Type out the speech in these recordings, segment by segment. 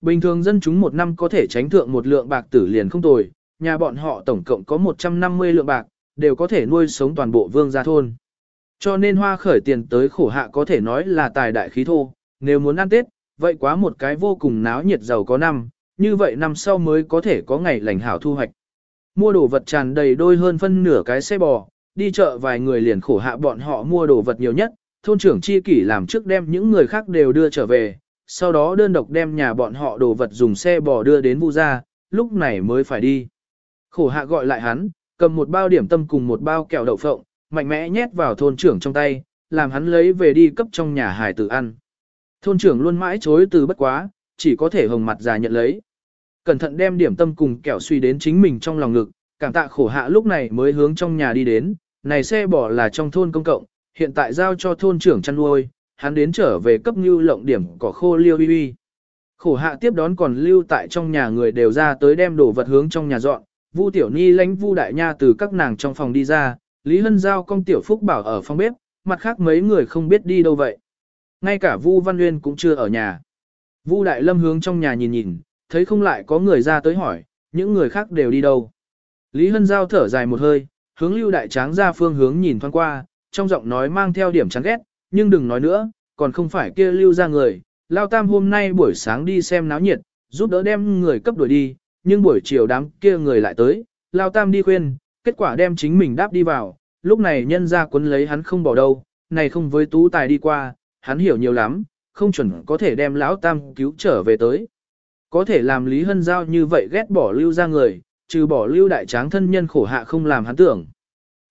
Bình thường dân chúng một năm có thể tránh thượng một lượng bạc tử liền không tồi, nhà bọn họ tổng cộng có 150 lượng bạc, đều có thể nuôi sống toàn bộ vương gia thôn. Cho nên hoa khởi tiền tới khổ hạ có thể nói là tài đại khí thô, nếu muốn ăn Tết, vậy quá một cái vô cùng náo nhiệt giàu có năm, như vậy năm sau mới có thể có ngày lành hảo thu hoạch. Mua đồ vật tràn đầy đôi hơn phân nửa cái xe bò, đi chợ vài người liền khổ hạ bọn họ mua đồ vật nhiều nhất, thôn trưởng chi kỷ làm trước đem những người khác đều đưa trở về, sau đó đơn độc đem nhà bọn họ đồ vật dùng xe bò đưa đến vu gia, lúc này mới phải đi. Khổ hạ gọi lại hắn, cầm một bao điểm tâm cùng một bao kẹo đậu phộng, mạnh mẽ nhét vào thôn trưởng trong tay, làm hắn lấy về đi cấp trong nhà hải tử ăn. Thôn trưởng luôn mãi chối từ bất quá, chỉ có thể hồng mặt già nhận lấy. Cẩn thận đem điểm tâm cùng kẹo suy đến chính mình trong lòng ngực, cảm tạ khổ hạ lúc này mới hướng trong nhà đi đến, này xe bỏ là trong thôn công cộng, hiện tại giao cho thôn trưởng chăn nuôi, hắn đến trở về cấp như lộng điểm cỏ khô liêu uy uy. Khổ hạ tiếp đón còn lưu tại trong nhà người đều ra tới đem đồ vật hướng trong nhà dọn, Vu Tiểu Ni lãnh Vu Đại Nha từ các nàng trong phòng đi ra, Lý Hân Giao công Tiểu Phúc bảo ở phòng bếp, mặt khác mấy người không biết đi đâu vậy. Ngay cả Vu Văn Nguyên cũng chưa ở nhà. Vu Đại Lâm hướng trong nhà nhìn nhìn, thấy không lại có người ra tới hỏi, những người khác đều đi đâu. Lý Hân Giao thở dài một hơi, hướng Lưu Đại Tráng ra phương hướng nhìn thoáng qua, trong giọng nói mang theo điểm chán ghét, nhưng đừng nói nữa, còn không phải kia Lưu ra người. Lao Tam hôm nay buổi sáng đi xem náo nhiệt, giúp đỡ đem người cấp đuổi đi, nhưng buổi chiều đám kia người lại tới, Lao Tam đi khuyên, kết quả đem chính mình đáp đi vào, lúc này nhân ra quấn lấy hắn không bỏ đâu, này không với tú tài đi qua, hắn hiểu nhiều lắm, không chuẩn có thể đem lão Tam cứu trở về tới. Có thể làm Lý Hân Giao như vậy ghét bỏ lưu ra người, trừ bỏ lưu đại tráng thân nhân khổ hạ không làm hắn tưởng.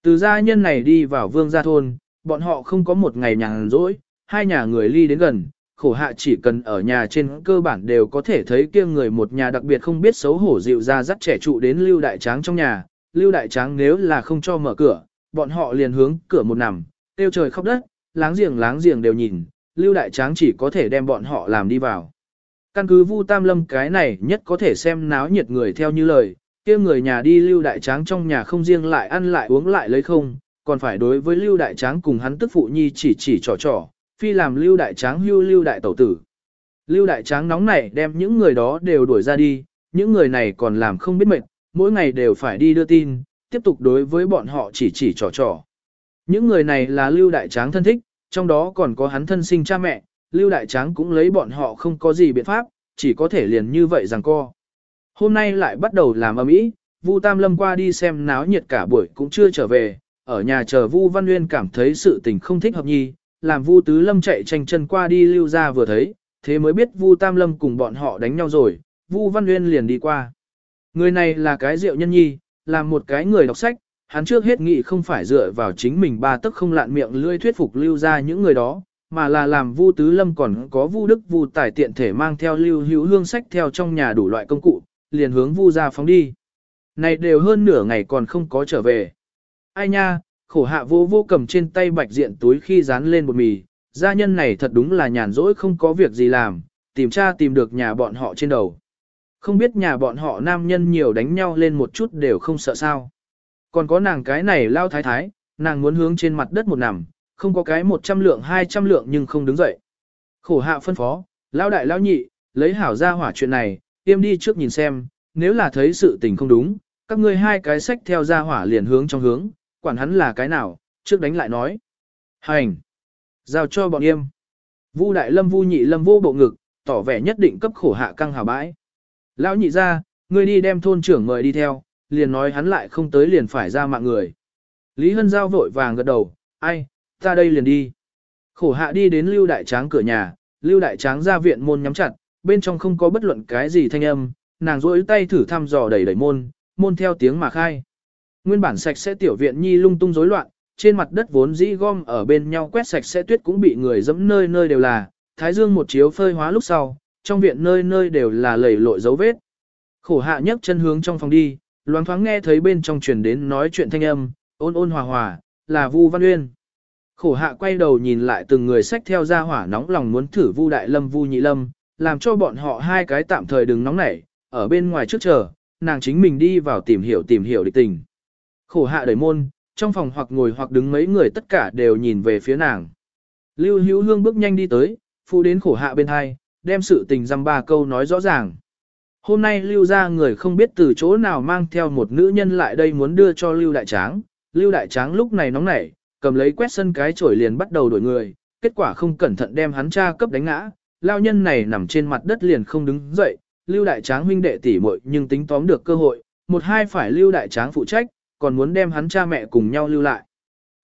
Từ gia nhân này đi vào vương gia thôn, bọn họ không có một ngày nhàn rỗi, hai nhà người ly đến gần, khổ hạ chỉ cần ở nhà trên cơ bản đều có thể thấy kia người một nhà đặc biệt không biết xấu hổ dịu ra dắt trẻ trụ đến lưu đại tráng trong nhà, lưu đại tráng nếu là không cho mở cửa, bọn họ liền hướng cửa một nằm, tiêu trời khóc đất, láng giềng láng giềng đều nhìn, lưu đại tráng chỉ có thể đem bọn họ làm đi vào. Căn cứ Vu Tam Lâm cái này nhất có thể xem náo nhiệt người theo như lời, kia người nhà đi lưu đại tráng trong nhà không riêng lại ăn lại uống lại lấy không, còn phải đối với lưu đại tráng cùng hắn tức phụ nhi chỉ chỉ trò trò, phi làm lưu đại tráng hưu lưu đại tẩu tử. Lưu đại tráng nóng nảy đem những người đó đều đuổi ra đi, những người này còn làm không biết mệt, mỗi ngày đều phải đi đưa tin, tiếp tục đối với bọn họ chỉ chỉ trò trò. Những người này là lưu đại tráng thân thích, trong đó còn có hắn thân sinh cha mẹ, lưu đại tráng cũng lấy bọn họ không có gì biện pháp, chỉ có thể liền như vậy rằng co. Hôm nay lại bắt đầu làm ầm ĩ, Vu Tam Lâm qua đi xem náo nhiệt cả buổi cũng chưa trở về, ở nhà chờ Vu Văn Nguyên cảm thấy sự tình không thích hợp nhi, làm Vu Tứ Lâm chạy tranh chân qua đi lưu ra vừa thấy, thế mới biết Vu Tam Lâm cùng bọn họ đánh nhau rồi, Vu Văn Nguyên liền đi qua. Người này là cái rượu nhân nhi, là một cái người đọc sách, hắn trước hết nghĩ không phải dựa vào chính mình ba tức không lạn miệng lươi thuyết phục lưu ra những người đó, mà là làm Vu Tứ Lâm còn có Vu Đức Vu Tài tiện thể mang theo lưu hữu hương sách theo trong nhà đủ loại công cụ, liền hướng Vu ra phóng đi. Này đều hơn nửa ngày còn không có trở về. Ai nha, khổ hạ vô vô cầm trên tay bạch diện túi khi dán lên bột mì, gia nhân này thật đúng là nhàn rỗi không có việc gì làm, tìm tra tìm được nhà bọn họ trên đầu. Không biết nhà bọn họ nam nhân nhiều đánh nhau lên một chút đều không sợ sao. Còn có nàng cái này lao thái thái, nàng muốn hướng trên mặt đất một nằm, không có cái 100 lượng 200 lượng nhưng không đứng dậy. Khổ hạ phân phó, lao đại lao nhị, lấy hảo ra hỏa chuyện này, tiêm đi trước nhìn xem, nếu là thấy sự tình không đúng, các ngươi hai cái sách theo ra hỏa liền hướng trong hướng, quản hắn là cái nào, trước đánh lại nói. Hành! Giao cho bọn em. Vu đại lâm vu nhị lâm vô bộ ngực, tỏ vẻ nhất định cấp khổ hạ căng hào bãi. Lão nhị ra, ngươi đi đem thôn trưởng mời đi theo, liền nói hắn lại không tới liền phải ra mạng người. Lý Hân Giao vội vàng gật đầu, ai, ta đây liền đi. Khổ hạ đi đến lưu đại tráng cửa nhà, lưu đại tráng ra viện môn nhắm chặt, bên trong không có bất luận cái gì thanh âm, nàng rỗi tay thử thăm dò đẩy đẩy môn, môn theo tiếng mà khai. Nguyên bản sạch sẽ tiểu viện nhi lung tung rối loạn, trên mặt đất vốn dĩ gom ở bên nhau quét sạch sẽ tuyết cũng bị người dẫm nơi nơi đều là, thái dương một chiếu phơi hóa lúc sau, trong viện nơi nơi đều là lầy lội dấu vết. Khổ hạ nhấc chân hướng trong phòng đi, loáng thoáng nghe thấy bên trong truyền đến nói chuyện thanh âm, ôn ôn hòa hòa, là Vu Văn Uyên. Khổ hạ quay đầu nhìn lại từng người sách theo ra hỏa nóng lòng muốn thử Vu Đại Lâm Vu Nhị Lâm, làm cho bọn họ hai cái tạm thời đừng nóng nảy, ở bên ngoài trước chờ, nàng chính mình đi vào tìm hiểu tìm hiểu địch tình. Khổ hạ đẩy môn, trong phòng hoặc ngồi hoặc đứng mấy người tất cả đều nhìn về phía nàng. Lưu Hữu Hương bước nhanh đi tới, phụ đến khổ hạ bên hai, đem sự tình dăm ba câu nói rõ ràng. Hôm nay lưu ra người không biết từ chỗ nào mang theo một nữ nhân lại đây muốn đưa cho lưu đại tráng. Lưu đại tráng lúc này nóng nảy, cầm lấy quét sân cái chổi liền bắt đầu đuổi người, kết quả không cẩn thận đem hắn cha cấp đánh ngã. Lao nhân này nằm trên mặt đất liền không đứng dậy, lưu đại tráng huynh đệ tỉ muội nhưng tính tóm được cơ hội, một hai phải lưu đại tráng phụ trách, còn muốn đem hắn cha mẹ cùng nhau lưu lại.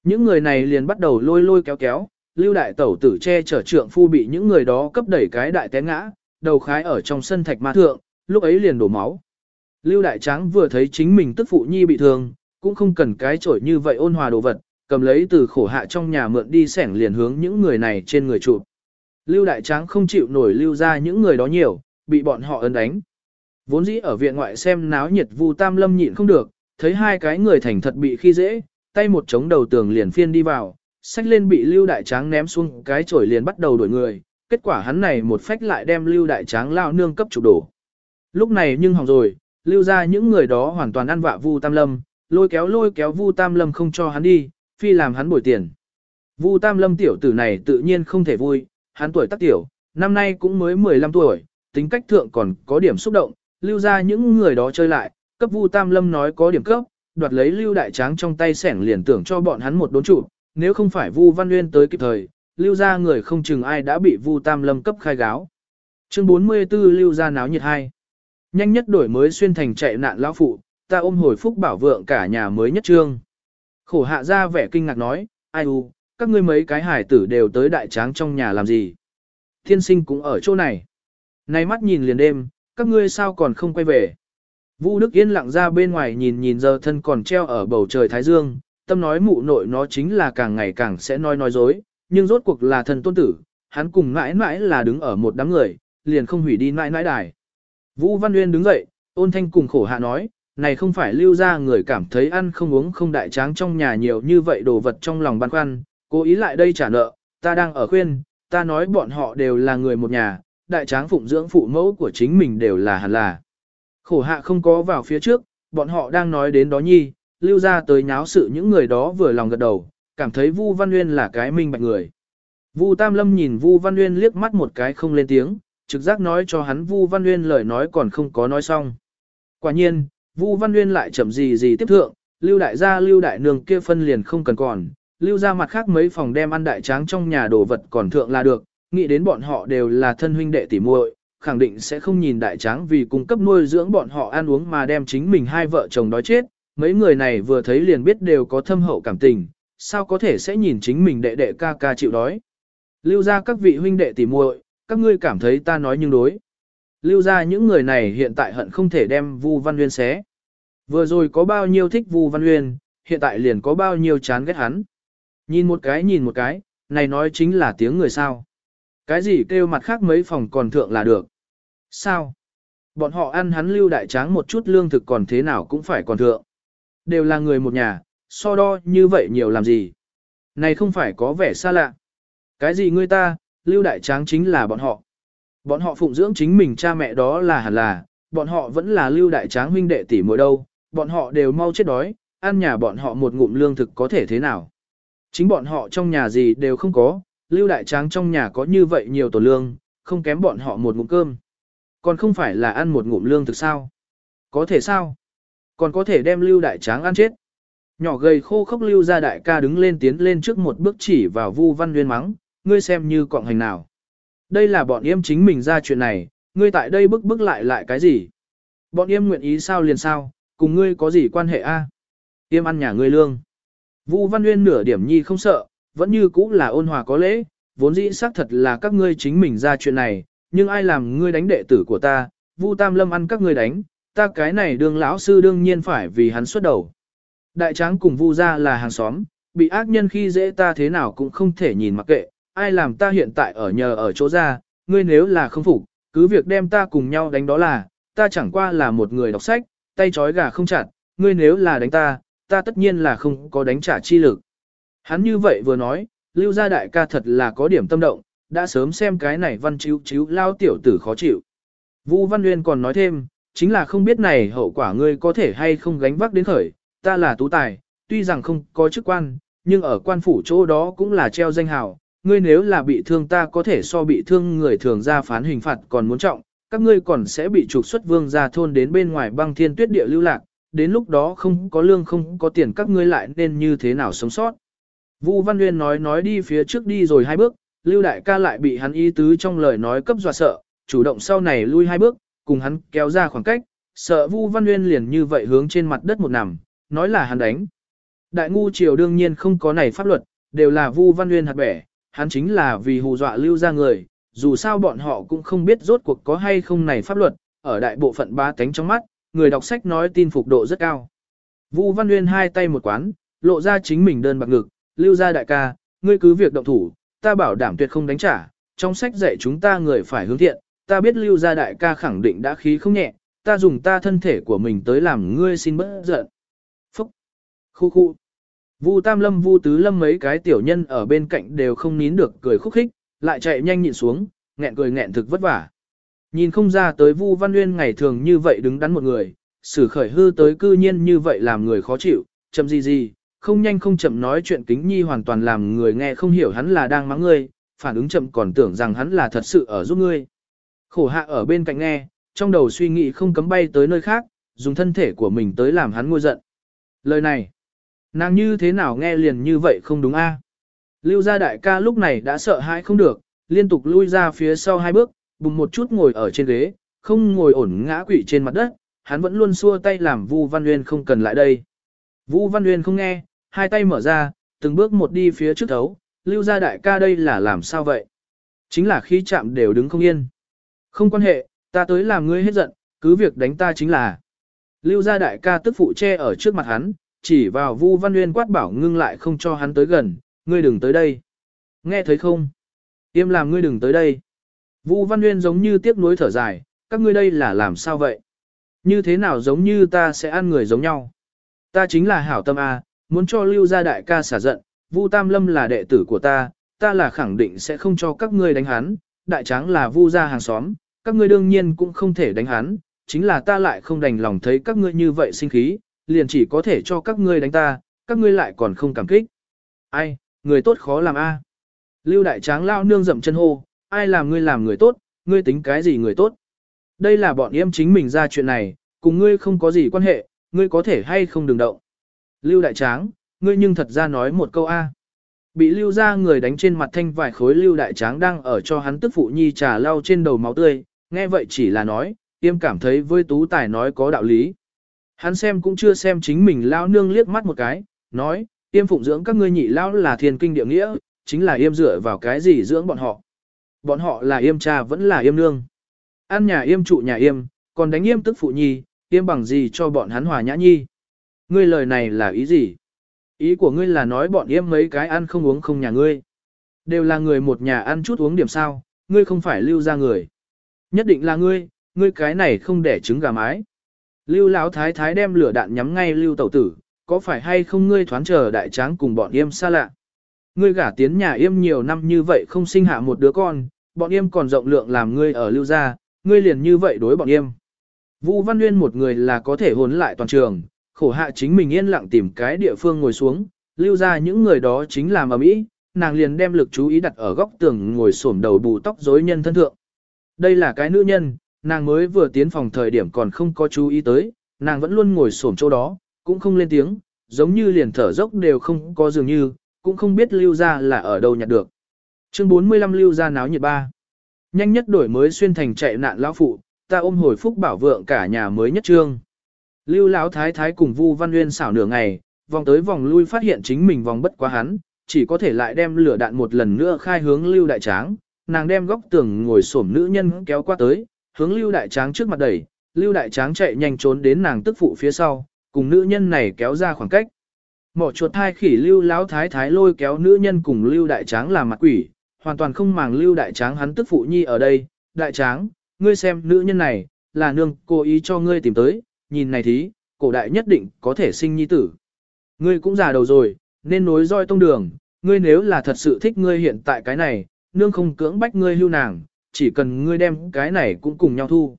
Những người này liền bắt đầu lôi lôi kéo kéo, lưu đại tẩu tử che chở trượng phu bị những người đó cấp đẩy cái đại té ngã, đầu khái ở trong sân thạch ma thượng, lúc ấy liền đổ máu. Lưu đại tráng vừa thấy chính mình tức phụ nhi bị thương, cũng không cần cái chổi như vậy ôn hòa đồ vật, cầm lấy từ khổ hạ trong nhà mượn đi sẻng liền hướng những người này trên người chụp. Lưu đại tráng không chịu nổi lưu ra những người đó nhiều, bị bọn họ ấn đánh. Vốn dĩ ở viện ngoại xem náo nhiệt Vu Tam Lâm nhịn không được, thấy hai cái người thành thật bị khi dễ, tay một chống đầu tường liền phiên đi vào, sách lên bị Lưu Đại Tráng ném xuống cái chổi liền bắt đầu đuổi người, kết quả hắn này một phách lại đem Lưu Đại Tráng lao nương cấp chủ đổ. Lúc này nhưng hỏng rồi, lưu ra những người đó hoàn toàn ăn vạ Vu Tam Lâm, lôi kéo lôi kéo Vu Tam Lâm không cho hắn đi, phi làm hắn bồi tiền. Vu Tam Lâm tiểu tử này tự nhiên không thể vui, hắn tuổi tác tiểu, năm nay cũng mới 15 tuổi, tính cách thượng còn có điểm xúc động, lưu ra những người đó chơi lại, cấp Vu Tam Lâm nói có điểm cấp, đoạt lấy Lưu Đại Tráng trong tay sẻng liền tưởng cho bọn hắn một đốn trụ, nếu không phải Vu Văn Nguyên tới kịp thời, lưu gia người không chừng ai đã bị Vu Tam Lâm cấp khai gáo. Chương 44 lưu gia náo nhiệt hai. Nhanh nhất đổi mới xuyên thành chạy nạn lão phụ, ta ôm hồi phúc bảo vượng cả nhà mới nhất trương. Khổ hạ ra vẻ kinh ngạc nói, ai u, các ngươi mấy cái hải tử đều tới đại tráng trong nhà làm gì. Thiên sinh cũng ở chỗ này. Này mắt nhìn liền đêm, các ngươi sao còn không quay về. Vũ Đức Yên lặng ra bên ngoài nhìn nhìn giờ thân còn treo ở bầu trời Thái Dương, tâm nói mụ nội nó chính là càng ngày càng sẽ nói nói dối, nhưng rốt cuộc là thần tôn tử, hắn cùng mãi mãi là đứng ở một đám người, liền không hủy đi mãi mãi đài. Vũ Văn Uyên đứng dậy, ôn thanh cùng khổ hạ nói, này không phải lưu ra người cảm thấy ăn không uống không đại tráng trong nhà nhiều như vậy đồ vật trong lòng băn khoăn, cố ý lại đây trả nợ, ta đang ở khuyên, ta nói bọn họ đều là người một nhà, đại tráng phụng dưỡng phụ mẫu của chính mình đều là hẳn là. Khổ hạ không có vào phía trước, bọn họ đang nói đến đó nhi, lưu ra tới nháo sự những người đó vừa lòng gật đầu, cảm thấy Vu Văn Nguyên là cái minh bạch người. Vu Tam Lâm nhìn Vu Văn Nguyên liếc mắt một cái không lên tiếng, trực giác nói cho hắn Vu Văn Nguyên lời nói còn không có nói xong. Quả nhiên, Vu Văn Nguyên lại chậm gì gì tiếp thượng, lưu đại gia lưu đại nương kia phân liền không cần còn, lưu ra mặt khác mấy phòng đem ăn đại tráng trong nhà đồ vật còn thượng là được, nghĩ đến bọn họ đều là thân huynh đệ tỉ muội, khẳng định sẽ không nhìn đại tráng vì cung cấp nuôi dưỡng bọn họ ăn uống mà đem chính mình hai vợ chồng đói chết. Mấy người này vừa thấy liền biết đều có thâm hậu cảm tình, sao có thể sẽ nhìn chính mình đệ đệ ca ca chịu đói. Lưu ra các vị huynh đệ tỉ muội, các ngươi cảm thấy ta nói nhưng đối. Lưu ra những người này hiện tại hận không thể đem Vu Văn Nguyên xé. Vừa rồi có bao nhiêu thích Vu Văn Nguyên, hiện tại liền có bao nhiêu chán ghét hắn. Nhìn một cái nhìn một cái, này nói chính là tiếng người sao. Cái gì kêu mặt khác mấy phòng còn thượng là được. Sao? Bọn họ ăn hắn lưu đại tráng một chút lương thực còn thế nào cũng phải còn thượng. Đều là người một nhà, so đo như vậy nhiều làm gì? Này không phải có vẻ xa lạ. Cái gì ngươi ta, lưu đại tráng chính là bọn họ. Bọn họ phụng dưỡng chính mình cha mẹ đó là hẳn là, bọn họ vẫn là lưu đại tráng huynh đệ tỷ mỗi đâu, bọn họ đều mau chết đói, ăn nhà bọn họ một ngụm lương thực có thể thế nào. Chính bọn họ trong nhà gì đều không có, lưu đại tráng trong nhà có như vậy nhiều tổ lương, không kém bọn họ một ngụm cơm. Còn không phải là ăn một ngụm lương thực sao? Có thể sao? Còn có thể đem lưu đại tráng ăn chết. Nhỏ gầy khô khốc lưu ra đại ca đứng lên tiến lên trước một bước chỉ vào vu văn nguyên mắng, ngươi xem như cọng hành nào. Đây là bọn em chính mình ra chuyện này, ngươi tại đây bức bức lại lại cái gì? Bọn em nguyện ý sao liền sao, cùng ngươi có gì quan hệ a? À? Yêm ăn nhà ngươi lương. Vu Văn Nguyên nửa điểm nhi không sợ, vẫn như cũ là ôn hòa có lễ, vốn dĩ xác thật là các ngươi chính mình ra chuyện này, nhưng ai làm ngươi đánh đệ tử của ta, Vu Tam Lâm ăn các ngươi đánh, ta cái này đương lão sư đương nhiên phải vì hắn xuất đầu. Đại tráng cùng Vu gia là hàng xóm, bị ác nhân khi dễ ta thế nào cũng không thể nhìn mặc kệ, ai làm ta hiện tại ở nhờ ở chỗ ra, ngươi nếu là không phục, cứ việc đem ta cùng nhau đánh đó là, ta chẳng qua là một người đọc sách, tay trói gà không chặt, ngươi nếu là đánh ta, ta tất nhiên là không có đánh trả chi lực. Hắn như vậy vừa nói, lưu gia đại ca thật là có điểm tâm động, đã sớm xem cái này văn chiếu chiếu lao tiểu tử khó chịu. Vũ Văn Nguyên còn nói thêm, chính là không biết này hậu quả ngươi có thể hay không gánh vác đến khởi, ta là tú tài, tuy rằng không có chức quan, nhưng ở quan phủ chỗ đó cũng là treo danh hào, ngươi nếu là bị thương ta có thể so bị thương người thường ra phán hình phạt còn muốn trọng, các ngươi còn sẽ bị trục xuất vương ra thôn đến bên ngoài băng thiên tuyết địa lưu lạc, đến lúc đó không có lương không có tiền các ngươi lại nên như thế nào sống sót. Vu Văn Nguyên nói nói đi phía trước đi rồi hai bước, Lưu Đại ca lại bị hắn ý tứ trong lời nói cấp dọa sợ, chủ động sau này lui hai bước, cùng hắn kéo ra khoảng cách, sợ Vu Văn Nguyên liền như vậy hướng trên mặt đất một nằm, nói là hắn đánh. Đại ngu triều đương nhiên không có này pháp luật, đều là Vu Văn Nguyên hạt bẻ, hắn chính là vì hù dọa lưu ra người, dù sao bọn họ cũng không biết rốt cuộc có hay không này pháp luật, ở đại bộ phận ba tánh trong mắt, người đọc sách nói tin phục độ rất cao. Vu Văn Nguyên hai tay một quán, lộ ra chính mình đơn bạc ngực, lưu ra đại ca, ngươi cứ việc động thủ, ta bảo đảm tuyệt không đánh trả, trong sách dạy chúng ta người phải hướng thiện, ta biết lưu gia đại ca khẳng định đã khí không nhẹ, ta dùng ta thân thể của mình tới làm ngươi xin bớt giận. Phúc! Khu khu! Vu Tam Lâm Vu Tứ Lâm mấy cái tiểu nhân ở bên cạnh đều không nín được cười khúc khích, lại chạy nhanh nhịn xuống, nghẹn cười nghẹn thực vất vả. Nhìn không ra tới Vu Văn Nguyên ngày thường như vậy đứng đắn một người, xử khởi hư tới cư nhiên như vậy làm người khó chịu, chậm gì gì, không nhanh không chậm nói chuyện kính nhi hoàn toàn làm người nghe không hiểu hắn là đang mắng ngươi, phản ứng chậm còn tưởng rằng hắn là thật sự ở giúp ngươi. Khổ hạ ở bên cạnh nghe, trong đầu suy nghĩ không cấm bay tới nơi khác, dùng thân thể của mình tới làm hắn ngôi giận. Lời này, nàng như thế nào nghe liền như vậy không đúng a? À? Lưu gia đại ca lúc này đã sợ hãi không được, liên tục lui ra phía sau hai bước, bùng một chút ngồi ở trên ghế, không ngồi ổn ngã quỵ trên mặt đất, hắn vẫn luôn xua tay làm Vu Văn Nguyên không cần lại đây. Vu Văn Nguyên không nghe, hai tay mở ra, từng bước một đi phía trước thấu, lưu gia đại ca đây là làm sao vậy? Chính là khi chạm đều đứng không yên. Không quan hệ, ta tới làm ngươi hết giận, cứ việc đánh ta chính là. Lưu gia đại ca tức phụ che ở trước mặt hắn, chỉ vào Vu Văn Nguyên quát bảo ngưng lại không cho hắn tới gần, ngươi đừng tới đây. Nghe thấy không? Im làm ngươi đừng tới đây. Vu Văn Nguyên giống như tiếc nuối thở dài, các ngươi đây là làm sao vậy? Như thế nào giống như ta sẽ ăn người giống nhau? Ta chính là hảo tâm A, muốn cho lưu gia đại ca xả giận, Vu Tam Lâm là đệ tử của ta, ta là khẳng định sẽ không cho các ngươi đánh hắn, đại tráng là Vu gia hàng xóm, các ngươi đương nhiên cũng không thể đánh hắn, chính là ta lại không đành lòng thấy các ngươi như vậy sinh khí, liền chỉ có thể cho các ngươi đánh ta, các ngươi lại còn không cảm kích. Ai, người tốt khó làm a. À. Lưu đại tráng lao nương dậm chân hô, ai làm ngươi làm người tốt, ngươi tính cái gì người tốt. Đây là bọn em chính mình ra chuyện này, cùng ngươi không có gì quan hệ, ngươi có thể hay không đừng động. Lưu đại tráng, ngươi nhưng thật ra nói một câu A. Bị lưu ra người đánh trên mặt thanh vài khối lưu đại tráng đang ở cho hắn tức phụ nhi trà lau trên đầu máu tươi, nghe vậy chỉ là nói, tiêm cảm thấy với tú tài nói có đạo lý. Hắn xem cũng chưa xem chính mình lao nương liếc mắt một cái, nói, tiêm phụng dưỡng các ngươi nhị lao là thiên kinh địa nghĩa, chính là yêm dựa vào cái gì dưỡng bọn họ. Bọn họ là yêm cha vẫn là yêm nương. Ăn nhà yêm trụ nhà yêm, còn đánh yêm tức phụ nhi, yêm bằng gì cho bọn hắn hòa nhã nhi. Ngươi lời này là ý gì? Ý của ngươi là nói bọn em mấy cái ăn không uống không nhà ngươi. Đều là người một nhà ăn chút uống điểm sao, ngươi không phải lưu ra người. Nhất định là ngươi, ngươi cái này không để trứng gà mái. Lưu Lão thái thái đem lửa đạn nhắm ngay lưu tẩu tử, có phải hay không ngươi thoáng chờ đại tráng cùng bọn em xa lạ. Ngươi gả tiến nhà em nhiều năm như vậy không sinh hạ một đứa con, bọn em còn rộng lượng làm ngươi ở lưu gia, ngươi liền như vậy đối bọn em. Vũ Văn Nguyên một người là có thể hồn lại toàn trường, khổ hạ chính mình yên lặng tìm cái địa phương ngồi xuống, lưu ra những người đó chính là mà Mỹ, nàng liền đem lực chú ý đặt ở góc tường ngồi xổm đầu bù tóc rối nhân thân thượng. Đây là cái nữ nhân, nàng mới vừa tiến phòng thời điểm còn không có chú ý tới, nàng vẫn luôn ngồi xổm chỗ đó, cũng không lên tiếng, giống như liền thở dốc đều không có dường như, cũng không biết lưu ra là ở đâu nhặt được. Chương 45 lưu ra náo nhiệt ba. Nhanh nhất đổi mới xuyên thành chạy nạn lão phụ, ta ôm hồi phúc bảo vượng cả nhà mới nhất trương. Lưu Lão thái thái cùng Vu Văn Nguyên xảo nửa ngày, vòng tới vòng lui phát hiện chính mình vòng bất quá hắn, chỉ có thể lại đem lửa đạn một lần nữa khai hướng Lưu Đại Tráng, nàng đem góc tường ngồi xổm nữ nhân kéo qua tới, hướng Lưu Đại Tráng trước mặt đẩy, Lưu Đại Tráng chạy nhanh trốn đến nàng tức phụ phía sau, cùng nữ nhân này kéo ra khoảng cách. Mỏ chuột thai khỉ Lưu Lão thái thái lôi kéo nữ nhân cùng Lưu Đại Tráng làm mặt quỷ, hoàn toàn không màng Lưu Đại Tráng hắn tức phụ nhi ở đây, Đại Tráng, ngươi xem nữ nhân này, là nương cố ý cho ngươi tìm tới, nhìn này thí, cổ đại nhất định có thể sinh nhi tử. Ngươi cũng già đầu rồi, nên nối roi tông đường, ngươi nếu là thật sự thích ngươi hiện tại cái này, nương không cưỡng bách ngươi hưu nàng, chỉ cần ngươi đem cái này cũng cùng nhau thu.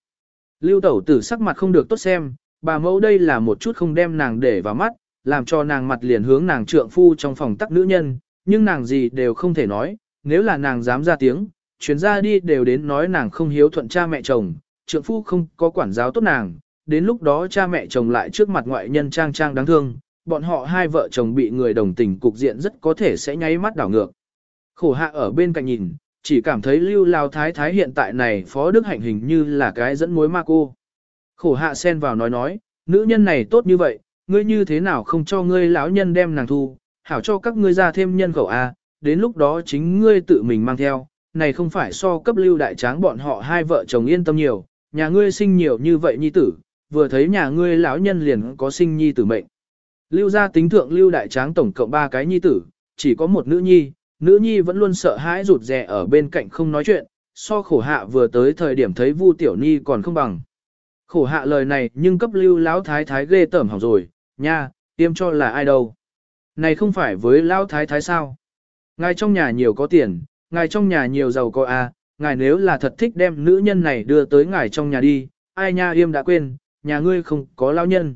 Lưu tẩu tử sắc mặt không được tốt xem, bà mẫu đây là một chút không đem nàng để vào mắt, làm cho nàng mặt liền hướng nàng trượng phu trong phòng tắc nữ nhân, nhưng nàng gì đều không thể nói, nếu là nàng dám ra tiếng, chuyến ra đi đều đến nói nàng không hiếu thuận cha mẹ chồng, trượng phu không có quản giáo tốt nàng, đến lúc đó cha mẹ chồng lại trước mặt ngoại nhân trang trang đáng thương, bọn họ hai vợ chồng bị người đồng tình cục diện rất có thể sẽ nháy mắt đảo ngược. Khổ hạ ở bên cạnh nhìn, chỉ cảm thấy lưu lao thái thái hiện tại này phó đức hạnh hình như là cái dẫn mối ma cô. Khổ hạ xen vào nói nói, nữ nhân này tốt như vậy, ngươi như thế nào không cho ngươi lão nhân đem nàng thu, hảo cho các ngươi ra thêm nhân khẩu A, đến lúc đó chính ngươi tự mình mang theo, này không phải so cấp lưu đại tráng bọn họ hai vợ chồng yên tâm nhiều, nhà ngươi sinh nhiều như vậy nhi tử, vừa thấy nhà ngươi lão nhân liền có sinh nhi tử mệnh. Lưu gia tính thượng lưu đại tráng tổng cộng ba cái nhi tử, chỉ có một nữ nhi, nữ nhi vẫn luôn sợ hãi rụt rè ở bên cạnh không nói chuyện, so khổ hạ vừa tới thời điểm thấy Vu tiểu nhi còn không bằng. Khổ hạ lời này nhưng cấp lưu lão thái thái ghê tởm hỏng rồi, nha, tiêm cho là ai đâu. Này không phải với lão thái thái sao? Ngài trong nhà nhiều có tiền, ngài trong nhà nhiều giàu có a, à, ngài nếu là thật thích đem nữ nhân này đưa tới ngài trong nhà đi, ai nha yêm đã quên, nhà ngươi không có lao nhân.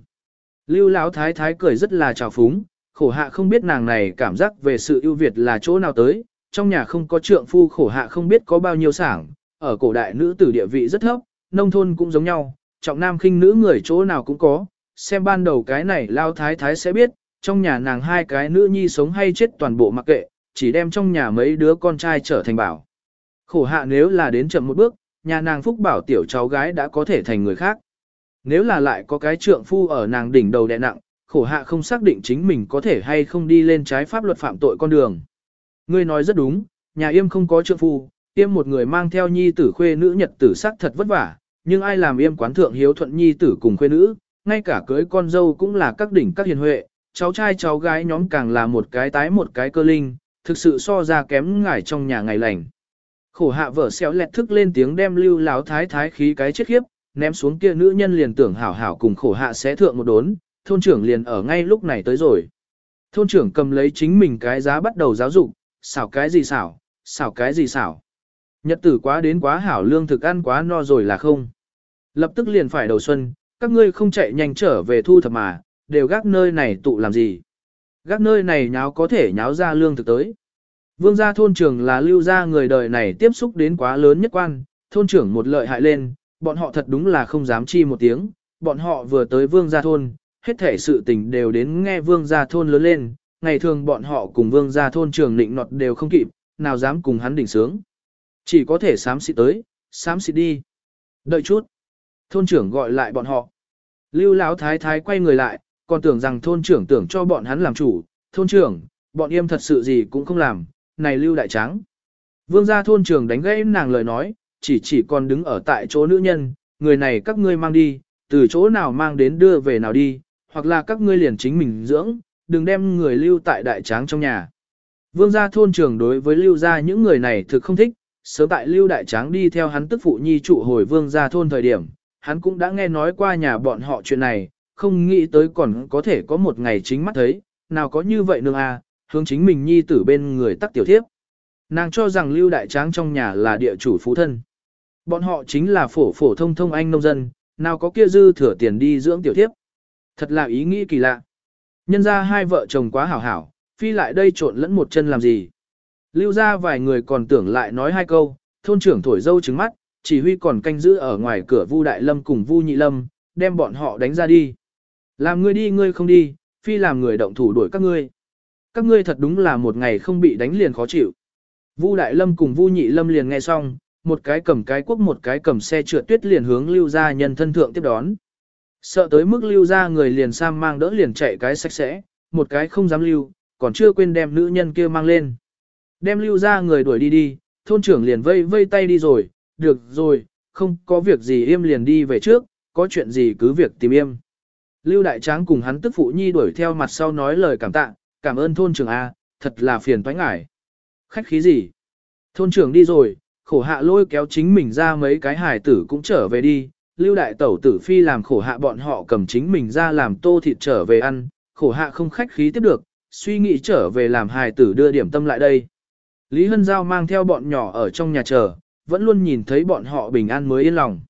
Lưu lão thái thái cười rất là trào phúng, khổ hạ không biết nàng này cảm giác về sự ưu việt là chỗ nào tới, trong nhà không có trượng phu khổ hạ không biết có bao nhiêu sảng, ở cổ đại nữ tử địa vị rất thấp, nông thôn cũng giống nhau, trọng nam khinh nữ người chỗ nào cũng có, xem ban đầu cái này lao thái thái sẽ biết, trong nhà nàng hai cái nữ nhi sống hay chết toàn bộ mặc kệ, chỉ đem trong nhà mấy đứa con trai trở thành bảo. Khổ hạ nếu là đến chậm một bước, nhà nàng phúc bảo tiểu cháu gái đã có thể thành người khác. Nếu là lại có cái trượng phu ở nàng đỉnh đầu đè nặng, khổ hạ không xác định chính mình có thể hay không đi lên trái pháp luật phạm tội con đường. Ngươi nói rất đúng, nhà yêm không có trượng phu, yêm một người mang theo nhi tử khuê nữ nhật tử sắc thật vất vả, nhưng ai làm yêm quán thượng hiếu thuận nhi tử cùng khuê nữ, ngay cả cưới con dâu cũng là các đỉnh các hiền huệ, cháu trai cháu gái nhóm càng là một cái tái một cái cơ linh, thực sự so ra kém ngải trong nhà ngày lành. Khổ hạ vợ xéo lẹt thức lên tiếng đem lưu láo thái thái khí cái chết khiếp, ném xuống kia nữ nhân liền tưởng hảo hảo cùng khổ hạ sẽ thượng một đốn, thôn trưởng liền ở ngay lúc này tới rồi. Thôn trưởng cầm lấy chính mình cái giá bắt đầu giáo dục, xảo cái gì xảo, xảo cái gì xảo. Nhật tử quá đến quá hảo lương thực ăn quá no rồi là không. Lập tức liền phải đầu xuân, các ngươi không chạy nhanh trở về thu thập mà, đều gác nơi này tụ làm gì. Gác nơi này nháo có thể nháo ra lương thực tới. Vương gia thôn trưởng là lưu gia người đời này tiếp xúc đến quá lớn nhất quan, thôn trưởng một lợi hại lên, bọn họ thật đúng là không dám chi một tiếng, bọn họ vừa tới vương gia thôn, hết thể sự tình đều đến nghe vương gia thôn lớn lên, ngày thường bọn họ cùng vương gia thôn trưởng định nọt đều không kịp, nào dám cùng hắn đỉnh sướng. Chỉ có thể sám xịt tới, sám xịt đi. Đợi chút. Thôn trưởng gọi lại bọn họ. Lưu Lão thái thái quay người lại, còn tưởng rằng thôn trưởng tưởng cho bọn hắn làm chủ. Thôn trưởng, bọn em thật sự gì cũng không làm, này Lưu Đại Tráng. Vương gia thôn trưởng đánh gãy nàng lời nói, chỉ chỉ còn đứng ở tại chỗ nữ nhân, người này các ngươi mang đi, từ chỗ nào mang đến đưa về nào đi, hoặc là các ngươi liền chính mình dưỡng, đừng đem người lưu tại đại tráng trong nhà. Vương gia thôn trưởng đối với lưu gia những người này thực không thích, sớm tại lưu đại tráng đi theo hắn tức phụ nhi trụ hồi vương gia thôn thời điểm, hắn cũng đã nghe nói qua nhà bọn họ chuyện này, không nghĩ tới còn có thể có một ngày chính mắt thấy, nào có như vậy nương a, à, hướng chính mình nhi tử bên người tắc tiểu thiếp. Nàng cho rằng lưu đại tráng trong nhà là địa chủ phú thân. Bọn họ chính là phổ phổ thông thông anh nông dân, nào có kia dư thừa tiền đi dưỡng tiểu thiếp. Thật là ý nghĩ kỳ lạ. Nhân ra hai vợ chồng quá hảo hảo, phi lại đây trộn lẫn một chân làm gì. Lưu ra vài người còn tưởng lại nói hai câu, thôn trưởng thổi dâu trứng mắt, chỉ huy còn canh giữ ở ngoài cửa Vu Đại Lâm cùng Vu Nhị Lâm, đem bọn họ đánh ra đi. Làm ngươi đi ngươi không đi, phi làm người động thủ đuổi các ngươi. Các ngươi thật đúng là một ngày không bị đánh liền khó chịu. Vu Đại Lâm cùng Vu Nhị Lâm liền nghe xong, một cái cầm cái quốc một cái cầm xe trượt tuyết liền hướng lưu gia nhân thân thượng tiếp đón. Sợ tới mức lưu gia người liền sam mang đỡ liền chạy cái sạch sẽ, một cái không dám lưu, còn chưa quên đem nữ nhân kia mang lên. Đem lưu gia người đuổi đi đi, thôn trưởng liền vây vây tay đi rồi, được rồi, không có việc gì im liền đi về trước, có chuyện gì cứ việc tìm im. Lưu Đại Tráng cùng hắn tức phụ nhi đuổi theo mặt sau nói lời cảm tạ, cảm ơn thôn trưởng A, thật là phiền toái ngải. Khách khí gì? Thôn trưởng đi rồi, khổ hạ lôi kéo chính mình ra mấy cái hải tử cũng trở về đi, lưu đại tẩu tử phi làm khổ hạ bọn họ cầm chính mình ra làm tô thịt trở về ăn, khổ hạ không khách khí tiếp được, suy nghĩ trở về làm hài tử đưa điểm tâm lại đây. Lý Hân Giao mang theo bọn nhỏ ở trong nhà chờ, vẫn luôn nhìn thấy bọn họ bình an mới yên lòng.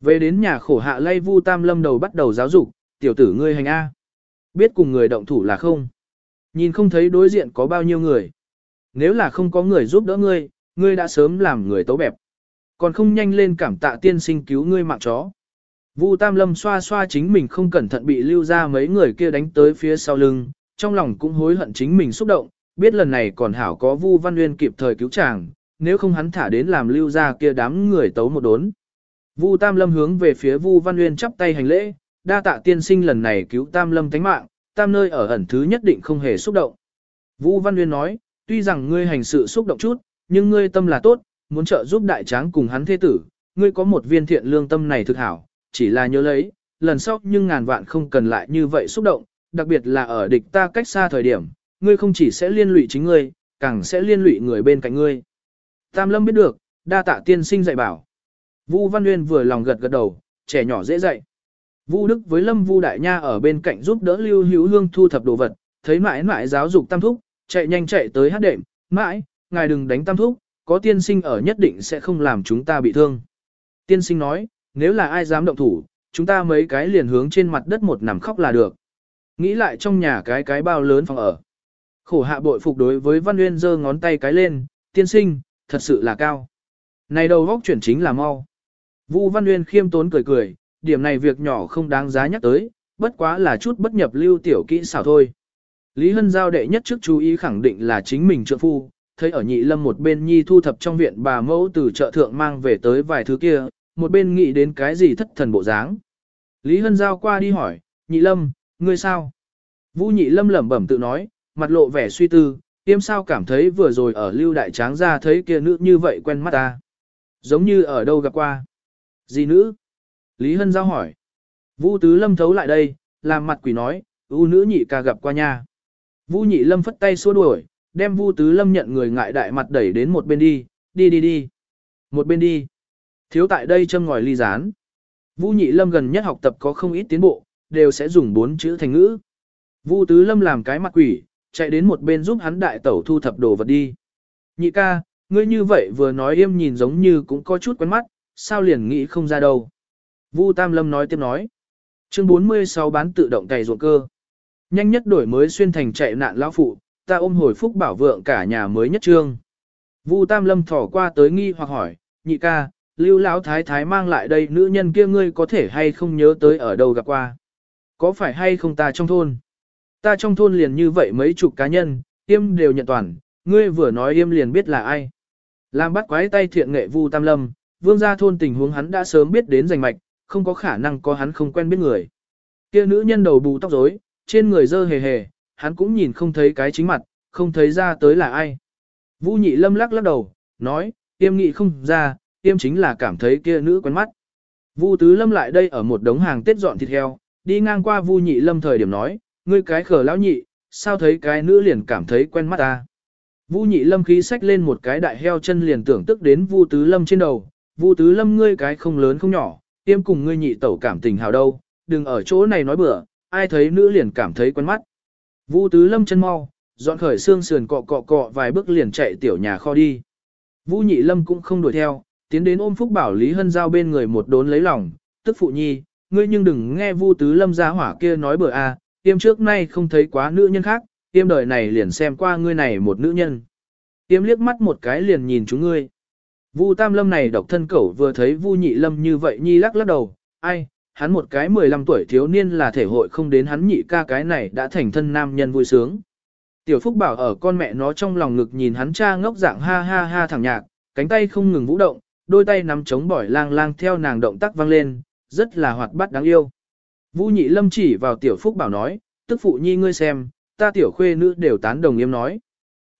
Về đến nhà khổ hạ lay vu tam lâm đầu bắt đầu giáo dục, tiểu tử ngươi hành A. Biết cùng người động thủ là không? Nhìn không thấy đối diện có bao nhiêu người. nếu là không có người giúp đỡ ngươi, ngươi đã sớm làm người tấu bẹp. Còn không nhanh lên cảm tạ tiên sinh cứu ngươi mạng chó. Vu Tam Lâm xoa xoa chính mình không cẩn thận bị lưu ra mấy người kia đánh tới phía sau lưng, trong lòng cũng hối hận chính mình xúc động, biết lần này còn hảo có Vu Văn Nguyên kịp thời cứu chàng, nếu không hắn thả đến làm lưu ra kia đám người tấu một đốn. Vu Tam Lâm hướng về phía Vu Văn Nguyên chắp tay hành lễ, đa tạ tiên sinh lần này cứu Tam Lâm tánh mạng, Tam nơi ở ẩn thứ nhất định không hề xúc động. Vu Văn Nguyên nói, tuy rằng ngươi hành sự xúc động chút, nhưng ngươi tâm là tốt, muốn trợ giúp đại tráng cùng hắn thế tử, ngươi có một viên thiện lương tâm này thực hảo, chỉ là nhớ lấy, lần sau nhưng ngàn vạn không cần lại như vậy xúc động, đặc biệt là ở địch ta cách xa thời điểm, ngươi không chỉ sẽ liên lụy chính ngươi, càng sẽ liên lụy người bên cạnh ngươi. Tam Lâm biết được, đa tạ tiên sinh dạy bảo. Vu Văn Nguyên vừa lòng gật gật đầu, trẻ nhỏ dễ dạy. Vu Đức với Lâm Vu Đại Nha ở bên cạnh giúp đỡ Lưu Hữu Hương thu thập đồ vật, thấy mãi mãi giáo dục Tam Thúc, chạy nhanh chạy tới hát đệm, mãi, ngài đừng đánh Tam Thúc, có tiên sinh ở nhất định sẽ không làm chúng ta bị thương. Tiên sinh nói, nếu là ai dám động thủ, chúng ta mấy cái liền hướng trên mặt đất một nằm khóc là được. Nghĩ lại trong nhà cái cái bao lớn phòng ở. Khổ hạ bội phục đối với Văn Nguyên giơ ngón tay cái lên, tiên sinh, thật sự là cao. Này đầu góc chuyển chính là mau. Vu Văn Nguyên khiêm tốn cười cười, điểm này việc nhỏ không đáng giá nhắc tới, bất quá là chút bất nhập lưu tiểu kỹ xảo thôi. Lý Hân Giao đệ nhất trước chú ý khẳng định là chính mình trượng phu, thấy ở nhị lâm một bên nhi thu thập trong viện bà mẫu từ chợ thượng mang về tới vài thứ kia, một bên nghĩ đến cái gì thất thần bộ dáng. Lý Hân Giao qua đi hỏi, nhị lâm, ngươi sao? Vũ nhị lâm lẩm bẩm tự nói, mặt lộ vẻ suy tư, tiêm sao cảm thấy vừa rồi ở lưu đại tráng ra thấy kia nữ như vậy quen mắt ta. Giống như ở đâu gặp qua. Gì nữ? Lý Hân Giao hỏi. Vũ tứ lâm thấu lại đây, làm mặt quỷ nói, u nữ nhị ca gặp qua nha. Vũ nhị lâm phất tay xua đuổi, đem Vu Tứ Lâm nhận người ngại đại mặt đẩy đến một bên đi, đi đi đi. Một bên đi. Thiếu tại đây châm ngòi ly rán. Vu Nhị Lâm gần nhất học tập có không ít tiến bộ, đều sẽ dùng bốn chữ thành ngữ. Vu Tứ Lâm làm cái mặt quỷ, chạy đến một bên giúp hắn đại tẩu thu thập đồ vật đi. Nhị ca, ngươi như vậy vừa nói im nhìn giống như cũng có chút quen mắt, sao liền nghĩ không ra đâu. Vu Tam Lâm nói tiếp nói. Chương 46 bán tự động cày ruộng cơ. Nhanh nhất đổi mới xuyên thành chạy nạn lão phụ, ta ôm hồi phúc bảo vượng cả nhà mới nhất trương. Vu Tam Lâm thỏ qua tới nghi hoặc hỏi, nhị ca, lưu lão thái thái mang lại đây nữ nhân kia ngươi có thể hay không nhớ tới ở đâu gặp qua. Có phải hay không ta trong thôn? Ta trong thôn liền như vậy mấy chục cá nhân, yêm đều nhận toàn, ngươi vừa nói yêm liền biết là ai. Làm bắt quái tay thiện nghệ Vu Tam Lâm, vương gia thôn tình huống hắn đã sớm biết đến rành mạch, không có khả năng có hắn không quen biết người. Kia nữ nhân đầu bù tóc rối, trên người dơ hề hề, hắn cũng nhìn không thấy cái chính mặt, không thấy ra tới là ai. Vũ nhị lâm lắc lắc đầu, nói, tiêm nghị không ra, tiêm chính là cảm thấy kia nữ quen mắt. Vu tứ lâm lại đây ở một đống hàng tết dọn thịt heo, đi ngang qua Vu nhị lâm thời điểm nói, ngươi cái khờ lão nhị, sao thấy cái nữ liền cảm thấy quen mắt ta. Vu nhị lâm khí xách lên một cái đại heo chân liền tưởng tức đến Vu tứ lâm trên đầu, Vu tứ lâm ngươi cái không lớn không nhỏ, tiêm cùng ngươi nhị tẩu cảm tình hào đâu, đừng ở chỗ này nói bừa, ai thấy nữ liền cảm thấy quen mắt. Vu tứ lâm chân mau, dọn khởi xương sườn cọ cọ cọ vài bước liền chạy tiểu nhà kho đi. Vu nhị lâm cũng không đuổi theo, tiến đến ôm phúc bảo Lý Hân Giao bên người một đốn lấy lòng, tức phụ nhi, ngươi nhưng đừng nghe Vu tứ lâm ra hỏa kia nói bừa a, à, tiêm trước nay không thấy quá nữ nhân khác, tiêm đời này liền xem qua ngươi này một nữ nhân. Tiêm liếc mắt một cái liền nhìn chúng ngươi. Vu tam lâm này độc thân cẩu vừa thấy Vu nhị lâm như vậy nhi lắc lắc đầu, ai, hắn một cái 15 tuổi thiếu niên là thể hội không đến hắn nhị ca cái này đã thành thân nam nhân vui sướng. Tiểu Phúc bảo ở con mẹ nó trong lòng ngực nhìn hắn cha ngốc dạng ha ha ha thẳng nhạc, cánh tay không ngừng vũ động, đôi tay nắm chống bỏi lang lang theo nàng động tác vang lên, rất là hoạt bát đáng yêu. Vũ nhị lâm chỉ vào Tiểu Phúc bảo nói, tức phụ nhi ngươi xem, ta tiểu khuê nữ đều tán đồng yếm nói.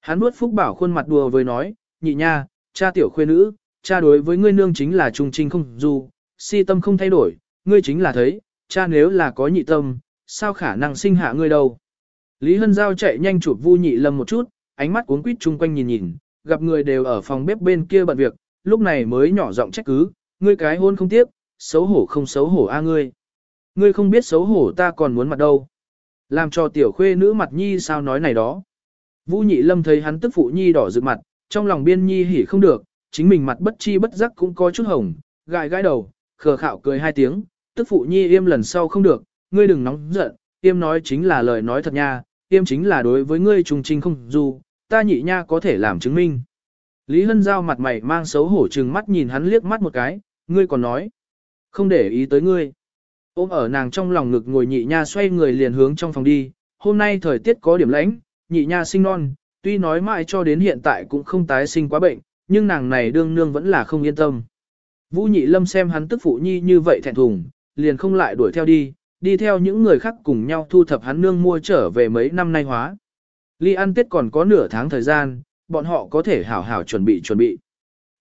Hắn nuốt Phúc bảo khuôn mặt đùa với nói, nhị nha, cha tiểu khuê nữ, cha đối với ngươi nương chính là trung trinh không dù, si tâm không thay đổi, ngươi chính là thấy, cha nếu là có nhị tâm, sao khả năng sinh hạ ngươi đâu. Lý Hân Giao chạy nhanh chụp Vu Nhị Lâm một chút, ánh mắt cuốn quýt chung quanh nhìn nhìn, gặp người đều ở phòng bếp bên kia bận việc, lúc này mới nhỏ giọng trách cứ, ngươi cái hôn không tiếp, xấu hổ không xấu hổ a ngươi. Ngươi không biết xấu hổ ta còn muốn mặt đâu. Làm cho tiểu khuê nữ mặt nhi sao nói này đó. Vu Nhị Lâm thấy hắn tức phụ nhi đỏ rực mặt, trong lòng biên nhi hỉ không được, chính mình mặt bất chi bất giác cũng có chút hồng, gãi gãi đầu, khờ khạo cười hai tiếng, tức phụ nhi im lần sau không được, ngươi đừng nóng giận, im nói chính là lời nói thật nha, im chính là đối với ngươi trùng trinh không dù, ta nhị nha có thể làm chứng minh. Lý Hân Giao mặt mày mang xấu hổ trừng mắt nhìn hắn liếc mắt một cái, ngươi còn nói. Không để ý tới ngươi. Ôm ở nàng trong lòng ngực ngồi nhị nha xoay người liền hướng trong phòng đi, hôm nay thời tiết có điểm lãnh, nhị nha sinh non, tuy nói mãi cho đến hiện tại cũng không tái sinh quá bệnh, nhưng nàng này đương nương vẫn là không yên tâm. Vũ nhị lâm xem hắn tức phụ nhi như vậy thẹn thùng, liền không lại đuổi theo đi, đi theo những người khác cùng nhau thu thập hắn nương mua trở về mấy năm nay hóa. Ly ăn tết còn có nửa tháng thời gian, bọn họ có thể hảo hảo chuẩn bị chuẩn bị.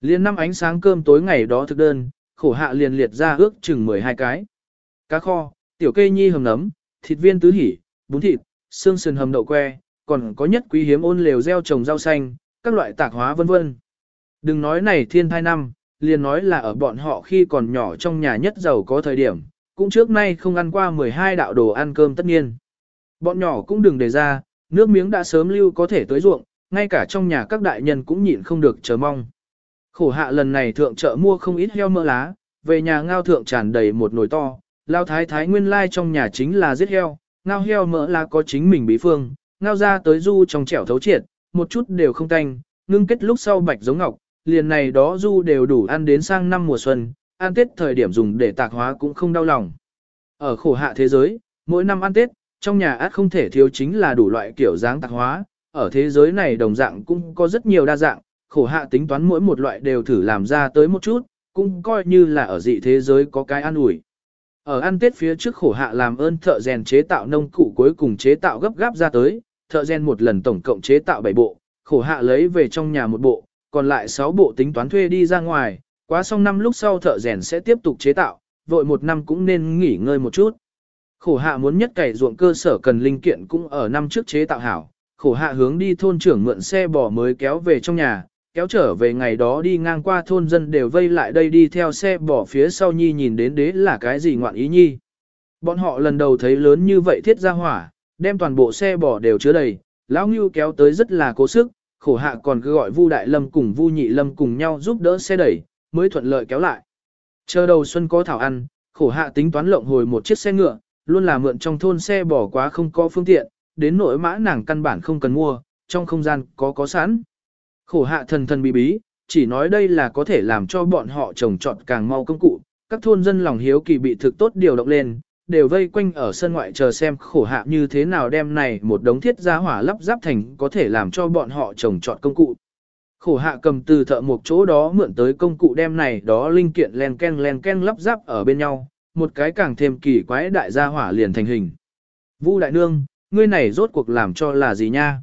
Liên năm ánh sáng cơm tối ngày đó thực đơn, khổ hạ liền liệt ra ước chừng 12 cái. Cá kho, tiểu cây nhi hầm nấm, thịt viên tứ hỉ, bún thịt, xương sườn hầm đậu que, còn có nhất quý hiếm ôn lều gieo trồng rau xanh, các loại tạc hóa vân vân. Đừng nói này thiên thai năm, liền nói là ở bọn họ khi còn nhỏ trong nhà nhất giàu có thời điểm, cũng trước nay không ăn qua 12 đạo đồ ăn cơm tất nhiên. Bọn nhỏ cũng đừng để ra, nước miếng đã sớm lưu có thể tới ruộng, ngay cả trong nhà các đại nhân cũng nhịn không được chờ mong. Khổ hạ lần này thượng chợ mua không ít heo mỡ lá, về nhà ngao thượng tràn đầy một nồi to, lao thái thái nguyên lai trong nhà chính là giết heo, ngao heo mỡ lá có chính mình bí phương, ngao ra tới du trong chẻo thấu triệt, một chút đều không tanh, ngưng kết lúc sau bạch giống ngọc, liền này đó du đều đủ ăn đến sang năm mùa xuân, ăn Tết thời điểm dùng để tạc hóa cũng không đau lòng. Ở khổ hạ thế giới, mỗi năm ăn Tết, trong nhà át không thể thiếu chính là đủ loại kiểu dáng tạc hóa, ở thế giới này đồng dạng cũng có rất nhiều đa dạng, khổ hạ tính toán mỗi một loại đều thử làm ra tới một chút, cũng coi như là ở dị thế giới có cái ăn ủi. Ở ăn Tết phía trước khổ hạ làm ơn thợ rèn chế tạo nông cụ cuối cùng chế tạo gấp gáp ra tới, thợ rèn một lần tổng cộng chế tạo 7 bộ, khổ hạ lấy về trong nhà một bộ, còn lại 6 bộ tính toán thuê đi ra ngoài, quá xong năm lúc sau thợ rèn sẽ tiếp tục chế tạo, vội một năm cũng nên nghỉ ngơi một chút. Khổ hạ muốn nhất cày ruộng cơ sở cần linh kiện cũng ở năm trước chế tạo hảo, khổ hạ hướng đi thôn trưởng mượn xe bò mới kéo về trong nhà, kéo trở về ngày đó đi ngang qua thôn dân đều vây lại đây đi theo xe bò phía sau nhi nhìn đến đế là cái gì ngoạn ý nhi. Bọn họ lần đầu thấy lớn như vậy thiết ra hỏa, đem toàn bộ xe bò đều chứa đầy, lão ngưu kéo tới rất là cố sức, khổ hạ còn cứ gọi Vu Đại Lâm cùng Vu Nhị Lâm cùng nhau giúp đỡ xe đẩy, mới thuận lợi kéo lại. Chờ đầu xuân có thảo ăn, khổ hạ tính toán lộng hồi một chiếc xe ngựa, luôn là mượn trong thôn xe bỏ quá không có phương tiện, đến nỗi mã nàng căn bản không cần mua, trong không gian có có sẵn. Khổ hạ thần thần bí bí, chỉ nói đây là có thể làm cho bọn họ trồng trọt càng mau công cụ, các thôn dân lòng hiếu kỳ bị thực tốt điều động lên, đều vây quanh ở sân ngoại chờ xem khổ hạ như thế nào đem này một đống thiết gia hỏa lắp ráp thành có thể làm cho bọn họ trồng trọt công cụ. Khổ hạ cầm từ thợ một chỗ đó mượn tới công cụ đem này đó linh kiện len ken len ken lắp ráp ở bên nhau, một cái càng thêm kỳ quái đại gia hỏa liền thành hình. Vu đại nương, ngươi này rốt cuộc làm cho là gì nha?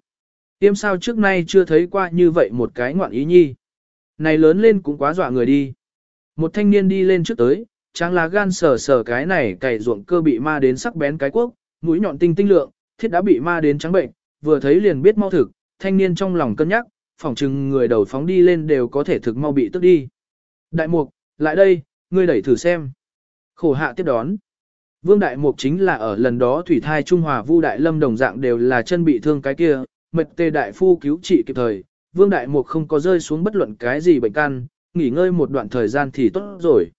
Tiêm sao trước nay chưa thấy qua như vậy một cái ngoạn ý nhi. Này lớn lên cũng quá dọa người đi. Một thanh niên đi lên trước tới, tráng lá gan sờ sờ cái này cày ruộng cơ bị ma đến sắc bén cái quốc, mũi nhọn tinh tinh lượng, thiết đã bị ma đến trắng bệnh, vừa thấy liền biết mau thực, thanh niên trong lòng cân nhắc, phỏng chừng người đầu phóng đi lên đều có thể thực mau bị tức đi. Đại mục, lại đây, ngươi đẩy thử xem. Khổ hạ tiếp đón. Vương Đại Mục chính là ở lần đó thủy thai Trung Hòa Vu Đại Lâm đồng dạng đều là chân bị thương cái kia, mệt tê đại phu cứu trị kịp thời. Vương Đại Mục không có rơi xuống bất luận cái gì bệnh căn, nghỉ ngơi một đoạn thời gian thì tốt rồi.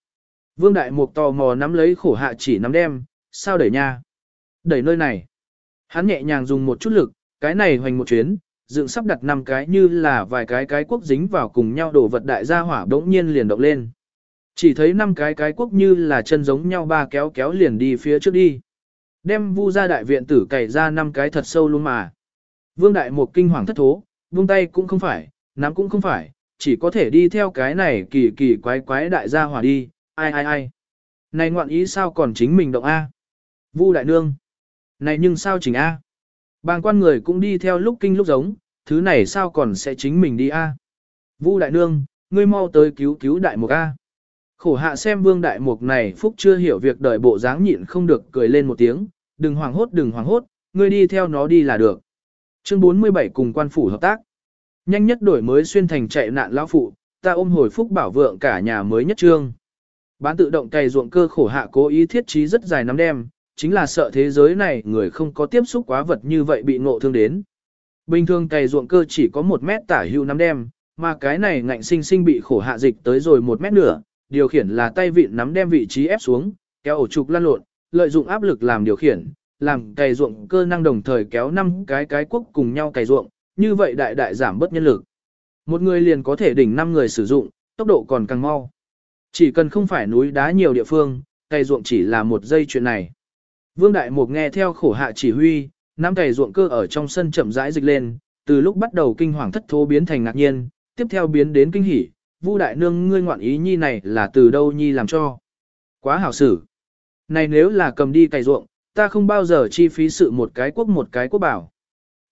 Vương Đại Mục tò mò nắm lấy khổ hạ chỉ nắm đem, sao đẩy nha? Đẩy nơi này. Hắn nhẹ nhàng dùng một chút lực, cái này hoành một chuyến, dựng sắp đặt năm cái như là vài cái cái quốc dính vào cùng nhau đổ vật đại gia hỏa đống nhiên liền động lên. Chỉ thấy năm cái cái quốc như là chân giống nhau ba kéo kéo liền đi phía trước đi. Đem vu ra đại viện tử cày ra năm cái thật sâu luôn mà. Vương đại một kinh hoàng thất thố, vung tay cũng không phải, nắm cũng không phải, chỉ có thể đi theo cái này kỳ kỳ quái quái đại gia hỏa đi, ai ai ai. Này ngoạn ý sao còn chính mình động A. Vu đại nương. Này nhưng sao chỉnh A. Bàng quan người cũng đi theo lúc kinh lúc giống, thứ này sao còn sẽ chính mình đi a? Vu đại nương, ngươi mau tới cứu cứu đại mục a. Khổ hạ xem vương đại mục này phúc chưa hiểu việc đợi bộ dáng nhịn không được cười lên một tiếng, đừng hoảng hốt đừng hoảng hốt, ngươi đi theo nó đi là được. Chương 47 cùng quan phủ hợp tác. Nhanh nhất đổi mới xuyên thành chạy nạn lão phụ, ta ôm hồi phúc bảo vượng cả nhà mới nhất trương. Bán tự động cày ruộng cơ khổ hạ cố ý thiết trí rất dài nắm đêm, chính là sợ thế giới này người không có tiếp xúc quá vật như vậy bị ngộ thương đến. Bình thường cày ruộng cơ chỉ có một mét tả hưu nắm đêm, mà cái này ngạnh sinh sinh bị khổ hạ dịch tới rồi một mét nửa, điều khiển là tay vịn nắm đem vị trí ép xuống, kéo ổ trục lăn lộn, lợi dụng áp lực làm điều khiển, làm cày ruộng cơ năng đồng thời kéo năm cái cái quốc cùng nhau cày ruộng, như vậy đại đại giảm bớt nhân lực. Một người liền có thể đỉnh 5 người sử dụng, tốc độ còn càng mau. Chỉ cần không phải núi đá nhiều địa phương, cày ruộng chỉ là một giây chuyện này. Vương Đại Mục nghe theo khổ hạ chỉ huy, năm cày ruộng cơ ở trong sân chậm rãi dịch lên, từ lúc bắt đầu kinh hoàng thất thố biến thành ngạc nhiên, tiếp theo biến đến kinh hỉ. Vu Đại Nương ngươi ngoạn ý nhi này là từ đâu nhi làm cho? Quá hảo xử. Này nếu là cầm đi cày ruộng, ta không bao giờ chi phí sự một cái quốc một cái quốc bảo.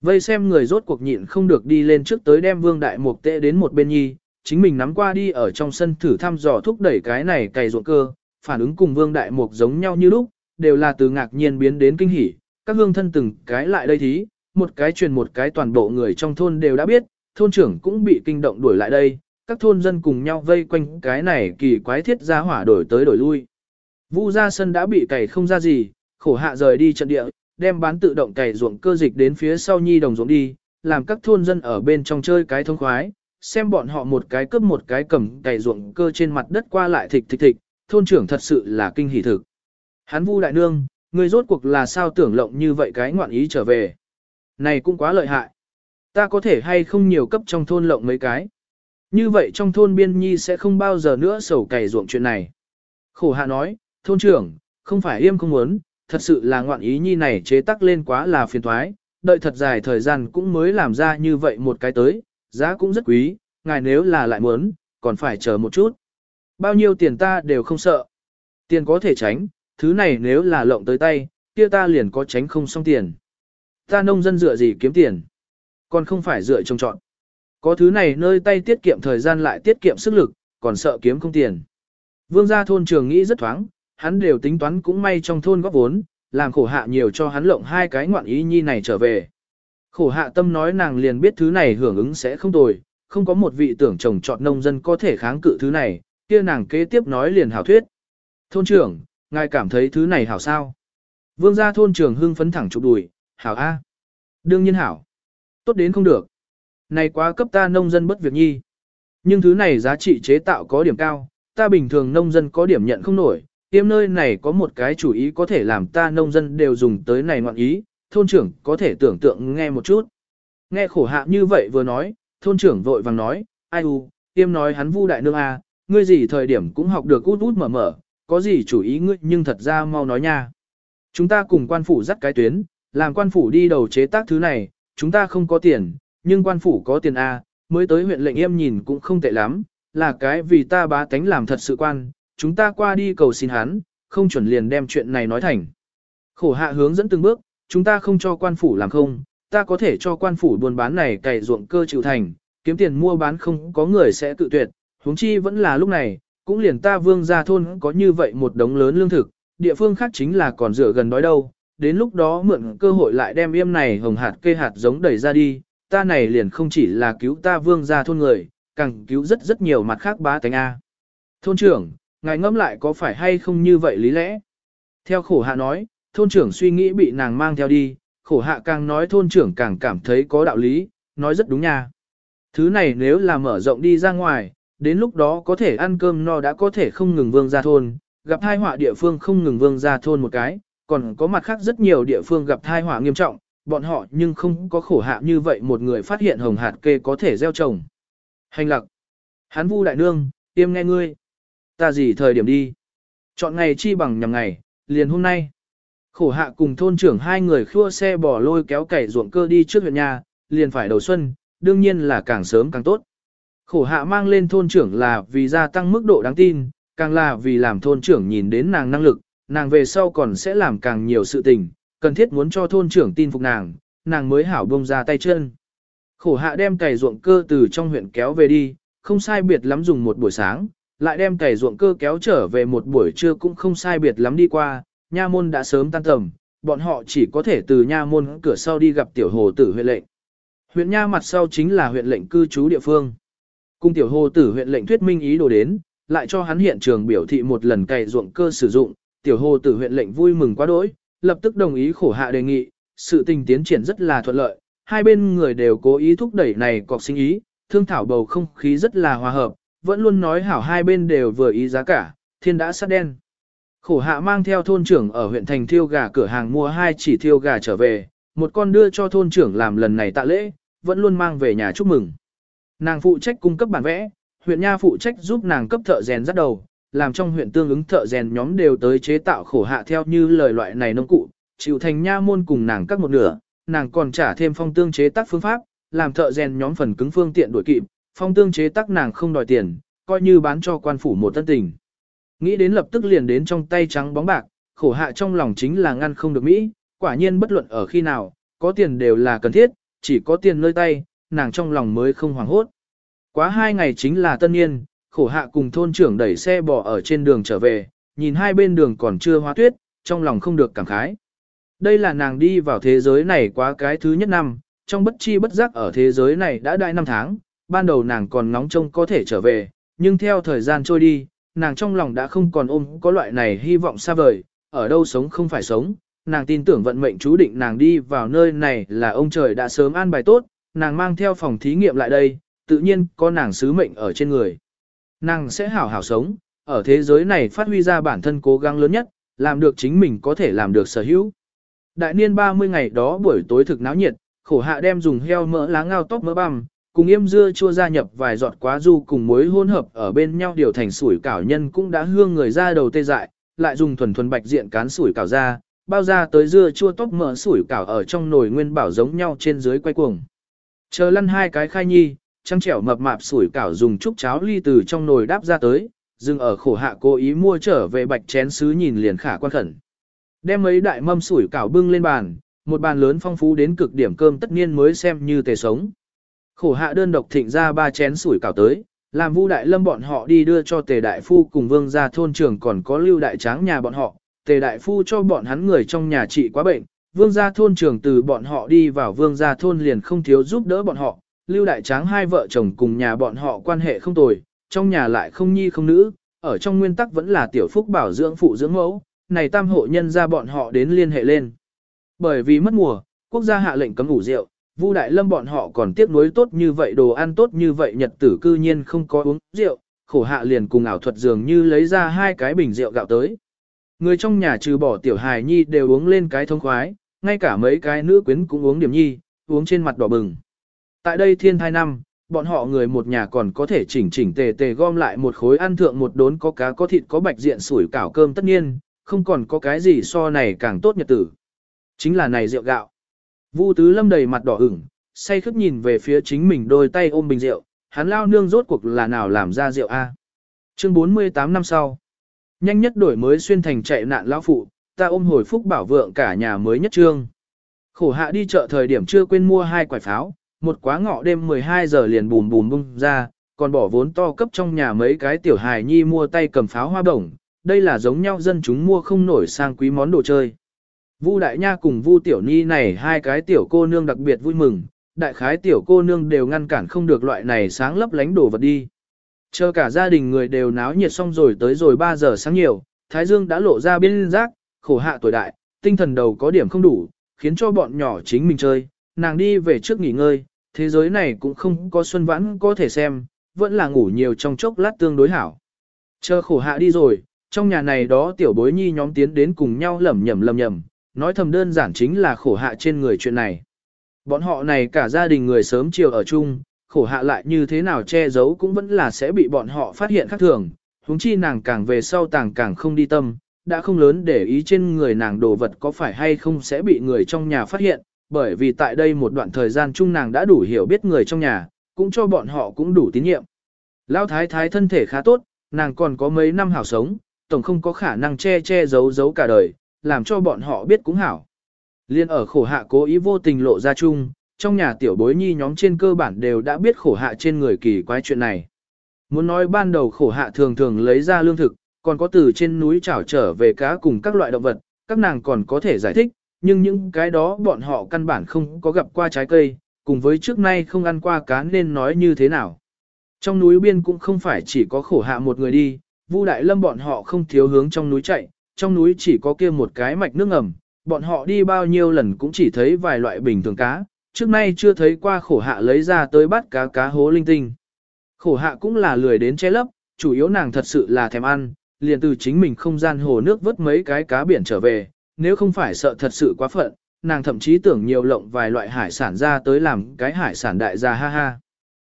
Vây xem người rốt cuộc nhịn không được đi lên trước tới đem Vương Đại Mục tệ đến một bên nhi, chính mình nắm qua đi ở trong sân thử thăm dò thúc đẩy cái này cày ruộng cơ, phản ứng cùng Vương Đại Mục giống nhau như lúc, đều là từ ngạc nhiên biến đến kinh hỉ. Các hương thân từng cái lại đây thí, một cái truyền một cái toàn bộ người trong thôn đều đã biết, thôn trưởng cũng bị kinh động đuổi lại đây, các thôn dân cùng nhau vây quanh cái này kỳ quái thiết ra hỏa đổi tới đổi lui. Vu ra sân đã bị cày không ra gì, khổ hạ rời đi trận địa, đem bán tự động cày ruộng cơ dịch đến phía sau nhi đồng ruộng đi, làm các thôn dân ở bên trong chơi cái thông khoái, xem bọn họ một cái cướp một cái cầm cày ruộng cơ trên mặt đất qua lại thịch thịch thịch, thôn trưởng thật sự là kinh hỉ thực. Hắn vu đại nương, người rốt cuộc là sao tưởng lộng như vậy cái ngoạn ý trở về. Này cũng quá lợi hại. Ta có thể hay không nhiều cấp trong thôn lộng mấy cái. Như vậy trong thôn biên nhi sẽ không bao giờ nữa sầu cày ruộng chuyện này. Khổ hạ nói, thôn trưởng, không phải im không muốn, thật sự là ngoạn ý nhi này chế tắc lên quá là phiền thoái, đợi thật dài thời gian cũng mới làm ra như vậy một cái tới, giá cũng rất quý, ngài nếu là lại muốn, còn phải chờ một chút. Bao nhiêu tiền ta đều không sợ. Tiền có thể tránh, thứ này nếu là lộng tới tay, kia ta liền có tránh không xong tiền. Ta nông dân dựa gì kiếm tiền, còn không phải dựa trông trọn. Có thứ này nơi tay tiết kiệm thời gian lại tiết kiệm sức lực, còn sợ kiếm không tiền. Vương gia thôn trường nghĩ rất thoáng, hắn đều tính toán cũng may trong thôn góp vốn, làm khổ hạ nhiều cho hắn lộng hai cái ngoạn ý nhi này trở về. Khổ hạ tâm nói nàng liền biết thứ này hưởng ứng sẽ không tồi, không có một vị tưởng chồng chọn nông dân có thể kháng cự thứ này, kia nàng kế tiếp nói liền hảo thuyết. Thôn trưởng, ngài cảm thấy thứ này hảo sao? Vương gia thôn trưởng hưng phấn thẳng chụp đùi, hảo A. Đương nhiên hảo. Tốt đến không được. Này quá cấp ta nông dân bất việc nhi. Nhưng thứ này giá trị chế tạo có điểm cao, ta bình thường nông dân có điểm nhận không nổi, tiêm nơi này có một cái chủ ý có thể làm ta nông dân đều dùng tới này ngoạn ý, thôn trưởng có thể tưởng tượng nghe một chút. Nghe khổ hạ như vậy vừa nói, thôn trưởng vội vàng nói, ai u, tiêm nói hắn vu đại nương a, à, ngươi gì thời điểm cũng học được út út mở mở, có gì chủ ý ngươi nhưng thật ra mau nói nha. Chúng ta cùng quan phủ dắt cái tuyến, làm quan phủ đi đầu chế tác thứ này, chúng ta không có tiền, nhưng quan phủ có tiền a, mới tới huyện lệnh yêm nhìn cũng không tệ lắm, là cái vì ta bá tánh làm thật sự quan, chúng ta qua đi cầu xin hắn, không chuẩn liền đem chuyện này nói thành. Khổ hạ hướng dẫn từng bước, chúng ta không cho quan phủ làm không, ta có thể cho quan phủ buôn bán này cày ruộng cơ chịu thành, kiếm tiền mua bán không có người sẽ tự tuyệt, huống chi vẫn là lúc này, cũng liền ta vương gia thôn có như vậy một đống lớn lương thực, địa phương khác chính là còn dựa gần đói đâu, đến lúc đó mượn cơ hội lại đem yêm này hồng hạt cây hạt giống đẩy ra đi, ta này liền không chỉ là cứu ta vương gia thôn người, càng cứu rất rất nhiều mặt khác bá tánh A. Thôn trưởng, ngài ngẫm lại có phải hay không như vậy lý lẽ? Theo khổ hạ nói, thôn trưởng suy nghĩ bị nàng mang theo đi, khổ hạ càng nói thôn trưởng càng cảm thấy có đạo lý, nói rất đúng nha. Thứ này nếu là mở rộng đi ra ngoài, đến lúc đó có thể ăn cơm no đã có thể không ngừng vương ra thôn, gặp thai họa địa phương không ngừng vương ra thôn một cái, còn có mặt khác rất nhiều địa phương gặp thai họa nghiêm trọng, bọn họ nhưng không có khổ hạ như vậy một người phát hiện hồng hạt kê có thể gieo trồng. Hành lặc. Hắn vu đại nương, tiêm nghe ngươi. Ta gì thời điểm đi. Chọn ngày chi bằng nhằm ngày, liền hôm nay. Khổ hạ cùng thôn trưởng hai người khua xe bỏ lôi kéo cày ruộng cơ đi trước huyện nhà, liền phải đầu xuân, đương nhiên là càng sớm càng tốt. Khổ hạ mang lên thôn trưởng là vì gia tăng mức độ đáng tin, càng là vì làm thôn trưởng nhìn đến nàng năng lực, nàng về sau còn sẽ làm càng nhiều sự tình, cần thiết muốn cho thôn trưởng tin phục nàng, nàng mới hảo bông ra tay chân. Khổ hạ đem cày ruộng cơ từ trong huyện kéo về đi, không sai biệt lắm dùng một buổi sáng, lại đem cày ruộng cơ kéo trở về một buổi trưa cũng không sai biệt lắm đi qua, nha môn đã sớm tan tầm, bọn họ chỉ có thể từ nha môn cửa sau đi gặp tiểu hồ tử huyện lệnh. Huyện nha mặt sau chính là huyện lệnh cư trú địa phương. Cung tiểu hồ tử huyện lệnh thuyết minh ý đồ đến, lại cho hắn hiện trường biểu thị một lần cày ruộng cơ sử dụng, tiểu hồ tử huyện lệnh vui mừng quá đỗi, lập tức đồng ý khổ hạ đề nghị, sự tình tiến triển rất là thuận lợi, hai bên người đều cố ý thúc đẩy này cọc sinh ý, thương thảo bầu không khí rất là hòa hợp, vẫn luôn nói hảo hai bên đều vừa ý giá cả, thiên đã sát đen. Khổ hạ mang theo thôn trưởng ở huyện thành thiêu gà cửa hàng mua hai chỉ thiêu gà trở về, một con đưa cho thôn trưởng làm lần này tạ lễ, vẫn luôn mang về nhà chúc mừng. Nàng phụ trách cung cấp bản vẽ, huyện nha phụ trách giúp nàng cấp thợ rèn dắt đầu, làm trong huyện tương ứng thợ rèn nhóm đều tới chế tạo khổ hạ theo như lời loại này nông cụ, chịu thành nha môn cùng nàng cắt một nửa, nàng còn trả thêm phong tương chế tác phương pháp, làm thợ rèn nhóm phần cứng phương tiện đổi kịp, phong tương chế tác nàng không đòi tiền, coi như bán cho quan phủ một tân tình. Nghĩ đến lập tức liền đến trong tay trắng bóng bạc, khổ hạ trong lòng chính là ngăn không được Mỹ, quả nhiên bất luận ở khi nào, có tiền đều là cần thiết, chỉ có tiền nơi tay, nàng trong lòng mới không hoảng hốt. Quá hai ngày chính là tân niên, khổ hạ cùng thôn trưởng đẩy xe bò ở trên đường trở về, nhìn hai bên đường còn chưa hóa tuyết, trong lòng không được cảm khái. Đây là nàng đi vào thế giới này quá cái thứ nhất năm, trong bất chi bất giác ở thế giới này đã đại năm tháng, ban đầu nàng còn ngóng trông có thể trở về, nhưng theo thời gian trôi đi, nàng trong lòng đã không còn ôm có loại này hy vọng xa vời, ở đâu sống không phải sống, nàng tin tưởng vận mệnh chú định nàng đi vào nơi này là ông trời đã sớm an bài tốt, nàng mang theo phòng thí nghiệm lại đây, tự nhiên có nàng sứ mệnh ở trên người. Nàng sẽ hảo hảo sống, ở thế giới này phát huy ra bản thân cố gắng lớn nhất, làm được chính mình có thể làm được sở hữu. Đại niên 30 ngày đó buổi tối thực náo nhiệt, khổ hạ đem dùng heo mỡ lá ngao tóc mỡ băm, cùng yêm dưa chua gia nhập vài giọt quá du cùng muối hỗn hợp ở bên nhau điều thành sủi cảo nhân cũng đã hương người ra đầu tê dại, lại dùng thuần thuần bạch diện cán sủi cảo ra, bao ra tới dưa chua tóc mỡ sủi cảo ở trong nồi nguyên bảo giống nhau trên dưới quay cuồng. Chờ lăn hai cái khai nhi, trăng trẻo mập mạp sủi cảo dùng chút cháo ly từ trong nồi đáp ra tới, dừng ở khổ hạ cố ý mua trở về bạch chén sứ nhìn liền khả quan khẩn. Đem mấy đại mâm sủi cảo bưng lên bàn, một bàn lớn phong phú đến cực điểm cơm tất nhiên mới xem như tề sống. Khổ hạ đơn độc thịnh ra ba chén sủi cảo tới, làm Vu Đại Lâm bọn họ đi đưa cho Tề Đại Phu cùng Vương gia thôn trưởng còn có Lưu Đại Tráng nhà bọn họ. Tề Đại Phu cho bọn hắn người trong nhà trị quá bệnh, Vương gia thôn trưởng từ bọn họ đi vào Vương gia thôn liền không thiếu giúp đỡ bọn họ. Lưu Đại Tráng hai vợ chồng cùng nhà bọn họ quan hệ không tồi, trong nhà lại không nhi không nữ, ở trong nguyên tắc vẫn là tiểu phúc bảo dưỡng phụ dưỡng mẫu, này tam hộ nhân ra bọn họ đến liên hệ lên. Bởi vì mất mùa, quốc gia hạ lệnh cấm ngủ rượu, Vu Đại Lâm bọn họ còn tiếc nuối tốt như vậy đồ ăn tốt như vậy nhật tử cư nhiên không có uống rượu, khổ hạ liền cùng ảo thuật dường như lấy ra hai cái bình rượu gạo tới. Người trong nhà trừ bỏ tiểu hài nhi đều uống lên cái thông khoái, ngay cả mấy cái nữ quyến cũng uống điểm nhi, uống trên mặt đỏ bừng. Tại đây thiên thai năm, bọn họ người một nhà còn có thể chỉnh chỉnh tề tề gom lại một khối ăn thượng một đốn có cá có thịt có bạch diện sủi cảo cơm tất nhiên, không còn có cái gì so này càng tốt nhật tử. Chính là này rượu gạo. Vu Tứ Lâm đầy mặt đỏ ửng, say khướt nhìn về phía chính mình đôi tay ôm bình rượu, hắn lao nương rốt cuộc là nào làm ra rượu a? Chương 48 năm sau. Nhanh nhất đổi mới xuyên thành chạy nạn lão phụ, ta ôm hồi phúc bảo vượng cả nhà mới nhất trương. Khổ hạ đi chợ thời điểm chưa quên mua hai quả pháo, một quá ngọ đêm 12 giờ liền bùm bùm bung ra, còn bỏ vốn to cấp trong nhà mấy cái tiểu hài nhi mua tay cầm pháo hoa bổng, đây là giống nhau dân chúng mua không nổi sang quý món đồ chơi. Vu Đại Nha cùng Vu Tiểu Nhi này hai cái tiểu cô nương đặc biệt vui mừng, đại khái tiểu cô nương đều ngăn cản không được loại này sáng lấp lánh đồ vật đi. Chờ cả gia đình người đều náo nhiệt xong rồi tới rồi 3 giờ sáng nhiều, Thái Dương đã lộ ra biên giác, khổ hạ tuổi đại, tinh thần đầu có điểm không đủ, khiến cho bọn nhỏ chính mình chơi, nàng đi về trước nghỉ ngơi, thế giới này cũng không có xuân vãn có thể xem, vẫn là ngủ nhiều trong chốc lát tương đối hảo. Chờ khổ hạ đi rồi, trong nhà này đó tiểu bối nhi nhóm tiến đến cùng nhau lẩm nhẩm lẩm nhẩm, nói thầm đơn giản chính là khổ hạ trên người chuyện này. Bọn họ này cả gia đình người sớm chiều ở chung, khổ hạ lại như thế nào che giấu cũng vẫn là sẽ bị bọn họ phát hiện khác thường, huống chi nàng càng về sau tàng càng không đi tâm, đã không lớn để ý trên người nàng đồ vật có phải hay không sẽ bị người trong nhà phát hiện, bởi vì tại đây một đoạn thời gian chung nàng đã đủ hiểu biết người trong nhà, cũng cho bọn họ cũng đủ tín nhiệm. Lão thái thái thân thể khá tốt, nàng còn có mấy năm hảo sống, tổng không có khả năng che che giấu giấu cả đời, làm cho bọn họ biết cũng hảo. Liên ở khổ hạ cố ý vô tình lộ ra chung, trong nhà tiểu bối nhi nhóm trên cơ bản đều đã biết khổ hạ trên người kỳ quái chuyện này. Muốn nói ban đầu khổ hạ thường thường lấy ra lương thực, còn có từ trên núi trảo trở về cá cùng các loại động vật, các nàng còn có thể giải thích, nhưng những cái đó bọn họ căn bản không có gặp qua trái cây, cùng với trước nay không ăn qua cá nên nói như thế nào. Trong núi biên cũng không phải chỉ có khổ hạ một người đi, Vu Đại Lâm bọn họ không thiếu hướng trong núi chạy, trong núi chỉ có kia một cái mạch nước ngầm, bọn họ đi bao nhiêu lần cũng chỉ thấy vài loại bình thường cá, trước nay chưa thấy qua khổ hạ lấy ra tới bắt cá cá hố linh tinh. Khổ hạ cũng là lười đến che lấp, chủ yếu nàng thật sự là thèm ăn, liền từ chính mình không gian hồ nước vớt mấy cái cá biển trở về, nếu không phải sợ thật sự quá phận, nàng thậm chí tưởng nhiều lộng vài loại hải sản ra tới làm cái hải sản đại gia ha ha.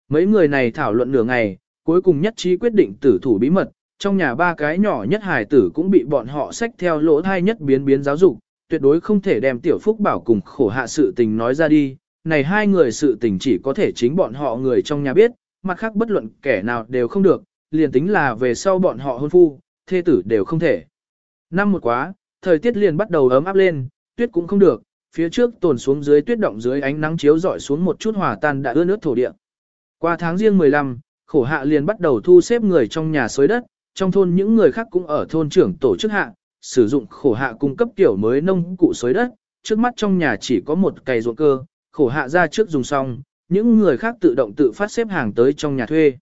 Mấy người này thảo luận nửa ngày, cuối cùng nhất trí quyết định tử thủ bí mật, trong nhà ba cái nhỏ nhất hải tử cũng bị bọn họ xách theo lỗ thai nhất biến biến giáo dục, tuyệt đối không thể đem tiểu phúc bảo cùng khổ hạ sự tình nói ra đi, này hai người sự tình chỉ có thể chính bọn họ người trong nhà biết, mặt khác bất luận kẻ nào đều không được, liền tính là về sau bọn họ hôn phu, thê tử đều không thể. Năm một quá, thời tiết liền bắt đầu ấm áp lên, tuyết cũng không được, phía trước tồn xuống dưới tuyết động dưới ánh nắng chiếu rọi xuống một chút hòa tan đã ướt nước thổ địa. Qua tháng riêng 15, khổ hạ liền bắt đầu thu xếp người trong nhà xới đất, trong thôn những người khác cũng ở thôn trưởng tổ chức hạ, sử dụng khổ hạ cung cấp kiểu mới nông cụ xới đất, trước mắt trong nhà chỉ có một cày ruộng cơ, khổ hạ ra trước dùng xong, những người khác tự động tự phát xếp hàng tới trong nhà thuê.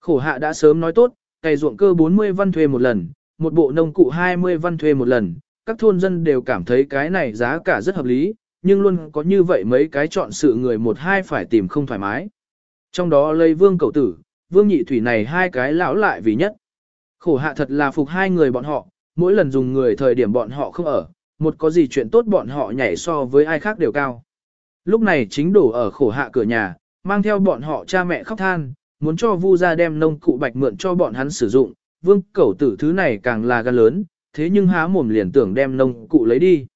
Khổ hạ đã sớm nói tốt, cày ruộng cơ 40 văn thuê một lần, một bộ nông cụ 20 văn thuê một lần, các thôn dân đều cảm thấy cái này giá cả rất hợp lý, nhưng luôn có như vậy mấy cái chọn sự người một hai phải tìm không thoải mái. Trong đó lấy vương cầu tử, vương nhị thủy này hai cái lão lại vì nhất. Khổ hạ thật là phục hai người bọn họ, mỗi lần dùng người thời điểm bọn họ không ở, một có gì chuyện tốt bọn họ nhảy so với ai khác đều cao. Lúc này chính đổ ở khổ hạ cửa nhà, mang theo bọn họ cha mẹ khóc than, muốn cho vu ra đem nông cụ bạch mượn cho bọn hắn sử dụng, vương cẩu tử thứ này càng là gan lớn, thế nhưng há mồm liền tưởng đem nông cụ lấy đi.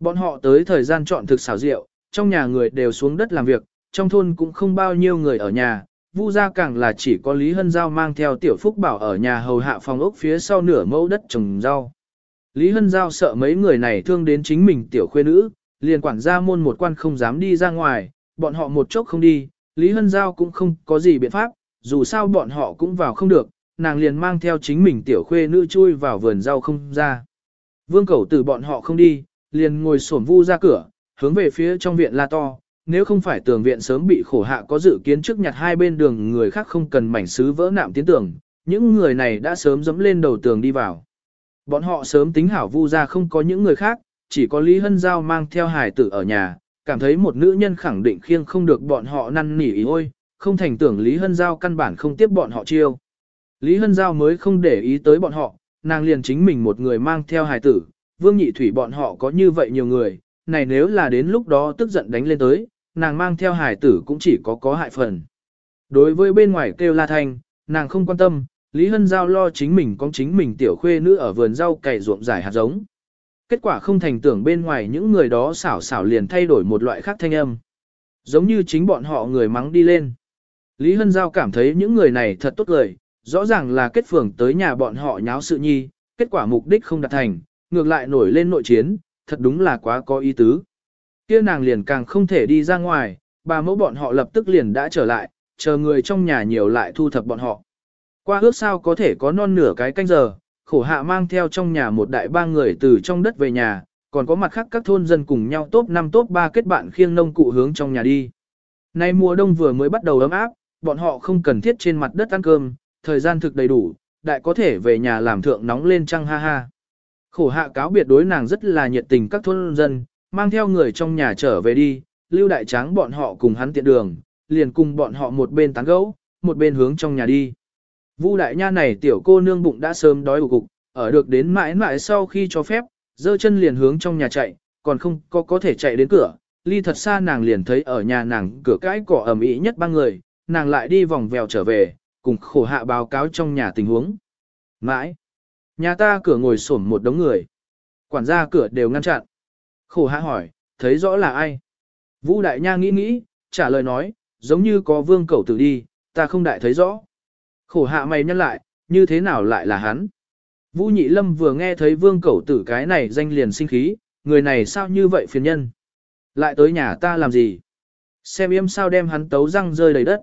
Bọn họ tới thời gian chọn thực xảo rượu, trong nhà người đều xuống đất làm việc, trong thôn cũng không bao nhiêu người ở nhà, vu gia càng là chỉ có Lý Hân Giao mang theo tiểu phúc bảo ở nhà hầu hạ phòng ốc phía sau nửa mẫu đất trồng rau. Lý Hân Giao sợ mấy người này thương đến chính mình tiểu khuê nữ, liền quản gia môn một quan không dám đi ra ngoài, bọn họ một chốc không đi, Lý Hân Giao cũng không có gì biện pháp, dù sao bọn họ cũng vào không được, nàng liền mang theo chính mình tiểu khuê nữ chui vào vườn rau không ra. Vương cẩu từ bọn họ không đi, liền ngồi xổm vu ra cửa, hướng về phía trong viện la to, nếu không phải tường viện sớm bị khổ hạ có dự kiến trước nhặt hai bên đường người khác không cần mảnh sứ vỡ nạm tiến tường, những người này đã sớm dẫm lên đầu tường đi vào. Bọn họ sớm tính hảo vu ra không có những người khác, chỉ có Lý Hân Giao mang theo hải tử ở nhà, cảm thấy một nữ nhân khẳng định khiêng không được bọn họ năn nỉ ý ôi, không thành tưởng Lý Hân Giao căn bản không tiếp bọn họ chiêu. Lý Hân Giao mới không để ý tới bọn họ, nàng liền chính mình một người mang theo hải tử, vương nhị thủy bọn họ có như vậy nhiều người, này nếu là đến lúc đó tức giận đánh lên tới, nàng mang theo hải tử cũng chỉ có có hại phần. Đối với bên ngoài kêu la thanh, nàng không quan tâm, Lý Hân Giao lo chính mình có chính mình tiểu khuê nữ ở vườn rau cày ruộng giải hạt giống. Kết quả không thành tưởng bên ngoài những người đó xảo xảo liền thay đổi một loại khác thanh âm. Giống như chính bọn họ người mắng đi lên. Lý Hân Giao cảm thấy những người này thật tốt lời, rõ ràng là kết phường tới nhà bọn họ nháo sự nhi, kết quả mục đích không đạt thành, ngược lại nổi lên nội chiến, thật đúng là quá có ý tứ. Kia nàng liền càng không thể đi ra ngoài, bà mẫu bọn họ lập tức liền đã trở lại, chờ người trong nhà nhiều lại thu thập bọn họ. Qua ước sao có thể có non nửa cái canh giờ, khổ hạ mang theo trong nhà một đại ba người từ trong đất về nhà, còn có mặt khác các thôn dân cùng nhau top 5 top 3 kết bạn khiêng nông cụ hướng trong nhà đi. Nay mùa đông vừa mới bắt đầu ấm áp, bọn họ không cần thiết trên mặt đất ăn cơm, thời gian thực đầy đủ, đại có thể về nhà làm thượng nóng lên trăng ha ha. Khổ hạ cáo biệt đối nàng rất là nhiệt tình các thôn dân, mang theo người trong nhà trở về đi, lưu đại tráng bọn họ cùng hắn tiện đường, liền cùng bọn họ một bên tán gẫu, một bên hướng trong nhà đi. Vu đại nha này tiểu cô nương bụng đã sớm đói ủ cục, ở được đến mãi mãi sau khi cho phép, dơ chân liền hướng trong nhà chạy, còn không có có thể chạy đến cửa, ly thật xa nàng liền thấy ở nhà nàng cửa cái cỏ ẩm ý nhất ba người, nàng lại đi vòng vèo trở về, cùng khổ hạ báo cáo trong nhà tình huống. Mãi, nhà ta cửa ngồi xổm một đống người, quản gia cửa đều ngăn chặn. Khổ hạ hỏi, thấy rõ là ai? Vũ đại nha nghĩ nghĩ, trả lời nói, giống như có vương cẩu tử đi, ta không đại thấy rõ. Khổ hạ mày nhân lại, như thế nào lại là hắn? Vũ nhị lâm vừa nghe thấy vương cẩu tử cái này danh liền sinh khí, người này sao như vậy phiền nhân? Lại tới nhà ta làm gì? Xem im sao đem hắn tấu răng rơi đầy đất.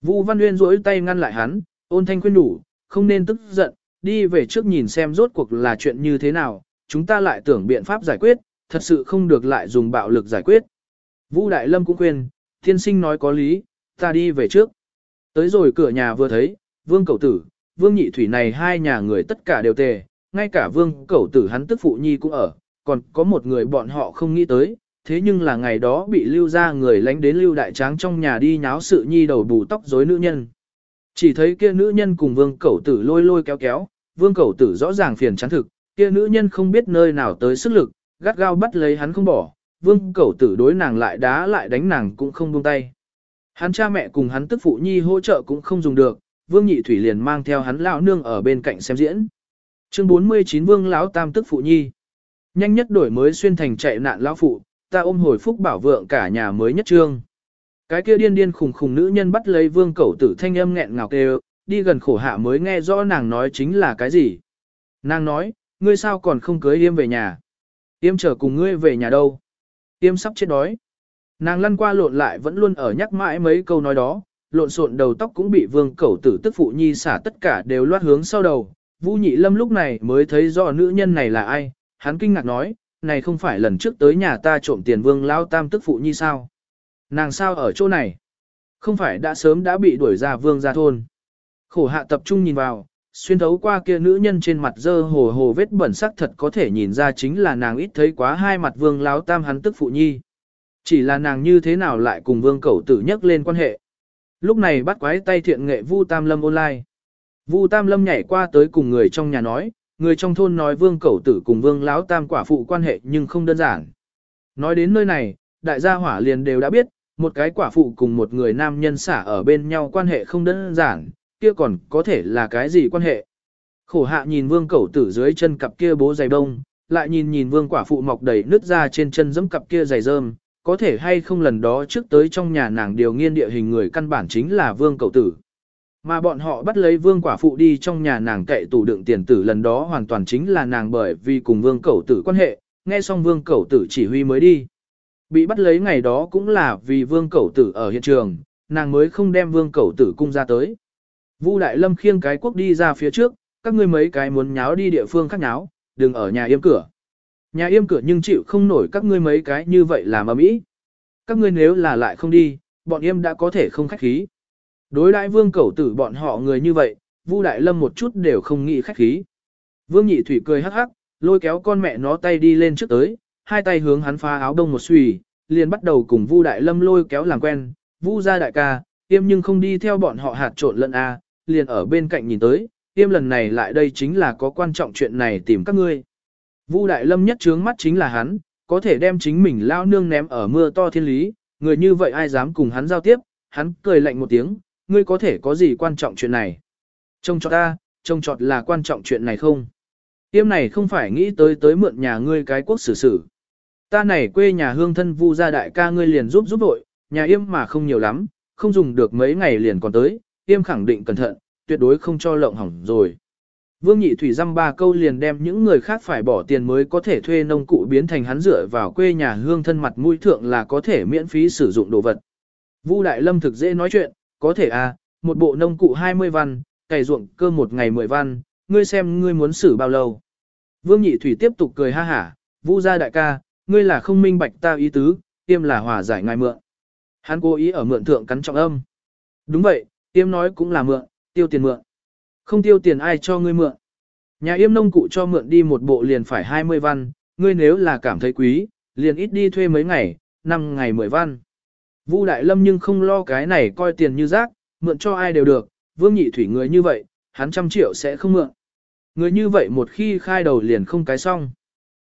Vũ Văn Nguyên duỗi tay ngăn lại hắn, ôn thanh khuyên đủ, không nên tức giận, đi về trước nhìn xem rốt cuộc là chuyện như thế nào, chúng ta lại tưởng biện pháp giải quyết, thật sự không được lại dùng bạo lực giải quyết. Vũ Đại Lâm cũng khuyên, thiên sinh nói có lý, ta đi về trước. Tới rồi cửa nhà vừa thấy, vương Cầu tử, vương nhị thủy này hai nhà người tất cả đều tề, ngay cả vương Cầu tử hắn tức phụ nhi cũng ở, còn có một người bọn họ không nghĩ tới, thế nhưng là ngày đó bị lưu ra người lánh đến lưu đại tráng trong nhà đi nháo sự nhi đầu bù tóc rối nữ nhân. Chỉ thấy kia nữ nhân cùng vương cẩu tử lôi lôi kéo kéo, vương cẩu tử rõ ràng phiền chán thực, kia nữ nhân không biết nơi nào tới sức lực, gắt gao bắt lấy hắn không bỏ, vương cẩu tử đối nàng lại đá lại đánh nàng cũng không buông tay. Hắn cha mẹ cùng hắn tức phụ nhi hỗ trợ cũng không dùng được, vương nhị thủy liền mang theo hắn lão nương ở bên cạnh xem diễn. Chương 49 vương lão tam tức phụ nhi. Nhanh nhất đổi mới xuyên thành chạy nạn lão phụ, ta ôm hồi phúc bảo vượng cả nhà mới nhất trương. Cái kia điên điên khùng khùng nữ nhân bắt lấy vương cẩu tử thanh âm nghẹn ngào kêu, đi gần khổ hạ mới nghe rõ nàng nói chính là cái gì. Nàng nói, ngươi sao còn không cưới yêm về nhà? Tiêm chờ cùng ngươi về nhà đâu? Tiêm sắp chết đói. Nàng lăn qua lộn lại vẫn luôn ở nhắc mãi mấy câu nói đó, lộn xộn đầu tóc cũng bị vương cẩu tử tức phụ nhi xả tất cả đều loát hướng sau đầu. Vũ nhị lâm lúc này mới thấy rõ nữ nhân này là ai, hắn kinh ngạc nói, này không phải lần trước tới nhà ta trộm tiền vương lao tam tức phụ nhi sao? Nàng sao ở chỗ này? Không phải đã sớm đã bị đuổi ra vương ra thôn. Khổ hạ tập trung nhìn vào, xuyên thấu qua kia nữ nhân trên mặt dơ hồ hồ vết bẩn sắc thật có thể nhìn ra chính là nàng ít thấy quá hai mặt vương láo tam hắn tức phụ nhi. Chỉ là nàng như thế nào lại cùng vương cẩu tử nhắc lên quan hệ. Lúc này bắt quái tay thiện nghệ Vu Tam Lâm online. Vu Tam Lâm nhảy qua tới cùng người trong nhà nói, người trong thôn nói vương cẩu tử cùng vương láo tam quả phụ quan hệ nhưng không đơn giản. Nói đến nơi này, đại gia hỏa liền đều đã biết, một cái quả phụ cùng một người nam nhân xả ở bên nhau quan hệ không đơn giản, kia còn có thể là cái gì quan hệ. Khổ hạ nhìn vương cẩu tử dưới chân cặp kia bố giày đông, lại nhìn nhìn vương quả phụ mọc đầy nứt ra trên chân giẫm cặp kia giày rơm, có thể hay không lần đó trước tới trong nhà nàng điều nghiên địa hình người căn bản chính là vương cẩu tử. Mà bọn họ bắt lấy vương quả phụ đi trong nhà nàng cậy tủ đựng tiền tử lần đó hoàn toàn chính là nàng bởi vì cùng vương cẩu tử quan hệ, nghe xong vương cẩu tử chỉ huy mới đi. Bị bắt lấy ngày đó cũng là vì vương cẩu tử ở hiện trường, nàng mới không đem vương cẩu tử cung ra tới. Vu Đại Lâm khiêng cái quốc đi ra phía trước, các ngươi mấy cái muốn nháo đi địa phương khác nháo, đừng ở nhà yêm cửa. Nhà yêm cửa nhưng chịu không nổi các ngươi mấy cái như vậy làm ầm ĩ. Các ngươi nếu là lại không đi, bọn yêm đã có thể không khách khí. Đối đại vương cẩu tử bọn họ người như vậy, Vu Đại Lâm một chút đều không nghĩ khách khí. Vương Nhị Thủy cười hắc hắc, lôi kéo con mẹ nó tay đi lên trước tới, hai tay hướng hắn phá áo đông một xùy, liền bắt đầu cùng Vu Đại Lâm lôi kéo làm quen, Vu gia đại ca, yêm nhưng không đi theo bọn họ hạt trộn lẫn a, liền ở bên cạnh nhìn tới, yêm lần này lại đây chính là có quan trọng chuyện này tìm các ngươi. Vu Đại Lâm nhất trướng mắt chính là hắn, có thể đem chính mình lao nương ném ở mưa to thiên lý, người như vậy ai dám cùng hắn giao tiếp, hắn cười lạnh một tiếng, ngươi có thể có gì quan trọng chuyện này. Trông trọt ta, trông trọt là quan trọng chuyện này không? Tiêm này không phải nghĩ tới tới mượn nhà ngươi cái quốc xử xử. Ta này quê nhà hương thân vu gia đại ca ngươi liền giúp giúp đội, nhà yêm mà không nhiều lắm, không dùng được mấy ngày liền còn tới, yêm khẳng định cẩn thận, tuyệt đối không cho lộng hỏng rồi. Vương nhị thủy dăm ba câu liền đem những người khác phải bỏ tiền mới có thể thuê nông cụ biến thành hắn dựa vào quê nhà hương thân mặt mũi thượng là có thể miễn phí sử dụng đồ vật. Vu Đại Lâm thực dễ nói chuyện, có thể à, một bộ nông cụ 20 văn, cày ruộng cơ một ngày 10 văn, ngươi xem ngươi muốn xử bao lâu. Vương nhị thủy tiếp tục cười ha hả, Vu gia đại ca, ngươi là không minh bạch ta ý tứ, tiêm là hòa giải ngài mượn. Hắn cố ý ở mượn thượng cắn trọng âm. Đúng vậy, Yêm nói cũng là mượn, tiêu tiền mượn. Không tiêu tiền ai cho ngươi mượn. Nhà yêm nông cụ cho mượn đi một bộ liền phải 20 văn, ngươi nếu là cảm thấy quý, liền ít đi thuê mấy ngày, 5 ngày 10 văn. Vu Đại Lâm nhưng không lo cái này coi tiền như rác, mượn cho ai đều được, vương nhị thủy người như vậy, hắn trăm triệu sẽ không mượn. Người như vậy một khi khai đầu liền không cái xong.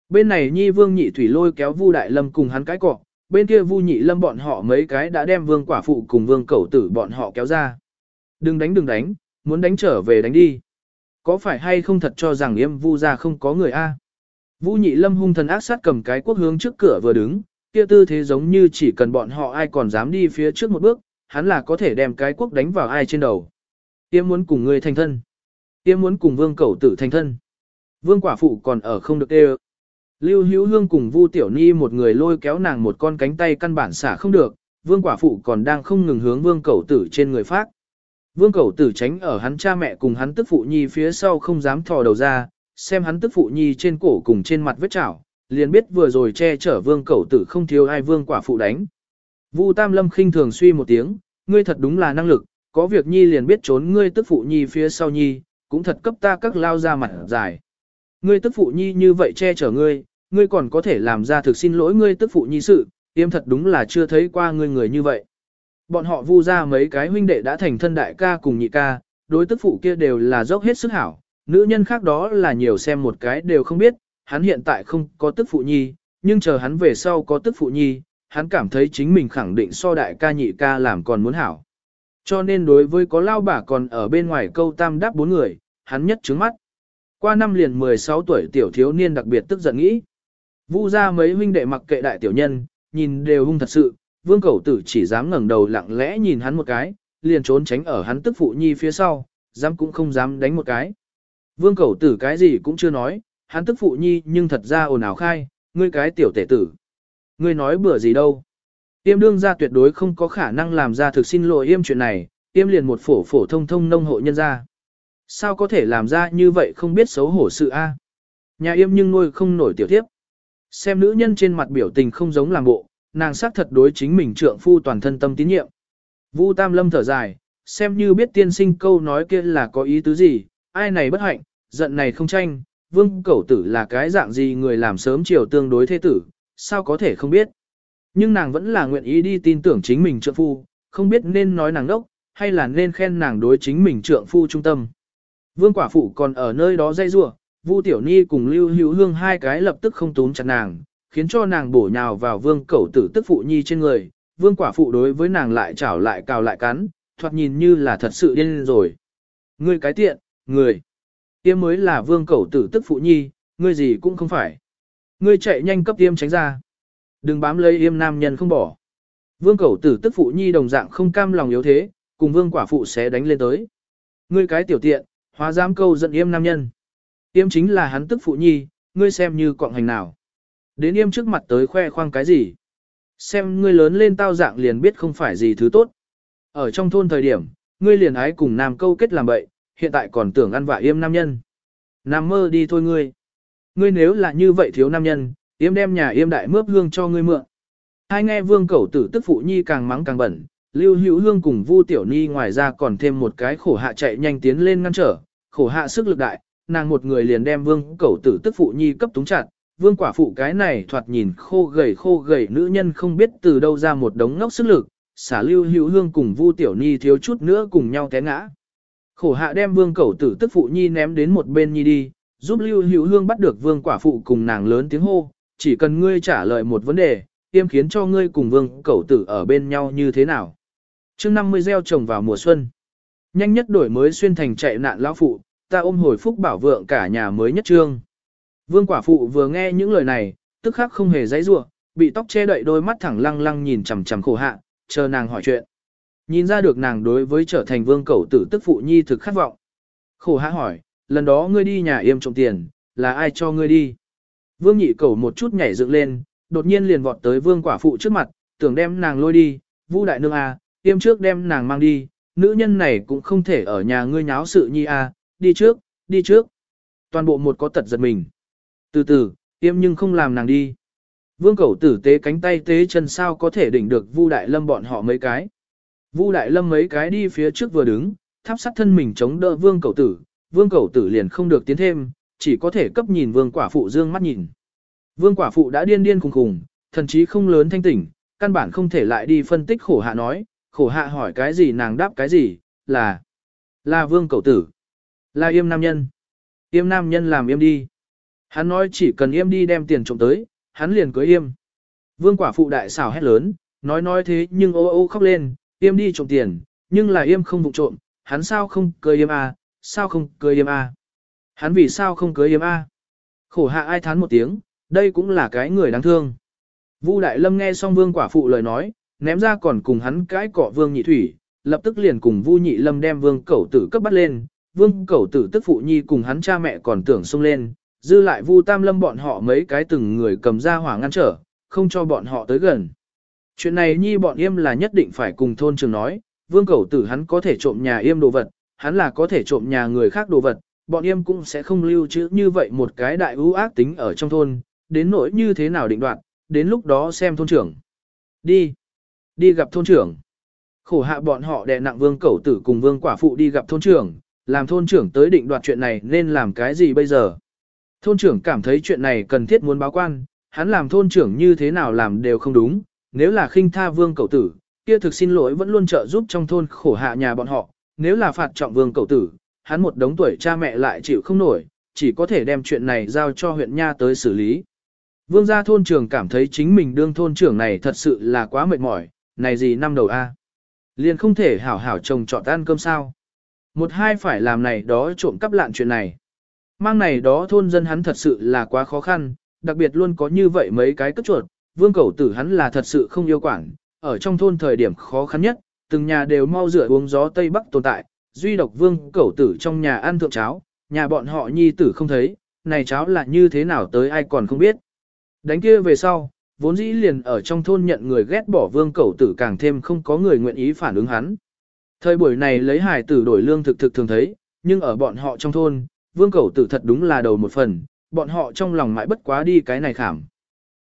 Bên này nhi vương nhị thủy lôi kéo Vu Đại Lâm cùng hắn cái cọ, bên kia Vu nhị lâm bọn họ mấy cái đã đem vương quả phụ cùng vương cẩu tử bọn họ kéo ra. Đừng đánh đừng đánh, muốn đánh trở về đánh đi. Có phải hay không thật cho rằng yêm vu ra không có người a? Vu nhị lâm hung thần ác sát cầm cái quốc hướng trước cửa vừa đứng, kia tư thế giống như chỉ cần bọn họ ai còn dám đi phía trước một bước, hắn là có thể đem cái quốc đánh vào ai trên đầu. Tiêm muốn cùng người thành thân. Tiêm muốn cùng vương cẩu tử thành thân. Vương quả phụ còn ở không được đê Lưu Hữu Hương cùng Vu Tiểu Ni một người lôi kéo nàng một con cánh tay căn bản xả không được, Vương quả phụ còn đang không ngừng hướng Vương Cẩu Tử trên người phát. Vương Cẩu Tử tránh ở hắn cha mẹ cùng hắn tức phụ nhi phía sau không dám thò đầu ra, xem hắn tức phụ nhi trên cổ cùng trên mặt vết chảo, liền biết vừa rồi che chở Vương Cẩu Tử không thiếu ai Vương quả phụ đánh. Vu Tam Lâm khinh thường suy một tiếng, ngươi thật đúng là năng lực, có việc nhi liền biết trốn ngươi tức phụ nhi phía sau nhi, cũng thật cấp ta các lao ra mặt dài. Ngươi tức phụ nhi như vậy che chở ngươi, ngươi còn có thể làm ra thực xin lỗi ngươi tức phụ nhi sự, tiêm thật đúng là chưa thấy qua ngươi người như vậy. Bọn họ vu ra mấy cái huynh đệ đã thành thân đại ca cùng nhị ca, đối tức phụ kia đều là dốc hết sức hảo, nữ nhân khác đó là nhiều xem một cái đều không biết, hắn hiện tại không có tức phụ nhi, nhưng chờ hắn về sau có tức phụ nhi, hắn cảm thấy chính mình khẳng định so đại ca nhị ca làm còn muốn hảo. Cho nên đối với có lao bà còn ở bên ngoài câu tam đáp bốn người, hắn nhất trứng mắt. Qua năm liền 16 tuổi tiểu thiếu niên đặc biệt tức giận nghĩ. Vu ra mấy huynh đệ mặc kệ đại tiểu nhân, nhìn đều hung thật sự, vương cẩu tử chỉ dám ngẩng đầu lặng lẽ nhìn hắn một cái, liền trốn tránh ở hắn tức phụ nhi phía sau, dám cũng không dám đánh một cái. Vương cẩu tử cái gì cũng chưa nói, hắn tức phụ nhi nhưng thật ra ồn ào khai, ngươi cái tiểu tể tử. Ngươi nói bừa gì đâu. Tiêm đương ra tuyệt đối không có khả năng làm ra thực xin lỗi yêm chuyện này, tiêm liền một phổ phổ thông thông nông hộ nhân ra. Sao có thể làm ra như vậy không biết xấu hổ sự a? À? Nhà yêm nhưng nuôi không nổi tiểu tiếp. Xem nữ nhân trên mặt biểu tình không giống làm bộ, nàng xác thật đối chính mình trượng phu toàn thân tâm tín nhiệm. Vu Tam Lâm thở dài, xem như biết tiên sinh câu nói kia là có ý tứ gì, ai này bất hạnh, giận này không tranh, vương cẩu tử là cái dạng gì người làm sớm chiều tương đối thế tử, sao có thể không biết. Nhưng nàng vẫn là nguyện ý đi tin tưởng chính mình trượng phu, không biết nên nói nàng đốc, hay là nên khen nàng đối chính mình trượng phu trung tâm. Vương quả phụ còn ở nơi đó dây rua, Vu Tiểu Ni cùng Lưu Hữu Hương hai cái lập tức không tốn chặt nàng, khiến cho nàng bổ nhào vào vương cẩu tử tức phụ nhi trên người. Vương quả phụ đối với nàng lại chảo lại cào lại cắn, thoạt nhìn như là thật sự điên rồi. Ngươi cái tiện, người. Tiêm mới là vương cẩu tử tức phụ nhi, ngươi gì cũng không phải. Ngươi chạy nhanh cấp tiêm tránh ra. Đừng bám lấy yêm nam nhân không bỏ. Vương cẩu tử tức phụ nhi đồng dạng không cam lòng yếu thế, cùng vương quả phụ sẽ đánh lên tới. Ngươi cái tiểu tiện, hóa dám câu giận yêm nam nhân. Yêm chính là hắn tức phụ nhi, ngươi xem như quọng hành nào. Đến yêm trước mặt tới khoe khoang cái gì. Xem ngươi lớn lên tao dạng liền biết không phải gì thứ tốt. Ở trong thôn thời điểm, ngươi liền ái cùng nam câu kết làm bậy, hiện tại còn tưởng ăn vạ yêm nam nhân. Nam mơ đi thôi ngươi. Ngươi nếu là như vậy thiếu nam nhân, yêm đem nhà yêm đại mướp hương cho ngươi mượn. Hai nghe vương cẩu tử tức phụ nhi càng mắng càng bẩn, lưu hữu hương cùng vu tiểu nhi ngoài ra còn thêm một cái khổ hạ chạy nhanh tiến lên ngăn trở, khổ hạ sức lực đại, nàng một người liền đem vương cẩu tử tức phụ nhi cấp túng chặt, vương quả phụ cái này thoạt nhìn khô gầy khô gầy nữ nhân không biết từ đâu ra một đống ngốc sức lực, xả lưu hữu hương cùng vu tiểu nhi thiếu chút nữa cùng nhau té ngã. Khổ hạ đem vương cẩu tử tức phụ nhi ném đến một bên nhi đi, giúp lưu hữu hương bắt được vương quả phụ cùng nàng lớn tiếng hô, chỉ cần ngươi trả lời một vấn đề, tiêm khiến cho ngươi cùng vương cẩu tử ở bên nhau như thế nào. chương 50 gieo trồng vào mùa xuân. Nhanh nhất đổi mới xuyên thành chạy nạn lão phụ, ta ôm hồi phúc bảo vượng cả nhà mới nhất trương. Vương quả phụ vừa nghe những lời này, tức khắc không hề dãy rủa, bị tóc che đậy đôi mắt thẳng lăng lăng nhìn chằm chằm khổ hạ, chờ nàng hỏi chuyện. Nhìn ra được nàng đối với trở thành vương cẩu tử tức phụ nhi thực khát vọng. Khổ hạ hỏi, lần đó ngươi đi nhà yêm trộm tiền, là ai cho ngươi đi? Vương nhị cẩu một chút nhảy dựng lên, đột nhiên liền vọt tới vương quả phụ trước mặt, tưởng đem nàng lôi đi, vu đại nương à, yêm trước đem nàng mang đi, nữ nhân này cũng không thể ở nhà ngươi nháo sự nhi à, đi trước, đi trước. Toàn bộ một có tật giật mình. Từ từ, yêm nhưng không làm nàng đi. Vương cẩu tử tế cánh tay tế chân sao có thể đỉnh được Vu Đại Lâm bọn họ mấy cái. Vu Đại Lâm mấy cái đi phía trước vừa đứng, tháp sát thân mình chống đỡ Vương cẩu tử, Vương cẩu tử liền không được tiến thêm, chỉ có thể cấp nhìn Vương quả phụ dương mắt nhìn. Vương quả phụ đã điên điên khùng khùng, thần chí không lớn thanh tỉnh, căn bản không thể lại đi phân tích khổ hạ nói, khổ hạ hỏi cái gì nàng đáp cái gì, là, là Vương cẩu tử, là yêm nam nhân. Yêm nam nhân làm yêm đi. Hắn nói chỉ cần yêm đi đem tiền trộm tới, hắn liền cưới yêm. Vương quả phụ đại xảo hét lớn, nói nói thế nhưng ô ô khóc lên, yêm đi trộm tiền, nhưng là yêm không vụ trộm, hắn sao không cưới yêm à? sao không cưới yêm à? Hắn vì sao không cưới yêm à? Khổ hạ ai thán một tiếng, đây cũng là cái người đáng thương. Vu Đại Lâm nghe xong Vương quả phụ lời nói, ném ra còn cùng hắn cái cọ Vương Nhị Thủy, lập tức liền cùng Vu Nhị Lâm đem Vương Cẩu Tử cấp bắt lên, Vương Cẩu Tử tức phụ nhi cùng hắn cha mẹ còn tưởng xông lên, dư lại Vu Tam Lâm bọn họ mấy cái từng người cầm ra hỏa ngăn trở, không cho bọn họ tới gần. Chuyện này nhi bọn yêm là nhất định phải cùng thôn trường nói, Vương Cẩu Tử hắn có thể trộm nhà yêm đồ vật, hắn là có thể trộm nhà người khác đồ vật, bọn yêm cũng sẽ không lưu trữ như vậy một cái đại ưu ác tính ở trong thôn, đến nỗi như thế nào định đoạt, đến lúc đó xem thôn trưởng. Đi, đi gặp thôn trưởng. Khổ hạ bọn họ đè nặng vương cẩu tử cùng vương quả phụ đi gặp thôn trưởng, làm thôn trưởng tới định đoạt chuyện này nên làm cái gì bây giờ. Thôn trưởng cảm thấy chuyện này cần thiết muốn báo quan, hắn làm thôn trưởng như thế nào làm đều không đúng, nếu là khinh tha vương cậu tử, kia thực xin lỗi vẫn luôn trợ giúp trong thôn khổ hạ nhà bọn họ, nếu là phạt trọng vương cậu tử, hắn một đống tuổi cha mẹ lại chịu không nổi, chỉ có thể đem chuyện này giao cho huyện nha tới xử lý. Vương gia thôn trưởng cảm thấy chính mình đương thôn trưởng này thật sự là quá mệt mỏi, này gì năm đầu a Liền không thể hảo hảo trồng trọt ăn cơm sao. Một hai phải làm này đó trộm cắp lạn chuyện này. Mang này đó thôn dân hắn thật sự là quá khó khăn, đặc biệt luôn có như vậy mấy cái cất chuột, vương cầu tử hắn là thật sự không yêu quản, ở trong thôn thời điểm khó khăn nhất, từng nhà đều mau rửa uống gió Tây Bắc tồn tại, duy độc vương cầu tử trong nhà ăn thượng cháo, nhà bọn họ nhi tử không thấy, này cháo là như thế nào tới ai còn không biết. Đánh kia về sau, vốn dĩ liền ở trong thôn nhận người ghét bỏ vương cầu tử càng thêm không có người nguyện ý phản ứng hắn. Thời buổi này lấy hài tử đổi lương thực thực thường thấy, nhưng ở bọn họ trong thôn, vương Cẩu tử thật đúng là đầu một phần, bọn họ trong lòng mãi bất quá đi cái này khảm.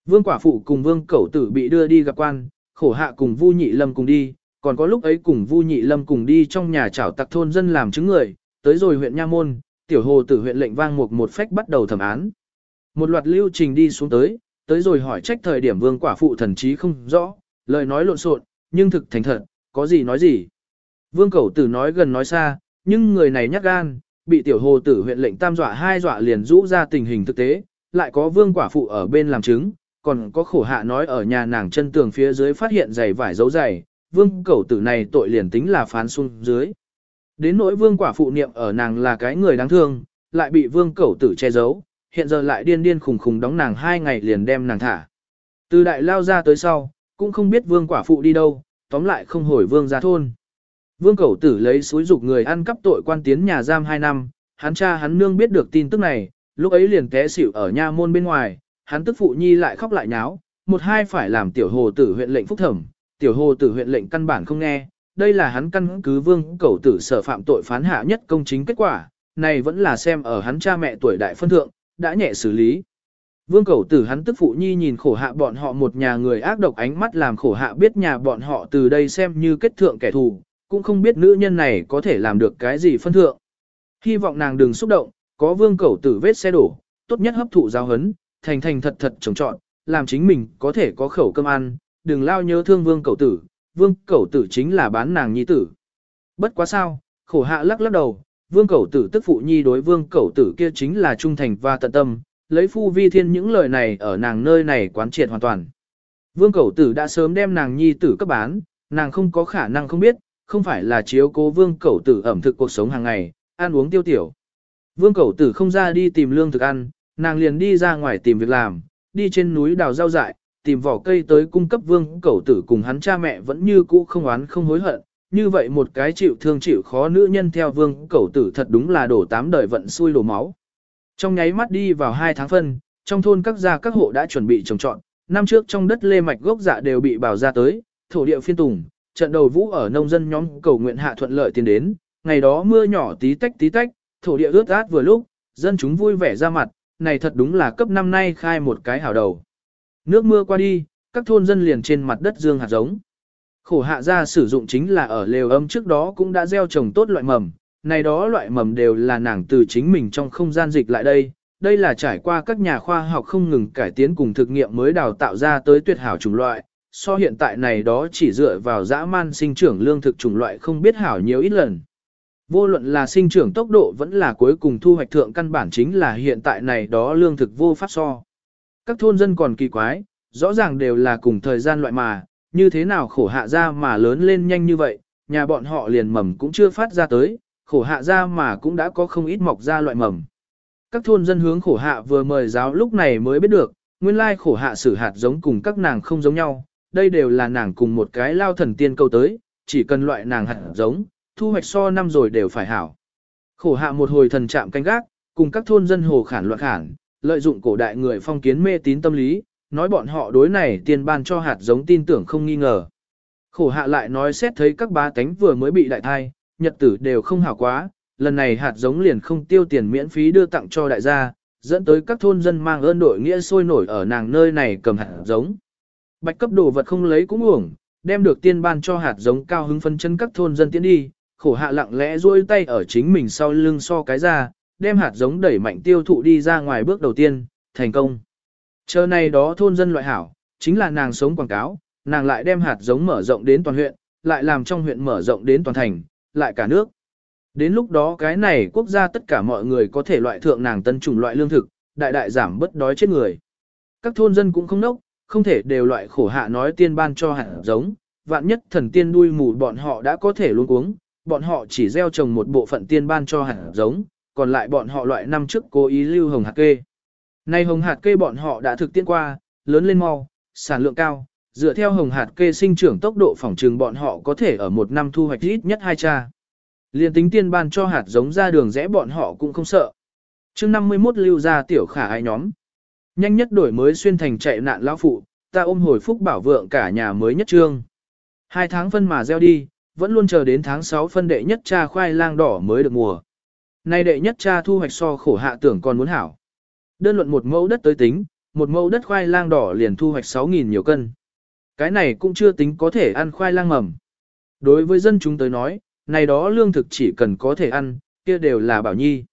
Vương quả phụ cùng vương Cẩu tử bị đưa đi gặp quan, khổ hạ cùng Vu Nhị Lâm cùng đi, còn có lúc ấy cùng Vu Nhị Lâm cùng đi trong nhà chảo tặc thôn dân làm chứng người, tới rồi huyện Nha Môn, tiểu hồ tử huyện lệnh vang một một phách bắt đầu thẩm án. Một loạt lưu trình đi xuống tới, tới rồi hỏi trách thời điểm vương quả phụ thần trí không rõ, lời nói lộn xộn, nhưng thực thành thật, có gì nói gì. Vương cẩu tử nói gần nói xa, nhưng người này nhát gan, bị tiểu hồ tử huyện lệnh tam dọa hai dọa liền rũ ra tình hình thực tế, lại có vương quả phụ ở bên làm chứng, còn có khổ hạ nói ở nhà nàng chân tường phía dưới phát hiện giày vải dấu giày, vương cẩu tử này tội liền tính là phán xuống dưới. Đến nỗi vương quả phụ niệm ở nàng là cái người đáng thương, lại bị vương cẩu tử che giấu, hiện giờ lại điên điên khùng khùng đóng nàng hai ngày liền đem nàng thả. Từ đại lao ra tới sau, cũng không biết vương quả phụ đi đâu, tóm lại không hồi vương ra thôn. Vương cẩu tử lấy suối dục người ăn cắp tội quan tiến nhà giam hai năm, hắn cha hắn nương biết được tin tức này, lúc ấy liền té xỉu ở nha môn bên ngoài, hắn tức phụ nhi lại khóc lại nháo, một hai phải làm tiểu hồ tử huyện lệnh phúc thẩm, tiểu hồ tử huyện lệnh căn bản không nghe, đây là hắn căn cứ vương cẩu tử sở phạm tội phán hạ nhất công chính kết quả, này vẫn là xem ở hắn cha mẹ tuổi đại phân thượng, đã nhẹ xử lý. Vương cẩu tử hắn tức phụ nhi nhìn khổ hạ bọn họ một nhà người ác độc ánh mắt làm khổ hạ biết nhà bọn họ từ đây xem như kết thượng kẻ thù, cũng không biết nữ nhân này có thể làm được cái gì phân thượng. Hy vọng nàng đừng xúc động, có vương cẩu tử vết xe đổ, tốt nhất hấp thụ giáo hấn, thành thành thật thật trồng trọn, làm chính mình có thể có khẩu cơm ăn, đừng lao nhớ thương vương cẩu tử, vương cẩu tử chính là bán nàng nhi tử. Bất quá sao, khổ hạ lắc lắc đầu, vương cẩu tử tức phụ nhi đối vương cẩu tử kia chính là trung thành và tận tâm, lấy phu vi thiên những lời này ở nàng nơi này quán triệt hoàn toàn. Vương cẩu tử đã sớm đem nàng nhi tử cấp bán, nàng không có khả năng không biết, không phải là chiếu cố vương cẩu tử ẩm thực cuộc sống hàng ngày, ăn uống tiêu tiểu. Vương cẩu tử không ra đi tìm lương thực ăn, nàng liền đi ra ngoài tìm việc làm, đi trên núi đào rau dại, tìm vỏ cây tới cung cấp vương cẩu tử cùng hắn cha mẹ vẫn như cũ không oán không hối hận. Như vậy một cái chịu thương chịu khó nữ nhân theo vương cẩu tử thật đúng là đổ tám đời vận xui đổ máu. Trong nháy mắt đi vào hai tháng phân, trong thôn các gia các hộ đã chuẩn bị trồng trọn, năm trước trong đất lê mạch gốc dạ đều bị bảo ra tới, thổ địa phiên tùng, trận đầu vũ ở nông dân nhóm cầu nguyện hạ thuận lợi tiến đến, ngày đó mưa nhỏ tí tách tí tách, thổ địa ướt át vừa lúc, dân chúng vui vẻ ra mặt, này thật đúng là cấp năm nay khai một cái hảo đầu. Nước mưa qua đi, các thôn dân liền trên mặt đất dương hạt giống. Khổ hạ ra sử dụng chính là ở lều ấm trước đó cũng đã gieo trồng tốt loại mầm, này đó loại mầm đều là nàng từ chính mình trong không gian dịch lại đây. Đây là trải qua các nhà khoa học không ngừng cải tiến cùng thực nghiệm mới đào tạo ra tới tuyệt hảo chủng loại, so hiện tại này đó chỉ dựa vào dã man sinh trưởng lương thực chủng loại không biết hảo nhiều ít lần. Vô luận là sinh trưởng tốc độ vẫn là cuối cùng thu hoạch thượng căn bản chính là hiện tại này đó lương thực vô pháp so. Các thôn dân còn kỳ quái, rõ ràng đều là cùng thời gian loại mà, như thế nào khổ hạ ra mà lớn lên nhanh như vậy, nhà bọn họ liền mầm cũng chưa phát ra tới, khổ hạ ra mà cũng đã có không ít mọc ra loại mầm. Các thôn dân hướng khổ hạ vừa mời giáo lúc này mới biết được, nguyên lai khổ hạ sử hạt giống cùng các nàng không giống nhau, đây đều là nàng cùng một cái lao thần tiên câu tới, chỉ cần loại nàng hạt giống, thu hoạch so năm rồi đều phải hảo. Khổ hạ một hồi thần chạm canh gác, cùng các thôn dân hồ khản loạn khản, lợi dụng cổ đại người phong kiến mê tín tâm lý, nói bọn họ đối này tiền ban cho hạt giống tin tưởng không nghi ngờ. Khổ hạ lại nói xét thấy các bá tánh vừa mới bị đại thai, nhật tử đều không hảo quá, lần này hạt giống liền không tiêu tiền miễn phí đưa tặng cho đại gia, dẫn tới các thôn dân mang ơn đội nghĩa sôi nổi ở nàng nơi này cầm hạt giống. Bạch cấp đồ vật không lấy cũng uổng, đem được tiên ban cho hạt giống cao hứng phân chân các thôn dân tiến đi, khổ hạ lặng lẽ duỗi tay ở chính mình sau lưng so cái ra, đem hạt giống đẩy mạnh tiêu thụ đi ra ngoài bước đầu tiên, thành công. Chờ này đó thôn dân loại hảo, chính là nàng sống quảng cáo, nàng lại đem hạt giống mở rộng đến toàn huyện, lại làm trong huyện mở rộng đến toàn thành, lại cả nước. Đến lúc đó cái này quốc gia tất cả mọi người có thể loại thượng nàng tân chủng loại lương thực, đại đại giảm bất đói chết người. Các thôn dân cũng không nốc, không thể đều loại khổ hạ nói tiên ban cho hạt giống, vạn nhất thần tiên đuôi mù bọn họ đã có thể luôn uống, bọn họ chỉ gieo trồng một bộ phận tiên ban cho hạt giống, còn lại bọn họ loại năm trước cố ý lưu hồng hạt kê. Nay hồng hạt kê bọn họ đã thực tiễn qua, lớn lên mau, sản lượng cao, dựa theo hồng hạt kê sinh trưởng tốc độ phòng trừng bọn họ có thể ở một năm thu hoạch ít nhất hai cha. Liên tính tiên ban cho hạt giống ra đường rẽ bọn họ cũng không sợ. chương 51 lưu ra tiểu khả ai nhóm. Nhanh nhất đổi mới xuyên thành chạy nạn lão phụ, ta ôm hồi phúc bảo vượng cả nhà mới nhất trương. Hai tháng phân mà gieo đi, vẫn luôn chờ đến tháng 6 phân đệ nhất cha khoai lang đỏ mới được mùa. Nay đệ nhất cha thu hoạch so khổ hạ tưởng còn muốn hảo. Đơn luận một mẫu đất tới tính, một mẫu đất khoai lang đỏ liền thu hoạch 6.000 nhiều cân. Cái này cũng chưa tính có thể ăn khoai lang mầm. Đối với dân chúng tới nói, này đó lương thực chỉ cần có thể ăn, kia đều là bảo nhi.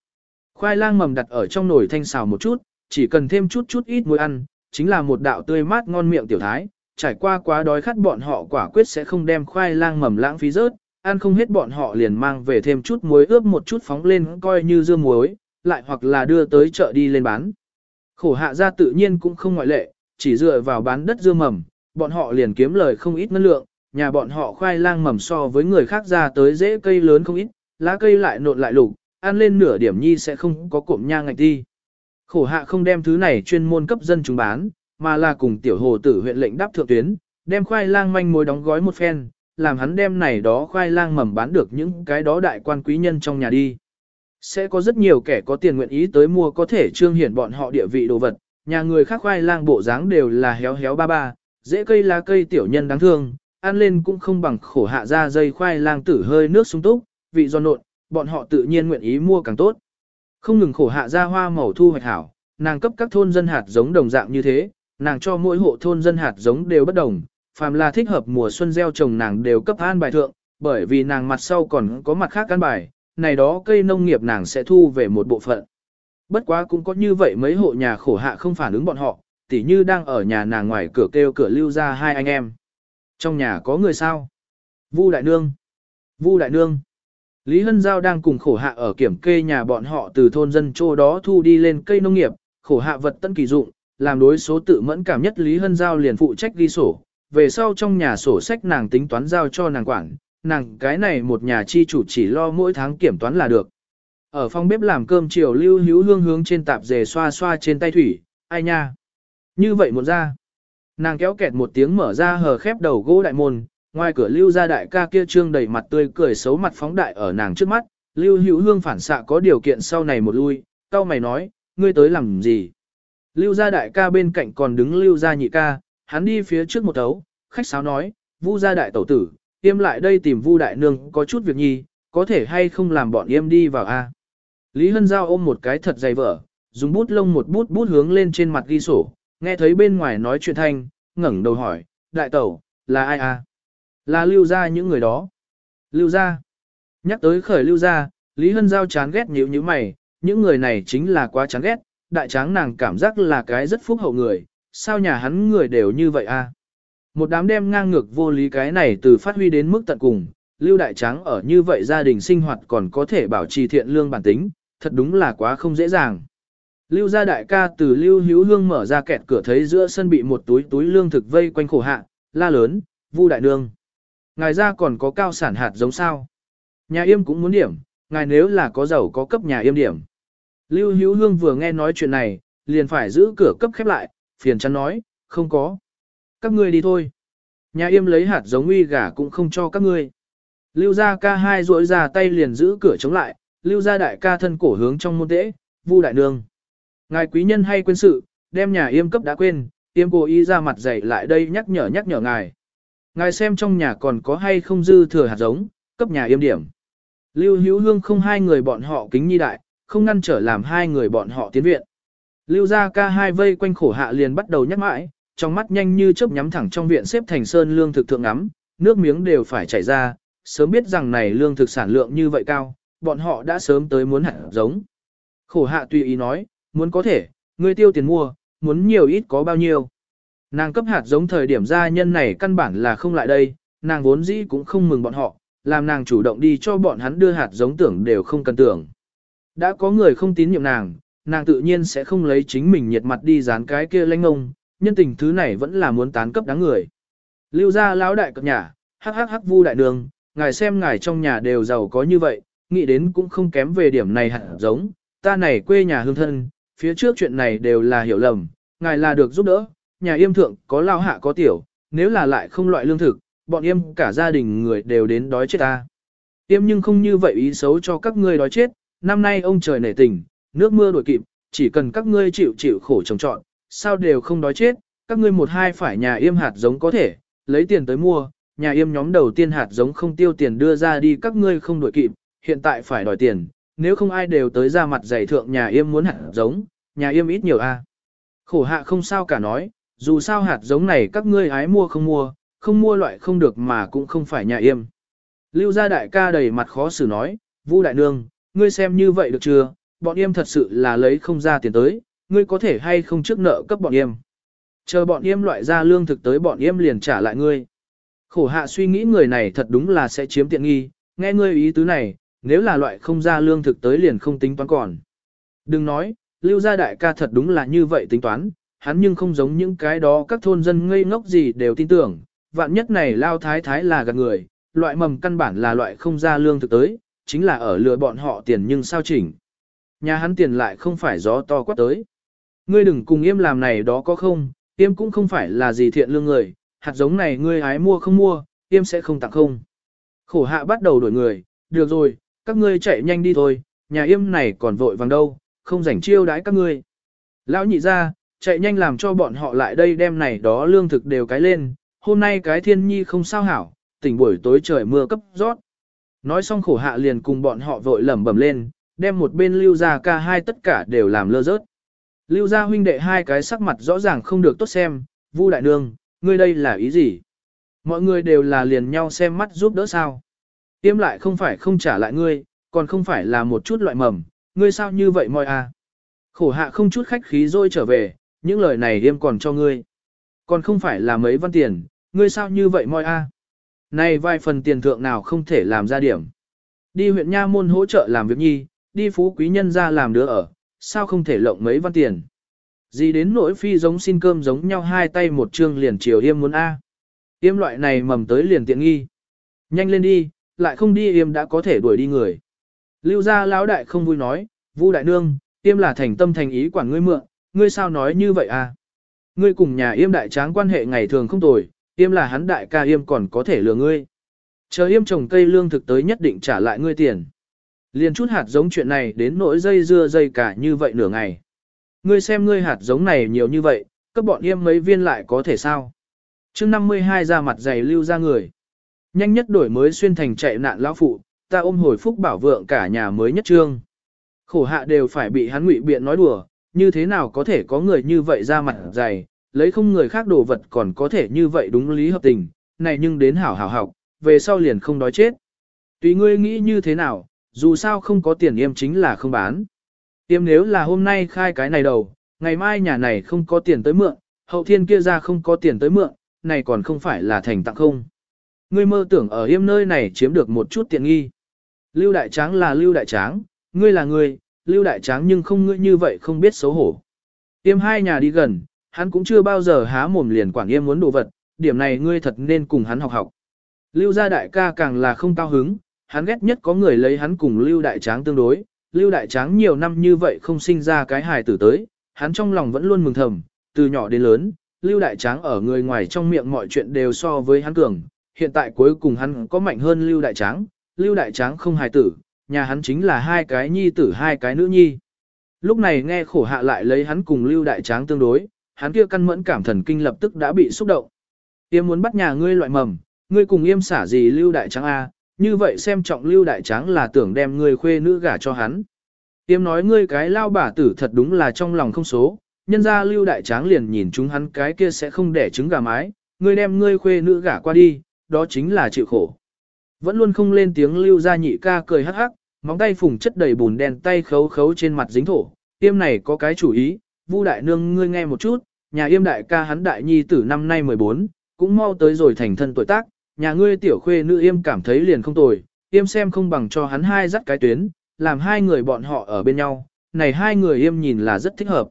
Khoai lang mầm đặt ở trong nồi thanh xào một chút, chỉ cần thêm chút chút ít muối ăn, chính là một đạo tươi mát ngon miệng tiểu thái, trải qua quá đói khát bọn họ quả quyết sẽ không đem khoai lang mầm lãng phí rớt, ăn không hết bọn họ liền mang về thêm chút muối ướp một chút phóng lên coi như dưa muối, lại hoặc là đưa tới chợ đi lên bán. Khổ hạ gia tự nhiên cũng không ngoại lệ, chỉ dựa vào bán đất dưa mầm, bọn họ liền kiếm lời không ít ngân lượng, nhà bọn họ khoai lang mầm so với người khác ra tới dễ cây lớn không ít, lá cây lại nộn lại lục, ăn lên nửa điểm nhi sẽ không có cụm nha ngạch đi. Khổ hạ không đem thứ này chuyên môn cấp dân chúng bán, mà là cùng tiểu hồ tử huyện lệnh đáp thượng tuyến, đem khoai lang manh mối đóng gói một phen, làm hắn đem này đó khoai lang mầm bán được những cái đó đại quan quý nhân trong nhà đi. Sẽ có rất nhiều kẻ có tiền nguyện ý tới mua có thể trương hiển bọn họ địa vị đồ vật, nhà người khác khoai lang bộ dáng đều là héo héo ba ba, dễ cây lá cây tiểu nhân đáng thương, ăn lên cũng không bằng khổ hạ ra dây khoai lang tử hơi nước sung túc, vị do nộn, bọn họ tự nhiên nguyện ý mua càng tốt. Không ngừng khổ hạ ra hoa màu thu hoạch hảo, nàng cấp các thôn dân hạt giống đồng dạng như thế, nàng cho mỗi hộ thôn dân hạt giống đều bất đồng, phàm là thích hợp mùa xuân gieo trồng nàng đều cấp an bài thượng, bởi vì nàng mặt sau còn có mặt khác an bài, này đó cây nông nghiệp nàng sẽ thu về một bộ phận. Bất quá cũng có như vậy mấy hộ nhà khổ hạ không phản ứng bọn họ, tỉ như đang ở nhà nàng ngoài cửa kêu cửa lưu ra hai anh em. Trong nhà có người sao? Vu Đại Nương. Vu Đại Nương. Lý Hân Giao đang cùng khổ hạ ở kiểm kê nhà bọn họ từ thôn dân chỗ đó thu đi lên cây nông nghiệp, khổ hạ vật tân kỳ dụng, làm đối số tự mẫn cảm nhất Lý Hân Giao liền phụ trách ghi sổ, về sau trong nhà sổ sách nàng tính toán giao cho nàng quản, nàng cái này một nhà chi chủ chỉ lo mỗi tháng kiểm toán là được. Ở phòng bếp làm cơm chiều lưu hữu hương hướng trên tạp dề xoa xoa trên tay thủy, ai nha. Như vậy một ra, nàng kéo kẹt một tiếng mở ra hờ khép đầu gỗ đại môn, ngoài cửa lưu ra đại ca kia trương đầy mặt tươi cười xấu mặt phóng đại ở nàng trước mắt, lưu hữu hương phản xạ có điều kiện sau này một lui, cao mày nói, ngươi tới làm gì? Lưu gia đại ca bên cạnh còn đứng lưu gia nhị ca, hắn đi phía trước một tấu, khách sáo nói, vu gia đại tẩu tử, yêm lại đây tìm vu đại nương có chút việc nhi, có thể hay không làm bọn yêm đi vào a? Lý Hân Giao ôm một cái thật dày vở, dùng bút lông một bút bút hướng lên trên mặt ghi sổ, nghe thấy bên ngoài nói chuyện thanh, ngẩng đầu hỏi, đại tẩu, là ai a? Là lưu gia những người đó. Lưu gia. Nhắc tới khởi lưu gia, Lý Hân Giao chán ghét nhíu như mày, những người này chính là quá chán ghét, đại tráng nàng cảm giác là cái rất phúc hậu người, sao nhà hắn người đều như vậy a? Một đám đem ngang ngược vô lý cái này từ phát huy đến mức tận cùng, lưu đại tráng ở như vậy gia đình sinh hoạt còn có thể bảo trì thiện lương bản tính, thật đúng là quá không dễ dàng. Lưu gia đại ca từ lưu hữu hương mở ra kẹt cửa thấy giữa sân bị một túi túi lương thực vây quanh khổ hạ, la lớn, vu đại nương. Ngài ra còn có cao sản hạt giống sao? Nhà yêm cũng muốn điểm, ngài nếu là có giàu có cấp nhà yêm điểm. Lưu Hữu Hương vừa nghe nói chuyện này, liền phải giữ cửa cấp khép lại, phiền chắn nói, không có. Các ngươi đi thôi. Nhà yêm lấy hạt giống uy gà cũng không cho các ngươi. Lưu gia ca hai rỗi ra tay liền giữ cửa chống lại, lưu gia đại ca thân cổ hướng trong môn tễ, vu đại nương. Ngài quý nhân hay quên sự, đem nhà yêm cấp đã quên, yêm cố ý ra mặt dày lại đây nhắc nhở nhắc nhở ngài. Ngài xem trong nhà còn có hay không dư thừa hạt giống, cấp nhà yêm điểm. Lưu hữu hương không hai người bọn họ kính nhi đại, không ngăn trở làm hai người bọn họ tiến viện. Lưu gia ca hai vây quanh khổ hạ liền bắt đầu nhắc mãi, trong mắt nhanh như chớp nhắm thẳng trong viện xếp thành sơn lương thực thượng ngắm, nước miếng đều phải chảy ra, sớm biết rằng này lương thực sản lượng như vậy cao, bọn họ đã sớm tới muốn hạt giống. Khổ hạ tùy ý nói, muốn có thể, ngươi tiêu tiền mua, muốn nhiều ít có bao nhiêu. Nàng cấp hạt giống thời điểm gia nhân này căn bản là không lại đây, nàng vốn dĩ cũng không mừng bọn họ, làm nàng chủ động đi cho bọn hắn đưa hạt giống tưởng đều không cần tưởng. Đã có người không tín nhiệm nàng, nàng tự nhiên sẽ không lấy chính mình nhiệt mặt đi dán cái kia lãnh ông, nhân tình thứ này vẫn là muốn tán cấp đáng người. Lưu gia lão đại cập nhà, hắc hắc hắc vu đại đường, ngài xem ngài trong nhà đều giàu có như vậy, nghĩ đến cũng không kém về điểm này hẳn giống, ta này quê nhà hương thân, phía trước chuyện này đều là hiểu lầm, ngài là được giúp đỡ, nhà yêm thượng có lao hạ có tiểu, nếu là lại không loại lương thực, bọn yêm cả gia đình người đều đến đói chết ta. Yêm nhưng không như vậy ý xấu cho các ngươi đói chết, năm nay ông trời nể tình, nước mưa đuổi kịp, chỉ cần các ngươi chịu chịu khổ trồng trọn, sao đều không đói chết, các ngươi một hai phải nhà yêm hạt giống có thể, lấy tiền tới mua, nhà yêm nhóm đầu tiên hạt giống không tiêu tiền đưa ra đi các ngươi không đuổi kịp, hiện tại phải đòi tiền, nếu không ai đều tới ra mặt giày thượng nhà yêm muốn hạt giống, nhà yêm ít nhiều a. Khổ hạ không sao cả nói, dù sao hạt giống này các ngươi ái mua không mua, không mua loại không được mà cũng không phải nhà yêm. Lưu gia đại ca đầy mặt khó xử nói, Vu đại nương, ngươi xem như vậy được chưa, bọn yêm thật sự là lấy không ra tiền tới, ngươi có thể hay không trước nợ cấp bọn yêm. Chờ bọn yêm loại ra lương thực tới bọn yêm liền trả lại ngươi. Khổ hạ suy nghĩ người này thật đúng là sẽ chiếm tiện nghi, nghe ngươi ý tứ này, nếu là loại không ra lương thực tới liền không tính toán còn. Đừng nói, lưu gia đại ca thật đúng là như vậy tính toán, hắn nhưng không giống những cái đó các thôn dân ngây ngốc gì đều tin tưởng, vạn nhất này lao thái thái là gạt người, loại mầm căn bản là loại không ra lương thực tới, chính là ở lừa bọn họ tiền nhưng sao chỉnh. Nhà hắn tiền lại không phải gió to quát tới. Ngươi đừng cùng im làm này đó có không, im cũng không phải là gì thiện lương người, hạt giống này ngươi ái mua không mua, im sẽ không tặng không. Khổ hạ bắt đầu đổi người, được rồi, các ngươi chạy nhanh đi thôi, nhà im này còn vội vàng đâu, không rảnh chiêu đãi các ngươi. Lão nhị ra, chạy nhanh làm cho bọn họ lại đây đem này đó lương thực đều cái lên, hôm nay cái thiên nhi không sao hảo, tỉnh buổi tối trời mưa cấp rót. Nói xong khổ hạ liền cùng bọn họ vội lẩm bẩm lên, đem một bên lưu ra ca hai tất cả đều làm lơ rớt. Lưu ra huynh đệ hai cái sắc mặt rõ ràng không được tốt xem, Vu đại nương, ngươi đây là ý gì? Mọi người đều là liền nhau xem mắt giúp đỡ sao? Tiêm lại không phải không trả lại ngươi, còn không phải là một chút loại mầm, ngươi sao như vậy mọi à? Khổ hạ không chút khách khí rồi trở về, những lời này yêm còn cho ngươi. Còn không phải là mấy văn tiền, ngươi sao như vậy moi a? Này vài phần tiền thượng nào không thể làm ra điểm. Đi huyện Nha Môn hỗ trợ làm việc nhi, đi phú quý nhân ra làm đứa ở, sao không thể lộng mấy văn tiền. Gì đến nỗi phi giống xin cơm giống nhau hai tay một chương liền chiều yêm muốn A. Yêm loại này mầm tới liền tiện nghi. Nhanh lên đi, lại không đi yêm đã có thể đuổi đi người. Lưu gia lão đại không vui nói, Vu đại nương, yêm là thành tâm thành ý quản ngươi mượn, ngươi sao nói như vậy à? Ngươi cùng nhà yêm đại tráng quan hệ ngày thường không tồi, yêm là hắn đại ca yêm còn có thể lừa ngươi. Chờ yêm trồng cây lương thực tới nhất định trả lại ngươi tiền. Liên chút hạt giống chuyện này đến nỗi dây dưa dây cả như vậy nửa ngày. Ngươi xem ngươi hạt giống này nhiều như vậy, các bọn yêm mấy viên lại có thể sao? mươi 52 ra mặt dày lưu ra người. Nhanh nhất đổi mới xuyên thành chạy nạn lão phụ, ta ôm hồi phúc bảo vượng cả nhà mới nhất trương. Khổ hạ đều phải bị hắn ngụy biện nói đùa, như thế nào có thể có người như vậy ra mặt dày, lấy không người khác đồ vật còn có thể như vậy đúng lý hợp tình, này nhưng đến hảo hảo học, về sau liền không đói chết. Tùy ngươi nghĩ như thế nào, dù sao không có tiền yêm chính là không bán. Yêm nếu là hôm nay khai cái này đầu, ngày mai nhà này không có tiền tới mượn, hậu thiên kia ra không có tiền tới mượn, này còn không phải là thành tặng không. Ngươi mơ tưởng ở yêm nơi này chiếm được một chút tiện nghi. Lưu đại tráng là lưu đại tráng, ngươi là ngươi, lưu đại tráng nhưng không ngươi như vậy không biết xấu hổ. Tiêm hai nhà đi gần, hắn cũng chưa bao giờ há mồm liền quảng yêm muốn đồ vật, điểm này ngươi thật nên cùng hắn học học. Lưu gia đại ca càng là không cao hứng, hắn ghét nhất có người lấy hắn cùng lưu đại tráng tương đối, lưu đại tráng nhiều năm như vậy không sinh ra cái hài tử tới, hắn trong lòng vẫn luôn mừng thầm, từ nhỏ đến lớn, lưu đại tráng ở người ngoài trong miệng mọi chuyện đều so với hắn cường, hiện tại cuối cùng hắn có mạnh hơn lưu đại tráng, lưu đại tráng không hài tử, nhà hắn chính là hai cái nhi tử hai cái nữ nhi. Lúc này nghe khổ hạ lại lấy hắn cùng lưu đại tráng tương đối, hắn kia căn mẫn cảm thần kinh lập tức đã bị xúc động. Yêm muốn bắt nhà ngươi loại mầm, ngươi cùng yêm xả gì lưu đại tráng A, như vậy xem trọng lưu đại tráng là tưởng đem ngươi khuê nữ gả cho hắn. Yêm nói ngươi cái lao bà tử thật đúng là trong lòng không số, nhân ra lưu đại tráng liền nhìn chúng hắn cái kia sẽ không để trứng gà mái, ngươi đem ngươi khuê nữ gả qua đi, đó chính là chịu khổ. Vẫn luôn không lên tiếng lưu ra nhị ca cười hắc hắc, móng tay phùng chất đầy bùn đen tay khấu khấu trên mặt dính thổ. Yêm này có cái chủ ý, Vu đại nương ngươi nghe một chút, nhà yêm đại ca hắn đại nhi tử năm nay 14, cũng mau tới rồi thành thân tuổi tác, nhà ngươi tiểu khuê nữ yêm cảm thấy liền không tồi, yêm xem không bằng cho hắn hai dắt cái tuyến, làm hai người bọn họ ở bên nhau, này hai người yêm nhìn là rất thích hợp.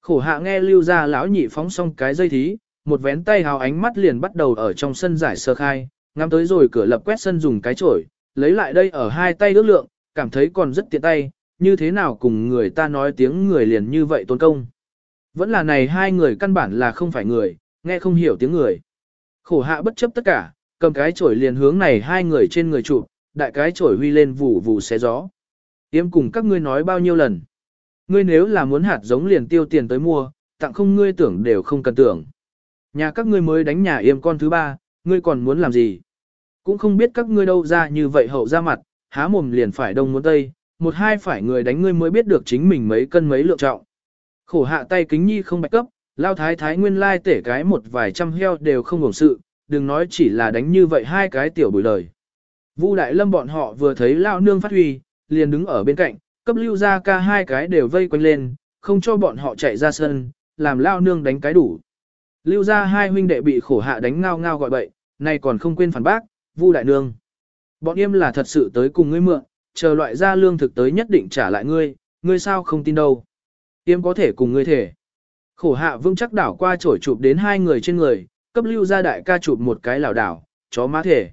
Khổ hạ nghe lưu ra lão nhị phóng xong cái dây thí, một vén tay hào ánh mắt liền bắt đầu ở trong sân giải sơ khai, ngắm tới rồi cửa lập quét sân dùng cái chổi, lấy lại đây ở hai tay ước lượng, cảm thấy còn rất tiện tay, như thế nào cùng người ta nói tiếng người liền như vậy tôn công. Vẫn là này hai người căn bản là không phải người, nghe không hiểu tiếng người. Khổ hạ bất chấp tất cả, cầm cái chổi liền hướng này hai người trên người chụp, đại cái chổi huy lên vù vù xé gió. Yếm cùng các ngươi nói bao nhiêu lần. Ngươi nếu là muốn hạt giống liền tiêu tiền tới mua, tặng không ngươi tưởng đều không cần tưởng. Nhà các ngươi mới đánh nhà yêm con thứ ba, ngươi còn muốn làm gì? Cũng không biết các ngươi đâu ra như vậy hậu ra mặt, há mồm liền phải đông muốn tây, một hai phải người đánh ngươi mới biết được chính mình mấy cân mấy lượng trọng. Khổ hạ tay kính nhi không bạch cấp, lao thái thái nguyên lai tể cái một vài trăm heo đều không hưởng sự, đừng nói chỉ là đánh như vậy hai cái tiểu bùi lời. Vu Đại Lâm bọn họ vừa thấy lao nương phát huy, liền đứng ở bên cạnh, cấp lưu ra ca hai cái đều vây quanh lên, không cho bọn họ chạy ra sân, làm lao nương đánh cái đủ. Lưu ra hai huynh đệ bị khổ hạ đánh ngao ngao gọi bậy, nay còn không quên phản bác, Vu đại nương. Bọn em là thật sự tới cùng ngươi mượn, chờ loại ra lương thực tới nhất định trả lại ngươi, ngươi sao không tin đâu. Yêm có thể cùng ngươi thể. Khổ hạ vững chắc đảo qua trổi chụp đến hai người trên người, cấp lưu ra đại ca chụp một cái lảo đảo, chó má thể.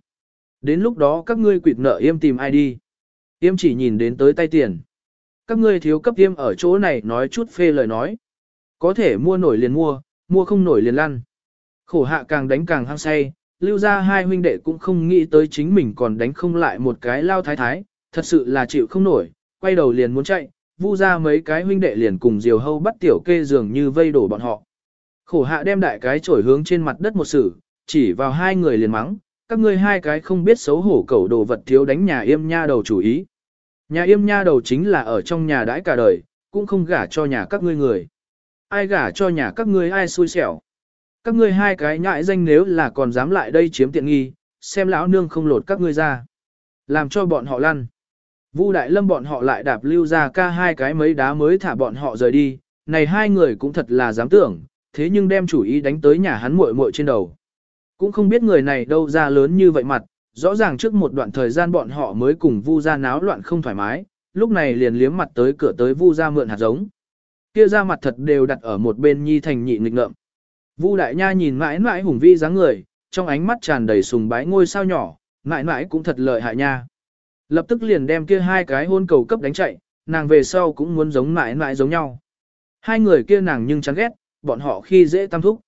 Đến lúc đó các ngươi quỵt nợ yêm tìm ai đi. Yêm chỉ nhìn đến tới tay tiền. Các ngươi thiếu cấp yêm ở chỗ này nói chút phê lời nói. Có thể mua nổi liền mua, mua không nổi liền lăn. Khổ hạ càng đánh càng hăng say, lưu ra hai huynh đệ cũng không nghĩ tới chính mình còn đánh không lại một cái lao thái thái, thật sự là chịu không nổi, quay đầu liền muốn chạy, vu ra mấy cái huynh đệ liền cùng diều hâu bắt tiểu kê dường như vây đổ bọn họ. Khổ hạ đem đại cái chổi hướng trên mặt đất một sử, chỉ vào hai người liền mắng, các ngươi hai cái không biết xấu hổ cẩu đồ vật thiếu đánh nhà yêm nha đầu chủ ý. Nhà yêm nha đầu chính là ở trong nhà đãi cả đời, cũng không gả cho nhà các ngươi người. Ai gả cho nhà các ngươi ai xui xẻo. Các ngươi hai cái nhãi danh nếu là còn dám lại đây chiếm tiện nghi, xem lão nương không lột các ngươi ra. Làm cho bọn họ lăn. Vu Đại Lâm bọn họ lại đạp lưu ra ca hai cái mấy đá mới thả bọn họ rời đi, này hai người cũng thật là dám tưởng, thế nhưng đem chủ ý đánh tới nhà hắn muội muội trên đầu. Cũng không biết người này đâu ra lớn như vậy mặt, rõ ràng trước một đoạn thời gian bọn họ mới cùng Vu ra náo loạn không thoải mái, lúc này liền liếm mặt tới cửa tới Vu ra mượn hạt giống. Kia ra mặt thật đều đặt ở một bên nhi thành nhị nghịch ngợm. Vu đại nha nhìn mãi mãi hùng vi dáng người, trong ánh mắt tràn đầy sùng bái ngôi sao nhỏ, mãi mãi cũng thật lợi hại nha. Lập tức liền đem kia hai cái hôn cầu cấp đánh chạy, nàng về sau cũng muốn giống mãi mãi giống nhau. Hai người kia nàng nhưng chán ghét, bọn họ khi dễ tam thúc.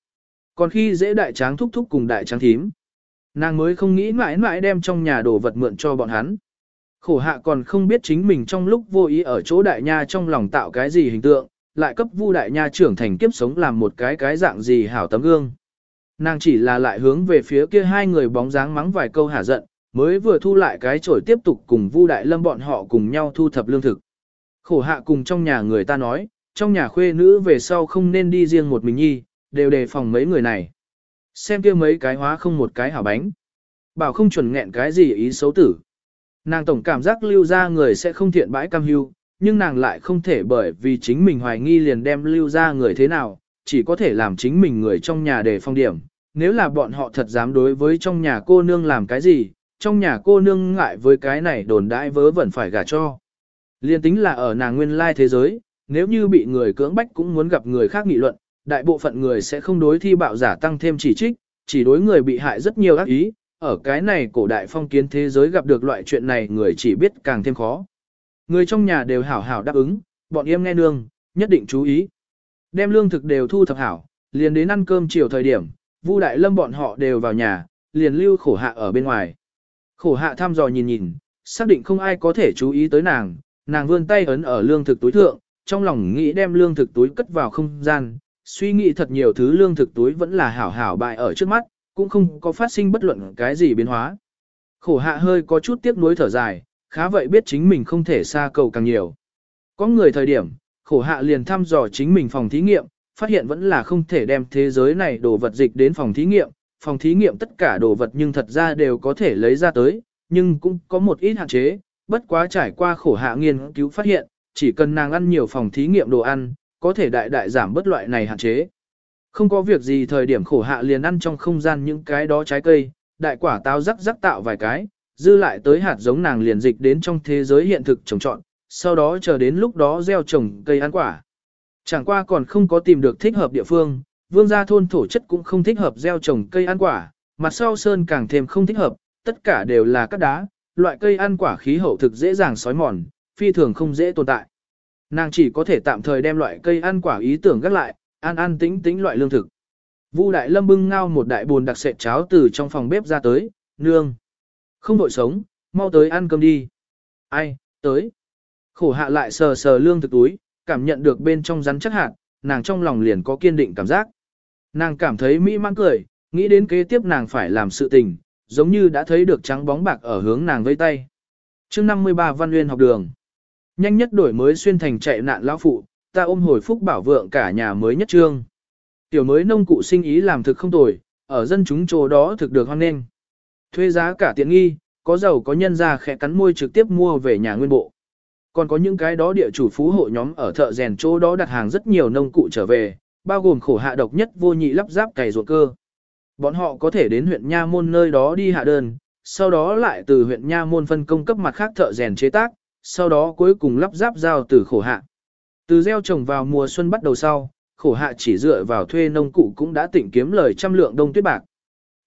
Còn khi dễ đại tráng thúc thúc cùng đại tráng thím. Nàng mới không nghĩ mãi mãi đem trong nhà đồ vật mượn cho bọn hắn. Khổ hạ còn không biết chính mình trong lúc vô ý ở chỗ đại nha trong lòng tạo cái gì hình tượng, lại cấp Vu đại nha trưởng thành kiếp sống làm một cái cái dạng gì hảo tấm gương. Nàng chỉ là lại hướng về phía kia hai người bóng dáng mắng vài câu hả giận, mới vừa thu lại cái chổi tiếp tục cùng Vu đại lâm bọn họ cùng nhau thu thập lương thực. Khổ hạ cùng trong nhà người ta nói, trong nhà khuê nữ về sau không nên đi riêng một mình nhi, đều đề phòng mấy người này. Xem kia mấy cái hóa không một cái hảo bánh. Bảo không chuẩn nghẹn cái gì ý xấu tử. Nàng tổng cảm giác lưu ra người sẽ không thiện bãi cam hưu, nhưng nàng lại không thể bởi vì chính mình hoài nghi liền đem lưu ra người thế nào, chỉ có thể làm chính mình người trong nhà để phong điểm. Nếu là bọn họ thật dám đối với trong nhà cô nương làm cái gì, trong nhà cô nương ngại với cái này đồn đãi vớ vẩn phải gả cho. Liên tính là ở nàng nguyên lai thế giới, nếu như bị người cưỡng bách cũng muốn gặp người khác nghị luận, đại bộ phận người sẽ không đối thi bạo giả tăng thêm chỉ trích, chỉ đối người bị hại rất nhiều ác ý, ở cái này cổ đại phong kiến thế giới gặp được loại chuyện này người chỉ biết càng thêm khó. Người trong nhà đều hảo hảo đáp ứng, bọn em nghe nương, nhất định chú ý. Đem lương thực đều thu thập hảo, liền đến ăn cơm chiều thời điểm, Vu Đại Lâm bọn họ đều vào nhà, liền lưu khổ hạ ở bên ngoài. Khổ hạ thăm dò nhìn nhìn, xác định không ai có thể chú ý tới nàng, nàng vươn tay ấn ở lương thực túi thượng, trong lòng nghĩ đem lương thực túi cất vào không gian, suy nghĩ thật nhiều thứ lương thực túi vẫn là hảo hảo bại ở trước mắt, cũng không có phát sinh bất luận cái gì biến hóa. Khổ hạ hơi có chút tiếc nuối thở dài, khá vậy biết chính mình không thể xa cầu càng nhiều. Có người thời điểm, khổ hạ liền thăm dò chính mình phòng thí nghiệm, phát hiện vẫn là không thể đem thế giới này đồ vật dịch đến phòng thí nghiệm, phòng thí nghiệm tất cả đồ vật nhưng thật ra đều có thể lấy ra tới, nhưng cũng có một ít hạn chế, bất quá trải qua khổ hạ nghiên cứu phát hiện, chỉ cần nàng ăn nhiều phòng thí nghiệm đồ ăn, có thể đại đại giảm bất loại này hạn chế. Không có việc gì thời điểm khổ hạ liền ăn trong không gian những cái đó trái cây, đại quả táo rắc rắc tạo vài cái, dư lại tới hạt giống nàng liền dịch đến trong thế giới hiện thực trồng trọn, sau đó chờ đến lúc đó gieo trồng cây ăn quả. Chẳng qua còn không có tìm được thích hợp địa phương, vương gia thôn thổ chất cũng không thích hợp gieo trồng cây ăn quả, mặt sau sơn càng thêm không thích hợp, tất cả đều là cát đá, loại cây ăn quả khí hậu thực dễ dàng sói mòn, phi thường không dễ tồn tại. Nàng chỉ có thể tạm thời đem loại cây ăn quả ý tưởng gác lại, an an tĩnh tĩnh loại lương thực. Vu Đại Lâm bưng ngao một đại bồn đặc sệt cháo từ trong phòng bếp ra tới, nương. Không đội sống, mau tới ăn cơm đi. Ai, tới. Khổ hạ lại sờ sờ lương thực túi, cảm nhận được bên trong rắn chắc hạt, nàng trong lòng liền có kiên định cảm giác. Nàng cảm thấy mỹ mãn cười, nghĩ đến kế tiếp nàng phải làm sự tình, giống như đã thấy được trắng bóng bạc ở hướng nàng vây tay. chương 53 Văn Nguyên học đường. Nhanh nhất đổi mới xuyên thành chạy nạn lão phụ, ta ôm hồi phúc bảo vượng cả nhà mới nhất trương. Tiểu mới nông cụ sinh ý làm thực không tồi, ở dân chúng chỗ đó thực được hoan nghênh. Thuê giá cả tiện nghi, có giàu có nhân ra khẽ cắn môi trực tiếp mua về nhà nguyên bộ. Còn có những cái đó địa chủ phú hộ nhóm ở thợ rèn chỗ đó đặt hàng rất nhiều nông cụ trở về, bao gồm khổ hạ độc nhất vô nhị lắp ráp cày ruộng cơ. Bọn họ có thể đến huyện Nha Môn nơi đó đi hạ đơn, sau đó lại từ huyện Nha Môn phân công cấp mặt khác thợ rèn chế tác, sau đó cuối cùng lắp ráp giao từ khổ hạ. Từ gieo trồng vào mùa xuân bắt đầu sau, khổ hạ chỉ dựa vào thuê nông cụ cũng đã tỉnh kiếm lời trăm lượng đông tuyết bạc.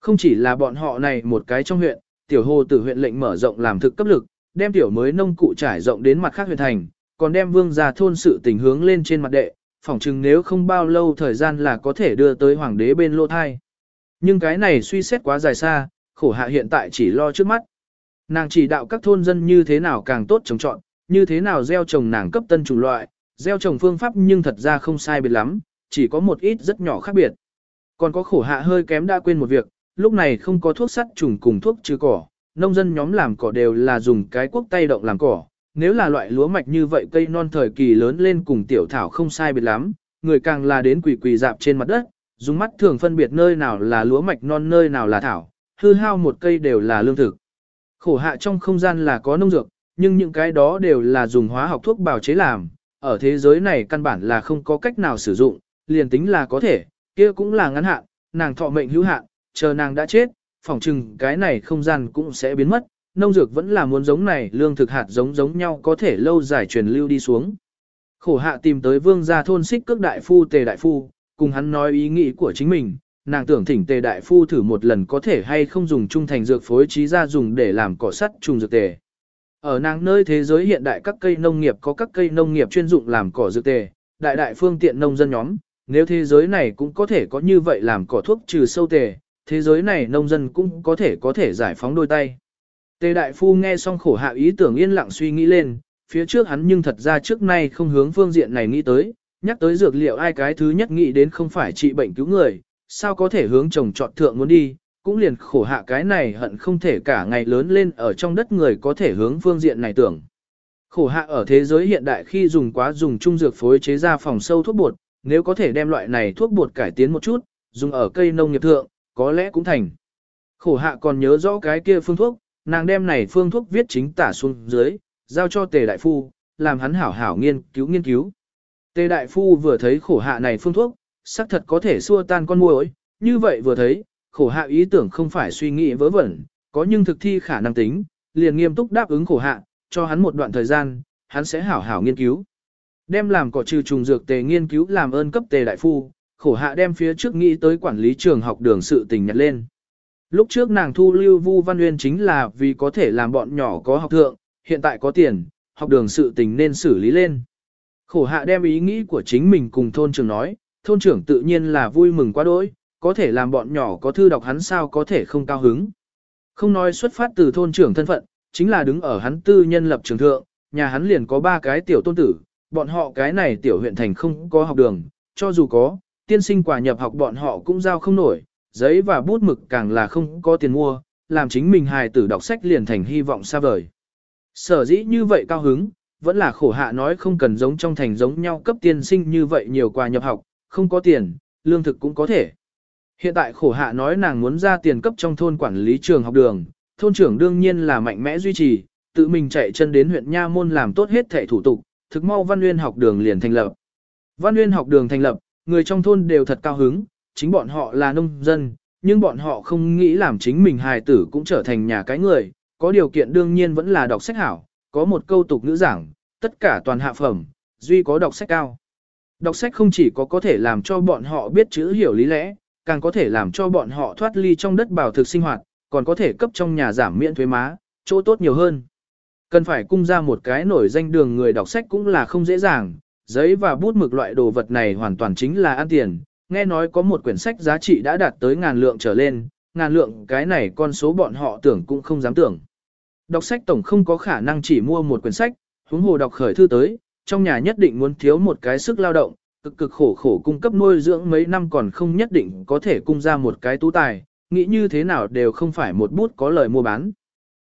Không chỉ là bọn họ này một cái trong huyện, tiểu hồ tử huyện lệnh mở rộng làm thực cấp lực, đem tiểu mới nông cụ trải rộng đến mặt khác huyện thành, còn đem vương gia thôn sự tình hướng lên trên mặt đệ, phỏng chừng nếu không bao lâu thời gian là có thể đưa tới hoàng đế bên lô thai. Nhưng cái này suy xét quá dài xa, khổ hạ hiện tại chỉ lo trước mắt. Nàng chỉ đạo các thôn dân như thế nào càng tốt trồng trọn, như thế nào gieo trồng nàng cấp tân chủng loại, gieo trồng phương pháp nhưng thật ra không sai biệt lắm, chỉ có một ít rất nhỏ khác biệt. Còn có khổ hạ hơi kém đã quên một việc, lúc này không có thuốc sắt trùng cùng thuốc trừ cỏ, nông dân nhóm làm cỏ đều là dùng cái quốc tay động làm cỏ. Nếu là loại lúa mạch như vậy cây non thời kỳ lớn lên cùng tiểu thảo không sai biệt lắm, người càng là đến quỳ quỳ dạp trên mặt đất, dùng mắt thường phân biệt nơi nào là lúa mạch non nơi nào là thảo, hư hao một cây đều là lương thực. Khổ hạ trong không gian là có nông dược, nhưng những cái đó đều là dùng hóa học thuốc bào chế làm, ở thế giới này căn bản là không có cách nào sử dụng, liền tính là có thể, kia cũng là ngắn hạn, nàng thọ mệnh hữu hạn, chờ nàng đã chết, phỏng chừng cái này không gian cũng sẽ biến mất, nông dược vẫn là muốn giống này, lương thực hạt giống giống nhau có thể lâu dài truyền lưu đi xuống. Khổ hạ tìm tới vương gia thôn xích cước đại phu tề đại phu, cùng hắn nói ý nghĩ của chính mình, nàng tưởng thỉnh tề đại phu thử một lần có thể hay không dùng trung thành dược phối trí ra dùng để làm cỏ sắt trùng dược tề. Ở nàng nơi thế giới hiện đại các cây nông nghiệp có các cây nông nghiệp chuyên dụng làm cỏ dược tề, đại đại phương tiện nông dân nhóm, nếu thế giới này cũng có thể có như vậy làm cỏ thuốc trừ sâu tề, thế giới này nông dân cũng có thể có thể giải phóng đôi tay. Tề đại phu nghe xong khổ hạ ý tưởng yên lặng suy nghĩ lên, phía trước hắn nhưng thật ra trước nay không hướng phương diện này nghĩ tới, nhắc tới dược liệu ai cái thứ nhất nghĩ đến không phải trị bệnh cứu người, sao có thể hướng chồng chọn thượng muốn đi, cũng liền khổ hạ cái này hận không thể cả ngày lớn lên ở trong đất người có thể hướng phương diện này tưởng. Khổ hạ ở thế giới hiện đại khi dùng quá dùng trung dược phối chế ra phòng sâu thuốc bột, nếu có thể đem loại này thuốc bột cải tiến một chút, dùng ở cây nông nghiệp thượng, có lẽ cũng thành. Khổ hạ còn nhớ rõ cái kia phương thuốc, nàng đem này phương thuốc viết chính tả xuống dưới, giao cho tề đại phu, làm hắn hảo hảo nghiên cứu nghiên cứu. Tề đại phu vừa thấy khổ hạ này phương thuốc, xác thật có thể xua tan con muỗi, như vậy vừa thấy, khổ hạ ý tưởng không phải suy nghĩ vớ vẩn, có nhưng thực thi khả năng tính, liền nghiêm túc đáp ứng khổ hạ, cho hắn một đoạn thời gian, hắn sẽ hảo hảo nghiên cứu. Đem làm cỏ trừ trùng dược tề nghiên cứu làm ơn cấp tề đại phu, khổ hạ đem phía trước nghĩ tới quản lý trường học đường sự tình nhặt lên. Lúc trước nàng thu lưu Vu Văn Uyên chính là vì có thể làm bọn nhỏ có học thượng, hiện tại có tiền, học đường sự tình nên xử lý lên. Khổ hạ đem ý nghĩ của chính mình cùng thôn trưởng nói, thôn trưởng tự nhiên là vui mừng quá đỗi, có thể làm bọn nhỏ có thư đọc hắn sao có thể không cao hứng. Không nói xuất phát từ thôn trưởng thân phận, chính là đứng ở hắn tư nhân lập trường thượng, nhà hắn liền có ba cái tiểu tôn tử, bọn họ cái này tiểu huyện thành không có học đường, cho dù có, tiên sinh quả nhập học bọn họ cũng giao không nổi, giấy và bút mực càng là không có tiền mua, làm chính mình hài tử đọc sách liền thành hy vọng xa vời. Sở dĩ như vậy cao hứng, vẫn là khổ hạ nói không cần giống trong thành giống nhau cấp tiên sinh như vậy nhiều quà nhập học, không có tiền, lương thực cũng có thể. Hiện tại khổ hạ nói nàng muốn ra tiền cấp trong thôn quản lý trường học đường, thôn trưởng đương nhiên là mạnh mẽ duy trì, tự mình chạy chân đến huyện Nha Môn làm tốt hết thể thủ tục, thực mau Văn Nguyên học đường liền thành lập. Văn Nguyên học đường thành lập, người trong thôn đều thật cao hứng, chính bọn họ là nông dân, nhưng bọn họ không nghĩ làm chính mình hài tử cũng trở thành nhà cái người, có điều kiện đương nhiên vẫn là đọc sách hảo, có một câu tục ngữ giảng, tất cả toàn hạ phẩm, duy có đọc sách cao. Đọc sách không chỉ có có thể làm cho bọn họ biết chữ hiểu lý lẽ, càng có thể làm cho bọn họ thoát ly trong đất bảo thực sinh hoạt, còn có thể cấp trong nhà giảm miễn thuế má, chỗ tốt nhiều hơn. Cần phải cung ra một cái nổi danh đường người đọc sách cũng là không dễ dàng, giấy và bút mực loại đồ vật này hoàn toàn chính là ăn tiền, nghe nói có một quyển sách giá trị đã đạt tới ngàn lượng trở lên, ngàn lượng cái này con số bọn họ tưởng cũng không dám tưởng. Đọc sách tổng không có khả năng chỉ mua một quyển sách, huống hồ đọc khởi thư tới, trong nhà nhất định muốn thiếu một cái sức lao động, cực cực khổ khổ cung cấp nuôi dưỡng mấy năm còn không nhất định có thể cung ra một cái tú tài, nghĩ như thế nào đều không phải một bút có lời mua bán.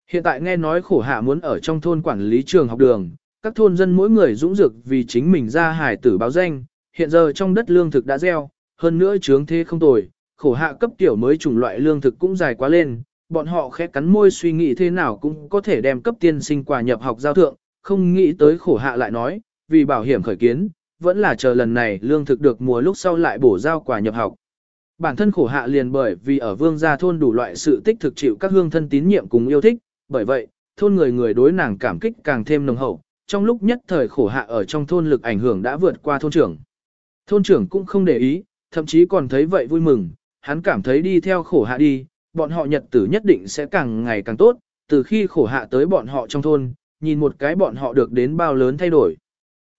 Hiện tại nghe nói khổ hạ muốn ở trong thôn quản lý trường học đường, các thôn dân mỗi người dũng dực vì chính mình ra hải tử báo danh, hiện giờ trong đất lương thực đã gieo, hơn nữa trướng thế không tồi, khổ hạ cấp tiểu mới chủng loại lương thực cũng dài quá lên, bọn họ khẽ cắn môi suy nghĩ thế nào cũng có thể đem cấp tiên sinh quà nhập học giao thượng, không nghĩ tới khổ hạ lại nói, vì bảo hiểm khởi kiến, vẫn là chờ lần này lương thực được mùa lúc sau lại bổ giao quà nhập học. Bản thân khổ hạ liền bởi vì ở vương gia thôn đủ loại sự tích thực chịu các hương thân tín nhiệm cùng yêu thích, bởi vậy, thôn người người đối nàng cảm kích càng thêm nồng hậu, trong lúc nhất thời khổ hạ ở trong thôn lực ảnh hưởng đã vượt qua thôn trưởng. Thôn trưởng cũng không để ý, thậm chí còn thấy vậy vui mừng, hắn cảm thấy đi theo khổ hạ đi, bọn họ nhật tử nhất định sẽ càng ngày càng tốt, từ khi khổ hạ tới bọn họ trong thôn, nhìn một cái bọn họ được đến bao lớn thay đổi.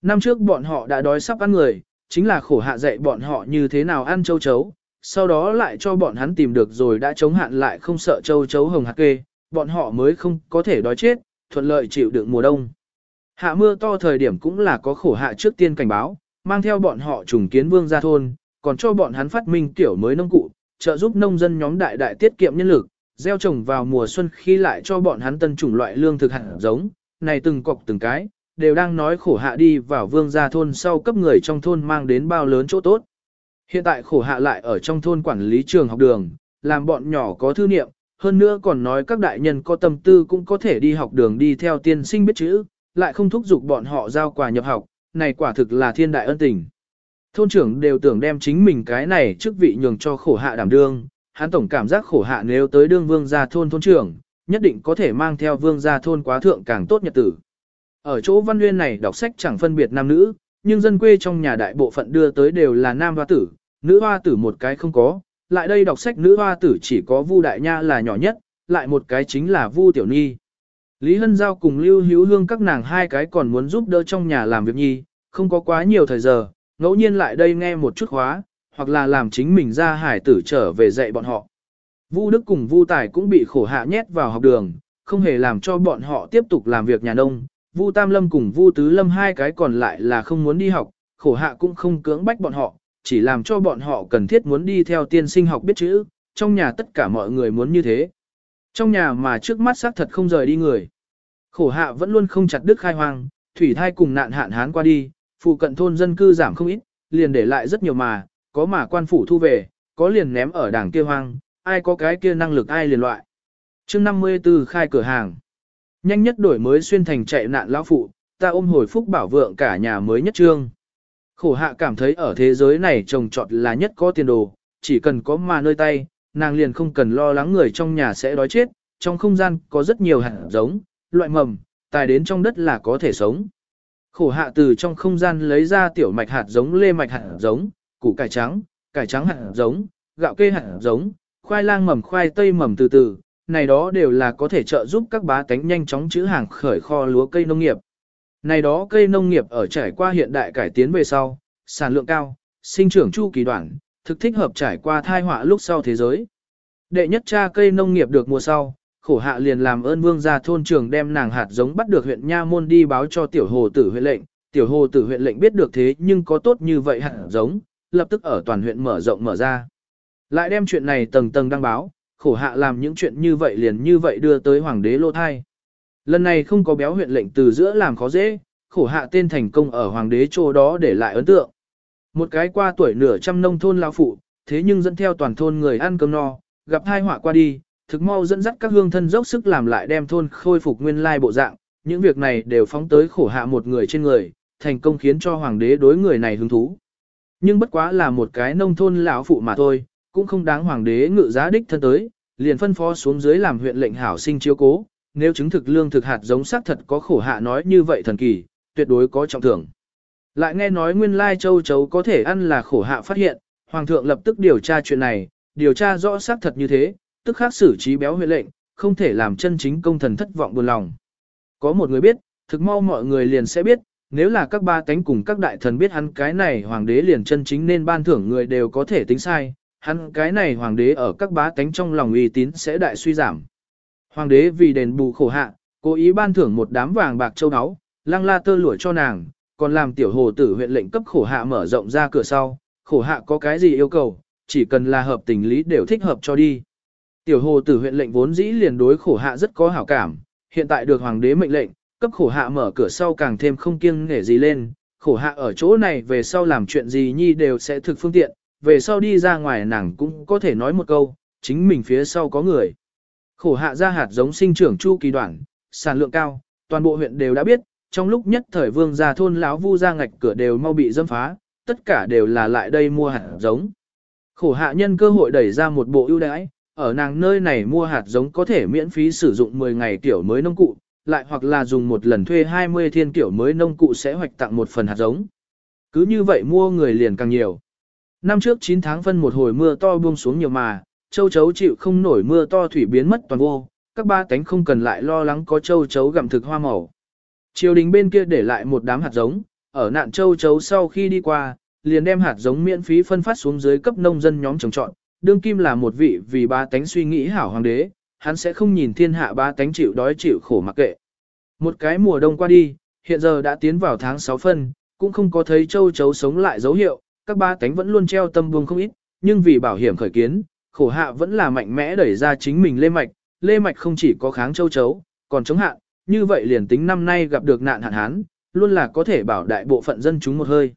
Năm trước bọn họ đã đói sắp ăn người, chính là khổ hạ dạy bọn họ như thế nào ăn châu chấu, sau đó lại cho bọn hắn tìm được rồi đã chống hạn lại không sợ châu chấu hồng hạt kê, bọn họ mới không có thể đói chết, thuận lợi chịu đựng mùa đông. Hạ mưa to thời điểm cũng là có khổ hạ trước tiên cảnh báo, mang theo bọn họ trùng kiến vương ra thôn, còn cho bọn hắn phát minh kiểu mới nông cụ, trợ giúp nông dân nhóm đại đại tiết kiệm nhân lực, gieo trồng vào mùa xuân khi lại cho bọn hắn tân chủng loại lương thực hạt giống, này từng cọc từng cái, đều đang nói khổ hạ đi vào vương gia thôn sau cấp người trong thôn mang đến bao lớn chỗ tốt. Hiện tại khổ hạ lại ở trong thôn quản lý trường học đường, làm bọn nhỏ có thư niệm, hơn nữa còn nói các đại nhân có tâm tư cũng có thể đi học đường đi theo tiên sinh biết chữ, lại không thúc giục bọn họ giao quà nhập học, này quả thực là thiên đại ân tình. Thôn trưởng đều tưởng đem chính mình cái này chức vị nhường cho khổ hạ đảm đương, hắn tổng cảm giác khổ hạ nếu tới đương vương gia thôn thôn trưởng, nhất định có thể mang theo vương gia thôn quá thượng càng tốt nhật tử. Ở chỗ văn nguyên này đọc sách chẳng phân biệt nam nữ, nhưng dân quê trong nhà đại bộ phận đưa tới đều là nam hoa tử, nữ hoa tử một cái không có, lại đây đọc sách nữ hoa tử chỉ có Vu Đại Nha là nhỏ nhất, lại một cái chính là Vu Tiểu Nhi. Lý Hân Giao cùng Lưu Hữu Hương các nàng hai cái còn muốn giúp đỡ trong nhà làm việc nhi, không có quá nhiều thời giờ, ngẫu nhiên lại đây nghe một chút khóa, hoặc là làm chính mình ra hải tử trở về dạy bọn họ. Vu Đức cùng Vu Tài cũng bị khổ hạ nhét vào học đường, không hề làm cho bọn họ tiếp tục làm việc nhà nông. Vu Tam Lâm cùng Vu Tứ Lâm hai cái còn lại là không muốn đi học, khổ hạ cũng không cưỡng bách bọn họ, chỉ làm cho bọn họ cần thiết muốn đi theo tiên sinh học biết chữ, trong nhà tất cả mọi người muốn như thế. Trong nhà mà trước mắt xác thật không rời đi người. Khổ hạ vẫn luôn không chặt đứt khai hoang, thủy thai cùng nạn hạn hán qua đi, phụ cận thôn dân cư giảm không ít, liền để lại rất nhiều mà, có mà quan phủ thu về, có liền ném ở đảng kia hoang, ai có cái kia năng lực ai liền loại. chương 54 khai cửa hàng. Nhanh nhất đổi mới xuyên thành chạy nạn lão phụ, ta ôm hồi phúc bảo vượng cả nhà mới nhất trương. Khổ hạ cảm thấy ở thế giới này trồng trọt là nhất có tiền đồ, chỉ cần có mà nơi tay, nàng liền không cần lo lắng người trong nhà sẽ đói chết, trong không gian có rất nhiều hạt giống, loại mầm, tài đến trong đất là có thể sống. Khổ hạ từ trong không gian lấy ra tiểu mạch hạt giống lê mạch hạt giống, củ cải trắng, cải trắng hạt giống, gạo kê hạt giống, khoai lang mầm khoai tây mầm từ từ, này đó đều là có thể trợ giúp các bá tánh nhanh chóng chữ hàng khởi kho lúa cây nông nghiệp. Này đó cây nông nghiệp ở trải qua hiện đại cải tiến về sau, sản lượng cao, sinh trưởng chu kỳ đoạn, thực thích hợp trải qua thai họa lúc sau thế giới. Đệ nhất cha cây nông nghiệp được mùa sau, khổ hạ liền làm ơn vương gia thôn trưởng đem nàng hạt giống bắt được huyện Nha Môn đi báo cho tiểu hồ tử huyện lệnh. Tiểu hồ tử huyện lệnh biết được thế nhưng có tốt như vậy hạt giống, lập tức ở toàn huyện mở rộng mở ra. Lại đem chuyện này tầng tầng đăng báo, khổ hạ làm những chuyện như vậy liền như vậy đưa tới hoàng đế lô thai. Lần này không có béo huyện lệnh từ giữa làm khó dễ, khổ hạ tên thành công ở hoàng đế chỗ đó để lại ấn tượng. Một cái qua tuổi nửa trăm nông thôn lao phụ, thế nhưng dẫn theo toàn thôn người ăn cơm no, gặp hai họa qua đi, thực mau dẫn dắt các hương thân dốc sức làm lại đem thôn khôi phục nguyên lai bộ dạng, những việc này đều phóng tới khổ hạ một người trên người, thành công khiến cho hoàng đế đối người này hứng thú. Nhưng bất quá là một cái nông thôn lão phụ mà thôi, cũng không đáng hoàng đế ngự giá đích thân tới, liền phân phó xuống dưới làm huyện lệnh hảo sinh chiếu cố, nếu chứng thực lương thực hạt giống xác thật có khổ hạ nói như vậy thần kỳ, tuyệt đối có trọng thưởng. Lại nghe nói nguyên lai châu chấu có thể ăn là khổ hạ phát hiện, hoàng thượng lập tức điều tra chuyện này, điều tra rõ xác thật như thế, tức khắc xử trí béo huyện lệnh, không thể làm chân chính công thần thất vọng buồn lòng. Có một người biết, thực mau mọi người liền sẽ biết, nếu là các ba tánh cùng các đại thần biết hắn cái này hoàng đế liền chân chính nên ban thưởng người đều có thể tính sai, hắn cái này hoàng đế ở các bá tánh trong lòng uy tín sẽ đại suy giảm. Hoàng đế vì đền bù khổ hạ, cố ý ban thưởng một đám vàng bạc châu áo, lăng la tơ lụa cho nàng, còn làm tiểu hồ tử huyện lệnh cấp khổ hạ mở rộng ra cửa sau, khổ hạ có cái gì yêu cầu, chỉ cần là hợp tình lý đều thích hợp cho đi. Tiểu hồ tử huyện lệnh vốn dĩ liền đối khổ hạ rất có hảo cảm, hiện tại được hoàng đế mệnh lệnh, cấp khổ hạ mở cửa sau càng thêm không kiêng nể gì lên, khổ hạ ở chỗ này về sau làm chuyện gì nhi đều sẽ thực phương tiện, về sau đi ra ngoài nàng cũng có thể nói một câu, chính mình phía sau có người. Khổ hạ ra hạt giống sinh trưởng chu kỳ đoạn, sản lượng cao, toàn bộ huyện đều đã biết, trong lúc nhất thời vương gia thôn lão vu ra ngạch cửa đều mau bị dâm phá, tất cả đều là lại đây mua hạt giống. Khổ hạ nhân cơ hội đẩy ra một bộ ưu đãi, ở nàng nơi này mua hạt giống có thể miễn phí sử dụng 10 ngày tiểu mới nông cụ, lại hoặc là dùng một lần thuê 20 thiên tiểu mới nông cụ sẽ hoạch tặng một phần hạt giống. Cứ như vậy mua người liền càng nhiều. Năm trước 9 tháng phân một hồi mưa to buông xuống nhiều mà, châu chấu chịu không nổi mưa to thủy biến mất toàn vô, các ba tánh không cần lại lo lắng có châu chấu gặm thực hoa màu. Triều đình bên kia để lại một đám hạt giống, ở nạn châu chấu sau khi đi qua, liền đem hạt giống miễn phí phân phát xuống dưới cấp nông dân nhóm trồng trọt. Đương kim là một vị vì ba tánh suy nghĩ hảo hoàng đế, hắn sẽ không nhìn thiên hạ ba tánh chịu đói chịu khổ mặc kệ. Một cái mùa đông qua đi, hiện giờ đã tiến vào tháng 6 phân, cũng không có thấy châu chấu sống lại dấu hiệu, các ba tánh vẫn luôn treo tâm buông không ít, nhưng vì bảo hiểm khởi kiến, khổ hạ vẫn là mạnh mẽ đẩy ra chính mình lê mạch, lê mạch không chỉ có kháng châu chấu, còn chống hạn, như vậy liền tính năm nay gặp được nạn hạn hán, luôn là có thể bảo đại bộ phận dân chúng một hơi.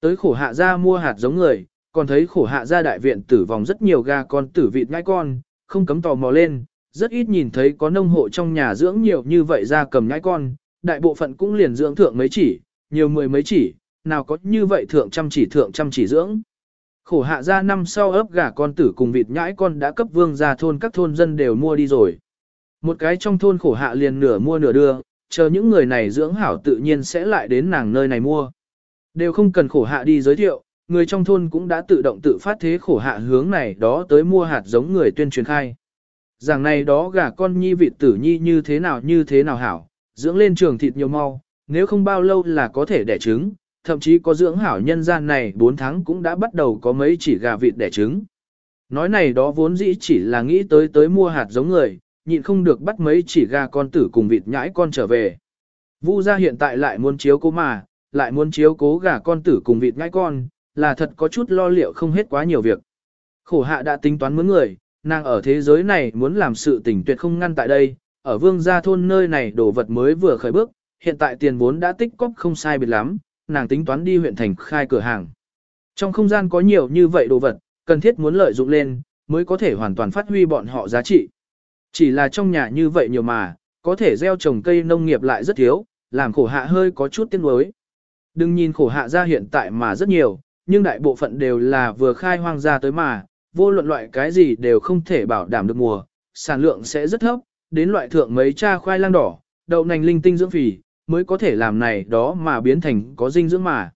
Tới khổ hạ ra mua hạt giống người, còn thấy khổ hạ ra đại viện tử vòng rất nhiều gà con tử vịt ngai con, không cấm tò mò lên, rất ít nhìn thấy có nông hộ trong nhà dưỡng nhiều như vậy ra cầm nhãi con, đại bộ phận cũng liền dưỡng thượng mấy chỉ, nhiều mười mấy chỉ, nào có như vậy thượng chăm chỉ thượng chăm chỉ dưỡng. Khổ hạ ra năm sau ấp gà con tử cùng vịt nhãi con đã cấp vương ra thôn các thôn dân đều mua đi rồi. Một cái trong thôn khổ hạ liền nửa mua nửa đưa, chờ những người này dưỡng hảo tự nhiên sẽ lại đến nàng nơi này mua. Đều không cần khổ hạ đi giới thiệu, người trong thôn cũng đã tự động tự phát thế khổ hạ hướng này đó tới mua hạt giống người tuyên truyền khai. Rằng này đó gà con nhi vịt tử nhi như thế nào như thế nào hảo, dưỡng lên trường thịt nhiều mau, nếu không bao lâu là có thể đẻ trứng, thậm chí có dưỡng hảo nhân gian này 4 tháng cũng đã bắt đầu có mấy chỉ gà vịt đẻ trứng. Nói này đó vốn dĩ chỉ là nghĩ tới tới mua hạt giống người, nhịn không được bắt mấy chỉ gà con tử cùng vịt nhãi con trở về. Vu gia hiện tại lại muốn chiếu cố mà, lại muốn chiếu cố gà con tử cùng vịt nhãi con, là thật có chút lo liệu không hết quá nhiều việc. Khổ hạ đã tính toán mướn người, nàng ở thế giới này muốn làm sự tình tuyệt không ngăn tại đây, ở vương gia thôn nơi này đồ vật mới vừa khởi bước, hiện tại tiền vốn đã tích cóp không sai biệt lắm, nàng tính toán đi huyện thành khai cửa hàng. Trong không gian có nhiều như vậy đồ vật, cần thiết muốn lợi dụng lên, mới có thể hoàn toàn phát huy bọn họ giá trị. Chỉ là trong nhà như vậy nhiều mà, có thể gieo trồng cây nông nghiệp lại rất thiếu, làm khổ hạ hơi có chút tiếng nuối. Đừng nhìn khổ hạ ra hiện tại mà rất nhiều, nhưng đại bộ phận đều là vừa khai hoang ra tới mà, vô luận loại cái gì đều không thể bảo đảm được mùa, sản lượng sẽ rất thấp, đến loại thượng mấy cha khoai lang đỏ, đậu nành linh tinh dưỡng phì, mới có thể làm này đó mà biến thành có dinh dưỡng mà.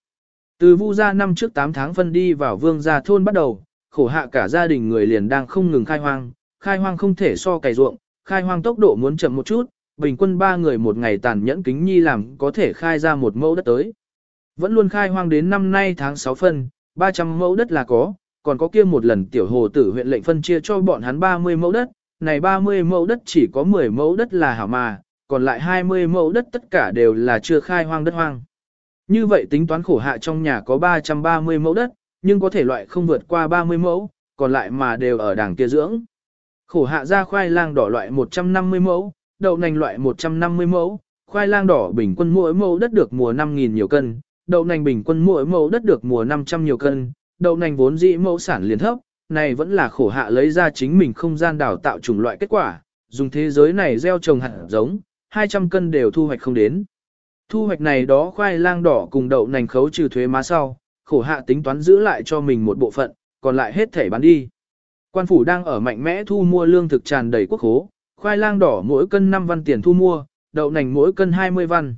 Từ vu gia năm trước 8 tháng phân đi vào vương gia thôn bắt đầu, khổ hạ cả gia đình người liền đang không ngừng khai hoang, khai hoang không thể so cày ruộng, khai hoang tốc độ muốn chậm một chút, bình quân ba người một ngày tàn nhẫn kính nhi làm có thể khai ra một mẫu đất tới. Vẫn luôn khai hoang đến năm nay tháng 6 phân, 300 mẫu đất là có, còn có kia một lần tiểu hồ tử huyện lệnh phân chia cho bọn hắn 30 mẫu đất, này 30 mẫu đất chỉ có 10 mẫu đất là hảo mà, còn lại 20 mẫu đất tất cả đều là chưa khai hoang đất hoang. Như vậy tính toán khổ hạ trong nhà có 330 mẫu đất, nhưng có thể loại không vượt qua 30 mẫu, còn lại mà đều ở đảng kia dưỡng. Khổ hạ ra khoai lang đỏ loại 150 mẫu, đậu nành loại 150 mẫu, khoai lang đỏ bình quân mỗi mẫu đất được mùa 5.000 nhiều cân, đậu nành bình quân mỗi mẫu đất được mùa 500 nhiều cân, đậu nành vốn dĩ mẫu sản liền thấp, này vẫn là khổ hạ lấy ra chính mình không gian đào tạo chủng loại kết quả, dùng thế giới này gieo trồng hạt giống, 200 cân đều thu hoạch không đến. Thu hoạch này đó khoai lang đỏ cùng đậu nành khấu trừ thuế má sau, khổ hạ tính toán giữ lại cho mình một bộ phận, còn lại hết thể bán đi. Quan phủ đang ở mạnh mẽ thu mua lương thực tràn đầy quốc khố, khoai lang đỏ mỗi cân 5 văn tiền thu mua, đậu nành mỗi cân 20 văn.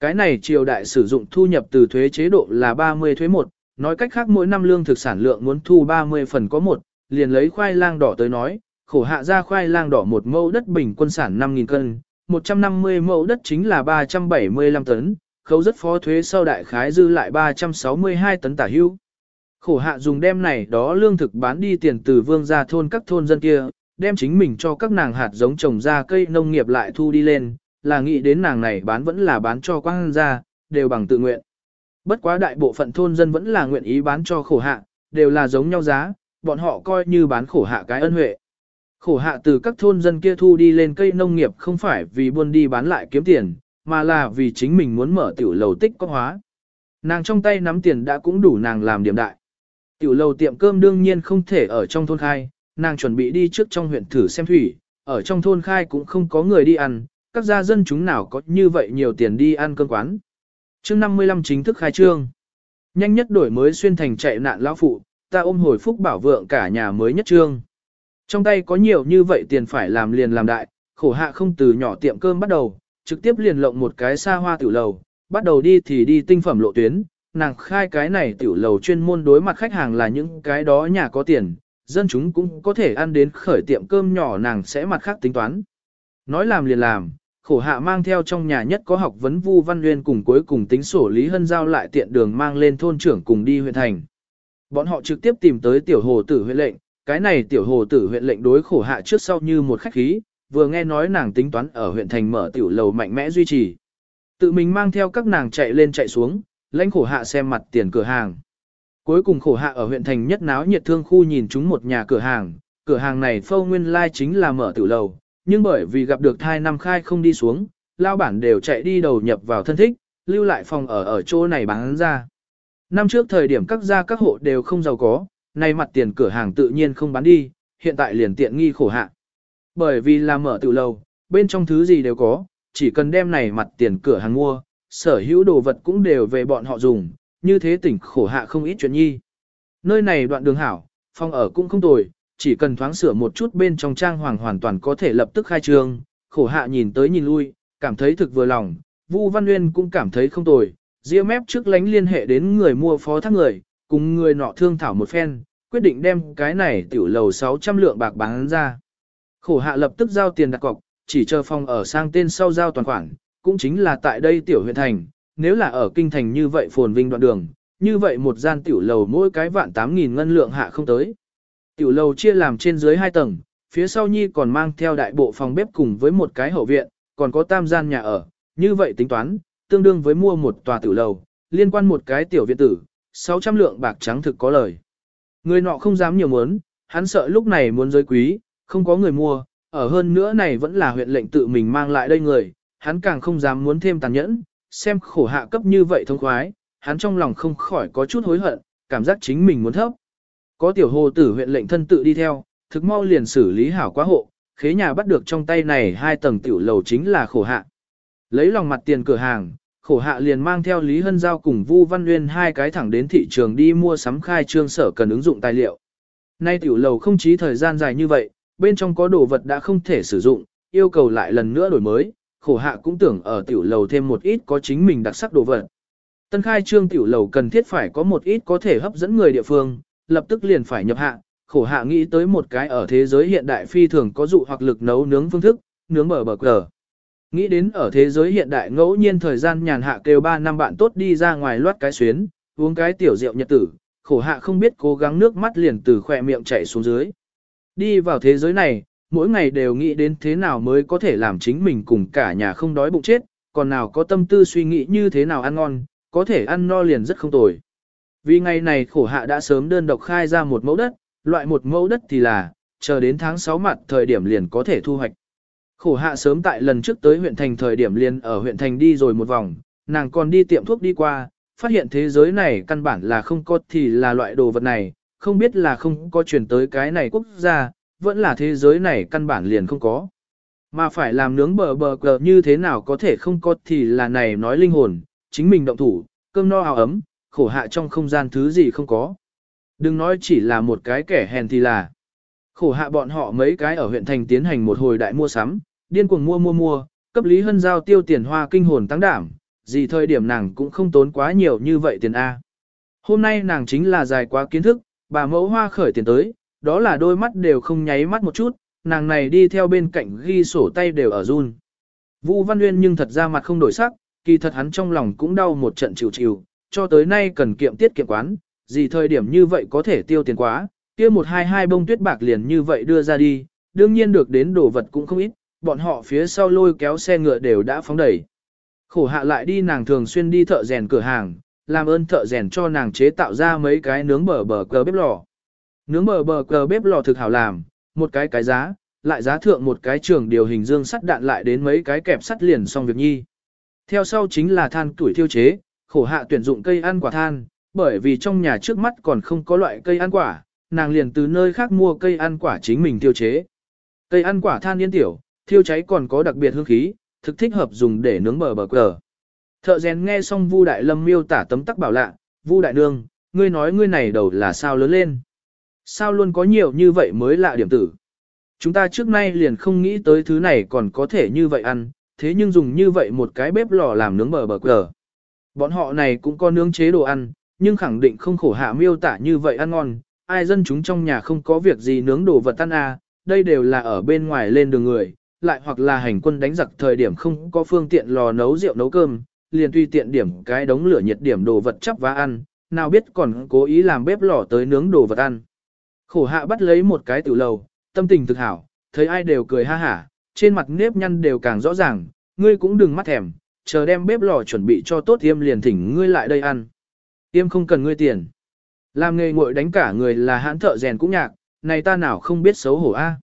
Cái này triều đại sử dụng thu nhập từ thuế chế độ là 30 thuế 1, nói cách khác mỗi năm lương thực sản lượng muốn thu 30 phần có 1, liền lấy khoai lang đỏ tới nói, khổ hạ ra khoai lang đỏ một mẫu đất bình quân sản 5.000 cân, 150 mẫu đất chính là 375 tấn, khấu rất phó thuế sau đại khái dư lại 362 tấn tả hữu. Khổ hạ dùng đem này đó lương thực bán đi tiền từ vương ra thôn các thôn dân kia, đem chính mình cho các nàng hạt giống trồng ra cây nông nghiệp lại thu đi lên, là nghĩ đến nàng này bán vẫn là bán cho quang ra, đều bằng tự nguyện. Bất quá đại bộ phận thôn dân vẫn là nguyện ý bán cho khổ hạ, đều là giống nhau giá, bọn họ coi như bán khổ hạ cái ân huệ. Khổ hạ từ các thôn dân kia thu đi lên cây nông nghiệp không phải vì buôn đi bán lại kiếm tiền, mà là vì chính mình muốn mở tiểu lầu tích có hóa. Nàng trong tay nắm tiền đã cũng đủ nàng làm điểm đại. Tiểu lầu tiệm cơm đương nhiên không thể ở trong thôn khai, nàng chuẩn bị đi trước trong huyện thử xem thủy, ở trong thôn khai cũng không có người đi ăn, các gia dân chúng nào có như vậy nhiều tiền đi ăn cơm quán. Chương 55 chính thức khai trương. Nhanh nhất đổi mới xuyên thành chạy nạn lão phụ, ta ôm hồi phúc bảo vượng cả nhà mới nhất trương. Trong tay có nhiều như vậy tiền phải làm liền làm đại, khổ hạ không từ nhỏ tiệm cơm bắt đầu, trực tiếp liền lộng một cái xa hoa tiểu lầu, bắt đầu đi thì đi tinh phẩm lộ tuyến, nàng khai cái này tiểu lầu chuyên môn đối mặt khách hàng là những cái đó nhà có tiền, dân chúng cũng có thể ăn đến khởi tiệm cơm nhỏ nàng sẽ mặt khác tính toán. Nói làm liền làm, khổ hạ mang theo trong nhà nhất có học vấn vu văn nguyên cùng cuối cùng tính sổ Lý Hân giao lại tiện đường mang lên thôn trưởng cùng đi huyện thành. Bọn họ trực tiếp tìm tới tiểu hồ tử huyện lệnh, cái này tiểu hồ tử huyện lệnh đối khổ hạ trước sau như một khách khí, vừa nghe nói nàng tính toán ở huyện thành mở tiểu lầu mạnh mẽ duy trì. Tự mình mang theo các nàng chạy lên chạy xuống, lãnh khổ hạ xem mặt tiền cửa hàng. Cuối cùng khổ hạ ở huyện thành nhất náo nhiệt thương khu nhìn chúng một nhà cửa hàng, cửa hàng này phâu nguyên lai like chính là mở tử lầu, nhưng bởi vì gặp được thai năm khai không đi xuống, lao bản đều chạy đi đầu nhập vào thân thích, lưu lại phòng ở ở chỗ này bán ra. Năm trước thời điểm các gia các hộ đều không giàu có, nay mặt tiền cửa hàng tự nhiên không bán đi, hiện tại liền tiện nghi khổ hạ. Bởi vì là mở tiểu lầu, bên trong thứ gì đều có, chỉ cần đem này mặt tiền cửa hàng mua, sở hữu đồ vật cũng đều về bọn họ dùng, như thế tỉnh khổ hạ không ít chuyện nhi. Nơi này đoạn đường hảo, phòng ở cũng không tồi, chỉ cần thoáng sửa một chút bên trong trang hoàng hoàn toàn có thể lập tức khai trương, khổ hạ nhìn tới nhìn lui, cảm thấy thực vừa lòng, Vu Văn Nguyên cũng cảm thấy không tồi, ria mép trước lánh liên hệ đến người mua phó thác người, cùng người nọ thương thảo một phen, quyết định đem cái này tiểu lầu 600 lượng bạc bán ra. Khổ hạ lập tức giao tiền đặt cọc, chỉ chờ phòng ở sang tên sau giao toàn khoản, cũng chính là tại đây tiểu huyện thành, nếu là ở kinh thành như vậy phồn vinh đoạn đường, như vậy một gian tiểu lầu mỗi cái vạn 8.000 ngân lượng hạ không tới. Tiểu lầu chia làm trên dưới hai tầng, phía sau nhi còn mang theo đại bộ phòng bếp cùng với một cái hậu viện, còn có tam gian nhà ở, như vậy tính toán, tương đương với mua một tòa tiểu lầu, liên quan một cái tiểu viện tử, 600 lượng bạc trắng thực có lời. Người nọ không dám nhiều muốn, hắn sợ lúc này muốn giới quý, không có người mua, ở hơn nữa này vẫn là huyện lệnh tự mình mang lại đây người, hắn càng không dám muốn thêm tàn nhẫn, xem khổ hạ cấp như vậy thông khoái, hắn trong lòng không khỏi có chút hối hận, cảm giác chính mình muốn thấp. Có tiểu hồ tử huyện lệnh thân tự đi theo, thực mau liền xử lý hảo quá hộ, khế nhà bắt được trong tay này hai tầng tiểu lầu chính là khổ hạ. Lấy lòng mặt tiền cửa hàng, khổ hạ liền mang theo Lý Hân Giao cùng Vu Văn Nguyên hai cái thẳng đến thị trường đi mua sắm khai trương sở cần ứng dụng tài liệu. Nay tiểu lầu không chí thời gian dài như vậy, bên trong có đồ vật đã không thể sử dụng, yêu cầu lại lần nữa đổi mới, khổ hạ cũng tưởng ở tiểu lầu thêm một ít có chính mình đặc sắc đồ vật. Tân khai trương tiểu lầu cần thiết phải có một ít có thể hấp dẫn người địa phương, lập tức liền phải nhập hạ, khổ hạ nghĩ tới một cái ở thế giới hiện đại phi thường có dụ hoặc lực nấu nướng phương thức, nướng bờ bờ cờ. Nghĩ đến ở thế giới hiện đại ngẫu nhiên thời gian nhàn hạ kêu 3 năm bạn tốt đi ra ngoài loát cái xuyến, uống cái tiểu rượu nhật tử, khổ hạ không biết cố gắng nước mắt liền từ khỏe miệng chảy xuống dưới. Đi vào thế giới này, mỗi ngày đều nghĩ đến thế nào mới có thể làm chính mình cùng cả nhà không đói bụng chết, còn nào có tâm tư suy nghĩ như thế nào ăn ngon, có thể ăn no liền rất không tồi. Vì ngày này khổ hạ đã sớm đơn độc khai ra một mẫu đất, loại một mẫu đất thì là, chờ đến tháng 6 mặt thời điểm liền có thể thu hoạch. Khổ hạ sớm tại lần trước tới huyện thành thời điểm liền ở huyện thành đi rồi một vòng, nàng còn đi tiệm thuốc đi qua, phát hiện thế giới này căn bản là không có thì là loại đồ vật này, không biết là không có chuyển tới cái này quốc gia, vẫn là thế giới này căn bản liền không có. Mà phải làm nướng bờ bờ cờ như thế nào có thể không có thì là này nói linh hồn, chính mình động thủ, cơm no áo ấm, khổ hạ trong không gian thứ gì không có. Đừng nói chỉ là một cái kẻ hèn thì là. Khổ hạ bọn họ mấy cái ở huyện thành tiến hành một hồi đại mua sắm, điên cuồng mua mua mua, cấp Lý Hân Giao tiêu tiền hoa kinh hồn tăng đảm, gì thời điểm nàng cũng không tốn quá nhiều như vậy tiền A. Hôm nay nàng chính là dài quá kiến thức, bà mẫu hoa khởi tiền tới, đó là đôi mắt đều không nháy mắt một chút, nàng này đi theo bên cạnh ghi sổ tay đều ở run. Vu Văn Nguyên nhưng thật ra mặt không đổi sắc, kỳ thật hắn trong lòng cũng đau một trận chịu chịu, cho tới nay cần kiệm tiết kiệm quán, gì thời điểm như vậy có thể tiêu tiền quá, kia một hai hai bông tuyết bạc liền như vậy đưa ra đi, đương nhiên được đến đồ vật cũng không ít, bọn họ phía sau lôi kéo xe ngựa đều đã phóng đẩy. Khổ hạ lại đi nàng thường xuyên đi thợ rèn cửa hàng, làm ơn thợ rèn cho nàng chế tạo ra mấy cái nướng bờ bờ cờ bếp lò. Nướng bờ bờ cờ bếp lò thực hảo làm, một cái cái giá, lại giá thượng một cái trường điều hình dương sắt đạn lại đến mấy cái kẹp sắt liền xong việc nhi. Theo sau chính là than tuổi thiêu chế, khổ hạ tuyển dụng cây ăn quả than, bởi vì trong nhà trước mắt còn không có loại cây ăn quả, nàng liền từ nơi khác mua cây ăn quả chính mình tiêu chế. Cây ăn quả than yên tiểu, thiêu cháy còn có đặc biệt hương khí, thực thích hợp dùng để nướng bờ bờ cờ. Thợ rèn nghe xong Vu Đại Lâm miêu tả tấm tắc bảo lạ, Vu Đại Nương, ngươi nói ngươi này đầu là sao lớn lên. Sao luôn có nhiều như vậy mới lạ điểm tử. Chúng ta trước nay liền không nghĩ tới thứ này còn có thể như vậy ăn, thế nhưng dùng như vậy một cái bếp lò làm nướng bờ bờ cờ. Bọn họ này cũng có nướng chế đồ ăn, nhưng khẳng định không khổ hạ miêu tả như vậy ăn ngon, ai dân chúng trong nhà không có việc gì nướng đồ vật ăn à, đây đều là ở bên ngoài lên đường người, lại hoặc là hành quân đánh giặc thời điểm không có phương tiện lò nấu rượu nấu cơm, liền tùy tiện điểm cái đống lửa nhiệt điểm đồ vật chắp và ăn, nào biết còn cố ý làm bếp lò tới nướng đồ vật ăn. Khổ hạ bắt lấy một cái tiểu lầu, tâm tình thực hảo, thấy ai đều cười ha hả, trên mặt nếp nhăn đều càng rõ ràng, ngươi cũng đừng mắt thèm, chờ đem bếp lò chuẩn bị cho tốt tiêm liền thỉnh ngươi lại đây ăn. Tiêm không cần ngươi tiền. Làm nghề ngội đánh cả người là hãn thợ rèn cũng nhạc, này ta nào không biết xấu hổ a.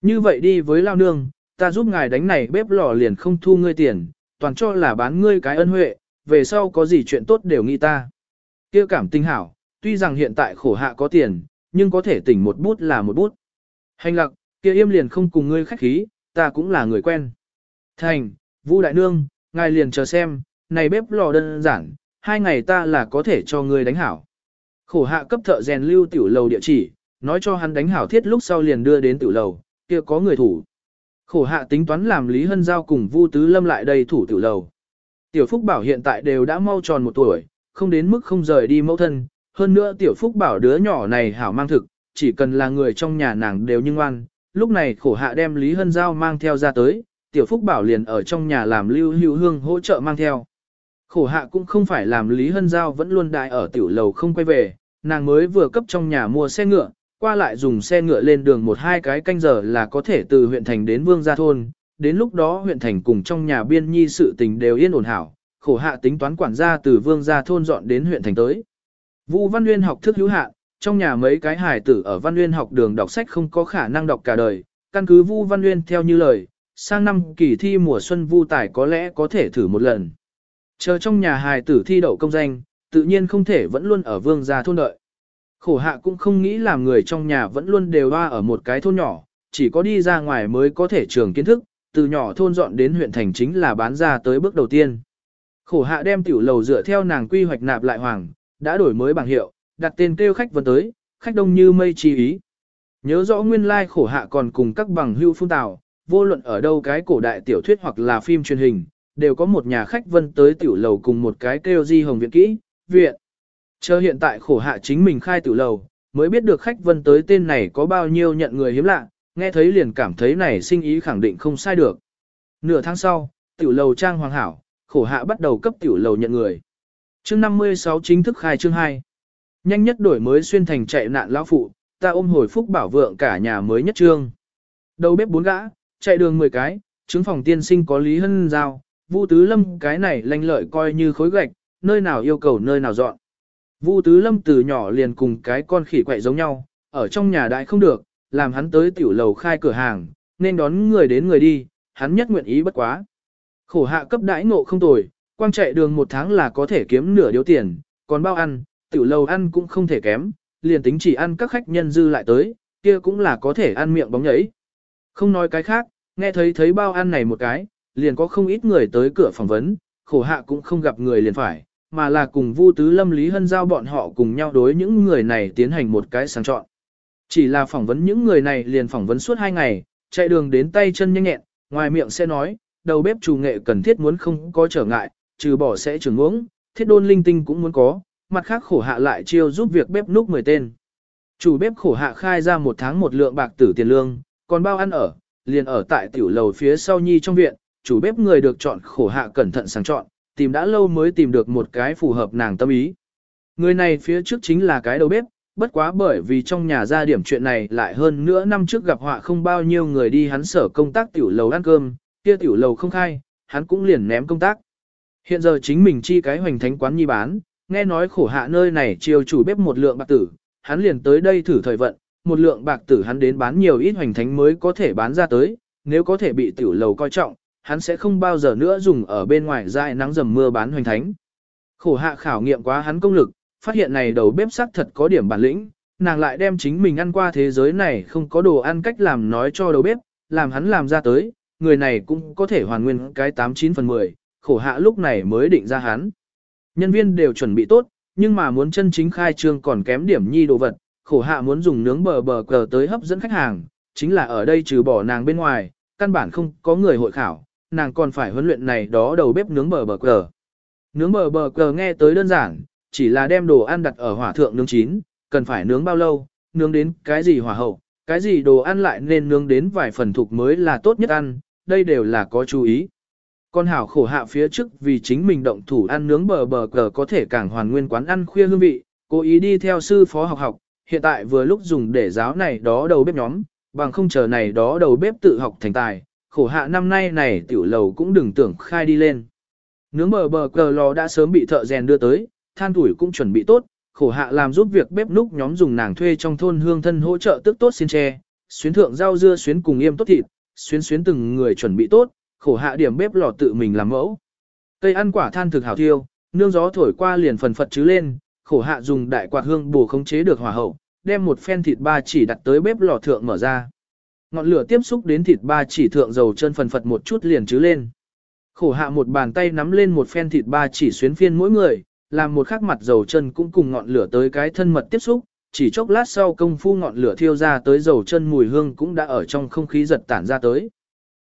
Như vậy đi với lao nương, ta giúp ngài đánh này bếp lò liền không thu ngươi tiền, toàn cho là bán ngươi cái ân huệ, về sau có gì chuyện tốt đều nghĩ ta. kia cảm tinh hảo, tuy rằng hiện tại khổ hạ có tiền, nhưng có thể tỉnh một bút là một bút. Hành lặc, kia im liền không cùng ngươi khách khí, ta cũng là người quen. Thành, Vu Đại Nương, ngài liền chờ xem, này bếp lò đơn giản, hai ngày ta là có thể cho ngươi đánh hảo. Khổ hạ cấp thợ rèn lưu tiểu lầu địa chỉ, nói cho hắn đánh hảo thiết lúc sau liền đưa đến tiểu lầu, kia có người thủ. Khổ hạ tính toán làm Lý Hân Giao cùng Vu Tứ Lâm lại đây thủ tiểu lầu. Tiểu Phúc Bảo hiện tại đều đã mau tròn một tuổi, không đến mức không rời đi mẫu thân, hơn nữa Tiểu Phúc Bảo đứa nhỏ này hảo mang thực, chỉ cần là người trong nhà nàng đều nhưng ngoan. Lúc này khổ hạ đem Lý Hân Giao mang theo ra tới, Tiểu Phúc Bảo liền ở trong nhà làm lưu hữu hương hỗ trợ mang theo. Khổ hạ cũng không phải làm Lý Hân Giao vẫn luôn đại ở tiểu lầu không quay về, nàng mới vừa cấp trong nhà mua xe ngựa, qua lại dùng xe ngựa lên đường một hai cái canh giờ là có thể từ huyện thành đến Vương Gia Thôn, đến lúc đó huyện thành cùng trong nhà biên nhi sự tình đều yên ổn hảo, khổ hạ tính toán quản gia từ Vương Gia Thôn dọn đến huyện thành tới. Vũ Văn Nguyên học thức hữu hạ, trong nhà mấy cái hài tử ở Văn Nguyên học đường đọc sách không có khả năng đọc cả đời, căn cứ Vu Văn Nguyên theo như lời, sang năm kỳ thi mùa xuân Vu Tài có lẽ có thể thử một lần. Chờ trong nhà hài tử thi đậu công danh, tự nhiên không thể vẫn luôn ở Vương Gia Thôn đợi. Khổ hạ cũng không nghĩ làm người trong nhà vẫn luôn đều hoa ở một cái thôn nhỏ, chỉ có đi ra ngoài mới có thể trường kiến thức, từ nhỏ thôn dọn đến huyện thành chính là bán ra tới bước đầu tiên. Khổ hạ đem tiểu lầu dựa theo nàng quy hoạch nạp lại hoàng, đã đổi mới bảng hiệu, đặt tên kêu khách vân tới, khách đông như mây chi ý. Nhớ rõ nguyên lai khổ hạ còn cùng các bằng hưu phun tào, vô luận ở đâu cái cổ đại tiểu thuyết hoặc là phim truyền hình, đều có một nhà khách vân tới tiểu lầu cùng một cái kêu di hồng viện kỹ, viện. Chờ hiện tại khổ hạ chính mình khai tiểu lầu, mới biết được khách vân tới tên này có bao nhiêu nhận người hiếm lạ, nghe thấy liền cảm thấy này sinh ý khẳng định không sai được. Nửa tháng sau, tiểu lầu trang hoàng hảo, khổ hạ bắt đầu cấp tiểu lầu nhận người. Chương 56 chính thức khai chương 2. Nhanh nhất đổi mới xuyên thành chạy nạn lão phụ, ta ôm hồi phúc bảo vượng cả nhà mới nhất trương. Đầu bếp bốn gã, chạy đường 10 cái, trứng phòng tiên sinh có lý hân giao, Vu tứ lâm cái này lanh lợi coi như khối gạch, nơi nào yêu cầu nơi nào dọn. Vu Tứ Lâm từ nhỏ liền cùng cái con khỉ quậy giống nhau, ở trong nhà đại không được, làm hắn tới tiểu lầu khai cửa hàng, nên đón người đến người đi, hắn nhất nguyện ý bất quá. Khổ hạ cấp đãi ngộ không tồi, quang chạy đường một tháng là có thể kiếm nửa điếu tiền, còn bao ăn, tiểu lầu ăn cũng không thể kém, liền tính chỉ ăn các khách nhân dư lại tới, kia cũng là có thể ăn miệng bóng nhảy. Không nói cái khác, nghe thấy thấy bao ăn này một cái, liền có không ít người tới cửa phỏng vấn, khổ hạ cũng không gặp người liền phải, mà là cùng Vu Tứ Lâm Lý Hân Giao bọn họ cùng nhau đối những người này tiến hành một cái sáng chọn. Chỉ là phỏng vấn những người này liền phỏng vấn suốt hai ngày, chạy đường đến tay chân nhanh nhẹn, ngoài miệng sẽ nói, đầu bếp chủ nghệ cần thiết muốn không có trở ngại, trừ bỏ sẽ trưởng uống, thiết đôn linh tinh cũng muốn có, mặt khác khổ hạ lại chiêu giúp việc bếp núc 10 tên. Chủ bếp khổ hạ khai ra một tháng một lượng bạc tử tiền lương, còn bao ăn ở, liền ở tại tiểu lầu phía sau nhi trong viện, chủ bếp người được chọn khổ hạ cẩn thận sáng chọn, tìm đã lâu mới tìm được một cái phù hợp nàng tâm ý. Người này phía trước chính là cái đầu bếp, bất quá bởi vì trong nhà ra điểm chuyện này lại hơn nữa năm trước gặp họa không bao nhiêu người đi hắn sở công tác tiểu lầu ăn cơm, kia tiểu lầu không khai, hắn cũng liền ném công tác. Hiện giờ chính mình chi cái hoành thánh quán nhi bán, nghe nói khổ hạ nơi này chiêu chủ bếp một lượng bạc tử, hắn liền tới đây thử thời vận, một lượng bạc tử hắn đến bán nhiều ít hoành thánh mới có thể bán ra tới, nếu có thể bị tiểu lầu coi trọng, hắn sẽ không bao giờ nữa dùng ở bên ngoài dại nắng dầm mưa bán hoành thánh. Khổ hạ khảo nghiệm quá hắn công lực, phát hiện này đầu bếp sắc thật có điểm bản lĩnh, nàng lại đem chính mình ăn qua thế giới này không có đồ ăn cách làm nói cho đầu bếp, làm hắn làm ra tới, người này cũng có thể hoàn nguyên cái 89 phần 10, khổ hạ lúc này mới định ra hắn. Nhân viên đều chuẩn bị tốt, nhưng mà muốn chân chính khai trương còn kém điểm nhi đồ vật, khổ hạ muốn dùng nướng bờ bờ cờ tới hấp dẫn khách hàng, chính là ở đây trừ bỏ nàng bên ngoài, căn bản không có người hội khảo, nàng còn phải huấn luyện này đó đầu bếp nướng bờ bờ cờ. Nướng bờ bờ cờ nghe tới đơn giản, chỉ là đem đồ ăn đặt ở hỏa thượng nướng chín, cần phải nướng bao lâu, nướng đến cái gì hỏa hậu, cái gì đồ ăn lại nên nướng đến vài phần thục mới là tốt nhất ăn, đây đều là có chú ý. Con hảo khổ hạ phía trước vì chính mình động thủ ăn nướng bờ bờ cờ có thể càng hoàn nguyên quán ăn khuya hương vị, cố ý đi theo sư phó học học, hiện tại vừa lúc dùng để giáo này đó đầu bếp nhóm, bằng không chờ này đó đầu bếp tự học thành tài, khổ hạ năm nay này tiểu lầu cũng đừng tưởng khai đi lên. Nướng bờ bờ cờ lò đã sớm bị thợ rèn đưa tới, than tuổi cũng chuẩn bị tốt, khổ hạ làm giúp việc bếp núc nhóm dùng nàng thuê trong thôn hương thân hỗ trợ tức tốt xin tre, xuyến thượng rau dưa xuyến cùng yêm tốt thịt, xuyến xuyến từng người chuẩn bị tốt, khổ hạ điểm bếp lò tự mình làm mẫu. Cây ăn quả than thực hảo thiêu, nương gió thổi qua liền phần phật chứ lên, khổ hạ dùng đại quạt hương bổ khống chế được hỏa hậu, đem một phen thịt ba chỉ đặt tới bếp lò thượng mở ra. Ngọn lửa tiếp xúc đến thịt ba chỉ thượng dầu chân phần phật một chút liền chứ lên. Khổ hạ một bàn tay nắm lên một phen thịt ba chỉ xuyến phiên mỗi người, làm một khắc mặt dầu chân cũng cùng ngọn lửa tới cái thân mật tiếp xúc, chỉ chốc lát sau công phu ngọn lửa thiêu ra tới dầu chân mùi hương cũng đã ở trong không khí giật tản ra tới.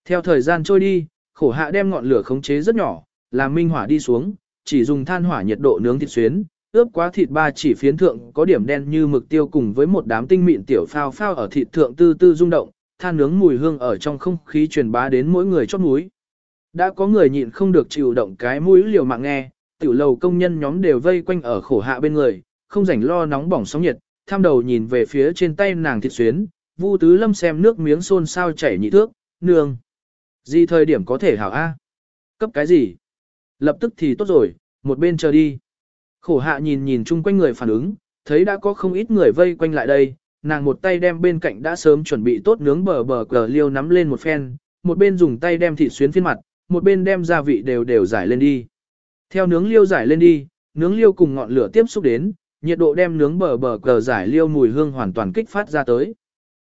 Theo thời gian trôi đi, khổ hạ đem ngọn lửa khống chế rất nhỏ, làm minh hỏa đi xuống, chỉ dùng than hỏa nhiệt độ nướng thịt xuyến, ướp quá thịt ba chỉ phiến thượng có điểm đen như mực tiêu cùng với một đám tinh mịn tiểu phao phao ở thịt thượng tư tư rung động, than nướng mùi hương ở trong không khí truyền bá đến mỗi người chót mũi. Đã có người nhịn không được chịu động cái mũi liều mạng nghe, tiểu lầu công nhân nhóm đều vây quanh ở khổ hạ bên người, không rảnh lo nóng bỏng sóng nhiệt, tham đầu nhìn về phía trên tay nàng thịt xuyến, Vu Tứ Lâm xem nước miếng xôn sao chảy nhị thước, nương. Gì thời điểm có thể hảo A? Cấp cái gì? Lập tức thì tốt rồi, một bên chờ đi. Khổ hạ nhìn nhìn chung quanh người phản ứng, thấy đã có không ít người vây quanh lại đây, nàng một tay đem bên cạnh đã sớm chuẩn bị tốt nướng bờ bờ cờ liêu nắm lên một phen, một bên dùng tay đem thịt xuyến phiên mặt, một bên đem gia vị đều đều giải lên đi. Theo nướng liêu giải lên đi, nướng liêu cùng ngọn lửa tiếp xúc đến, nhiệt độ đem nướng bờ bờ cờ giải liêu mùi hương hoàn toàn kích phát ra tới.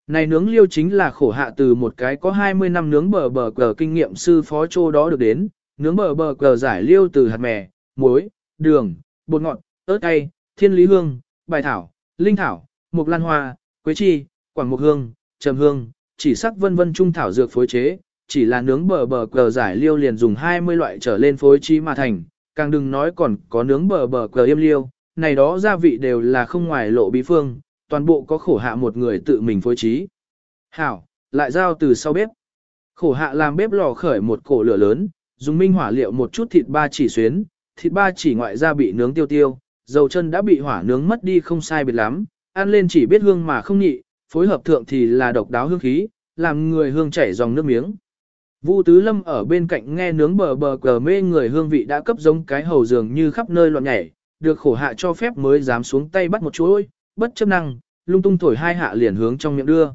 Này nướng liêu chính là khổ hạ từ một cái có 20 năm nướng bờ bờ cờ kinh nghiệm sư phó chô đó được đến, nướng bờ bờ cờ giải liêu từ hạt mè, muối, đường, bột ngọt, ớt cay, thiên lý hương, bài thảo, linh thảo, mục lan hoa, quế chi, quảng mục hương, trầm hương, chỉ sắc vân vân trung thảo dược phối chế, chỉ là nướng bờ bờ cờ giải liêu liền dùng 20 loại trở lên phối trí mà thành, càng đừng nói còn có nướng bờ bờ cờ yêm liêu, này đó gia vị đều là không ngoài lộ bí phương, toàn bộ có khổ hạ một người tự mình phối trí. Hảo, lại giao từ sau bếp. Khổ hạ làm bếp lò khởi một cổ lửa lớn, dùng minh hỏa liệu một chút thịt ba chỉ xuyến, thịt ba chỉ ngoại ra bị nướng tiêu tiêu, dầu chân đã bị hỏa nướng mất đi không sai biệt lắm, ăn lên chỉ biết hương mà không nhị, phối hợp thượng thì là độc đáo hương khí, làm người hương chảy dòng nước miếng. Vu Tứ Lâm ở bên cạnh nghe nướng bờ bờ cờ mê người hương vị đã cấp giống cái hầu dường như khắp nơi loạn nhảy, được khổ hạ cho phép mới dám xuống tay bắt một chuỗi, bất chấp năng, lung tung thổi hai hạ liền hướng trong miệng đưa.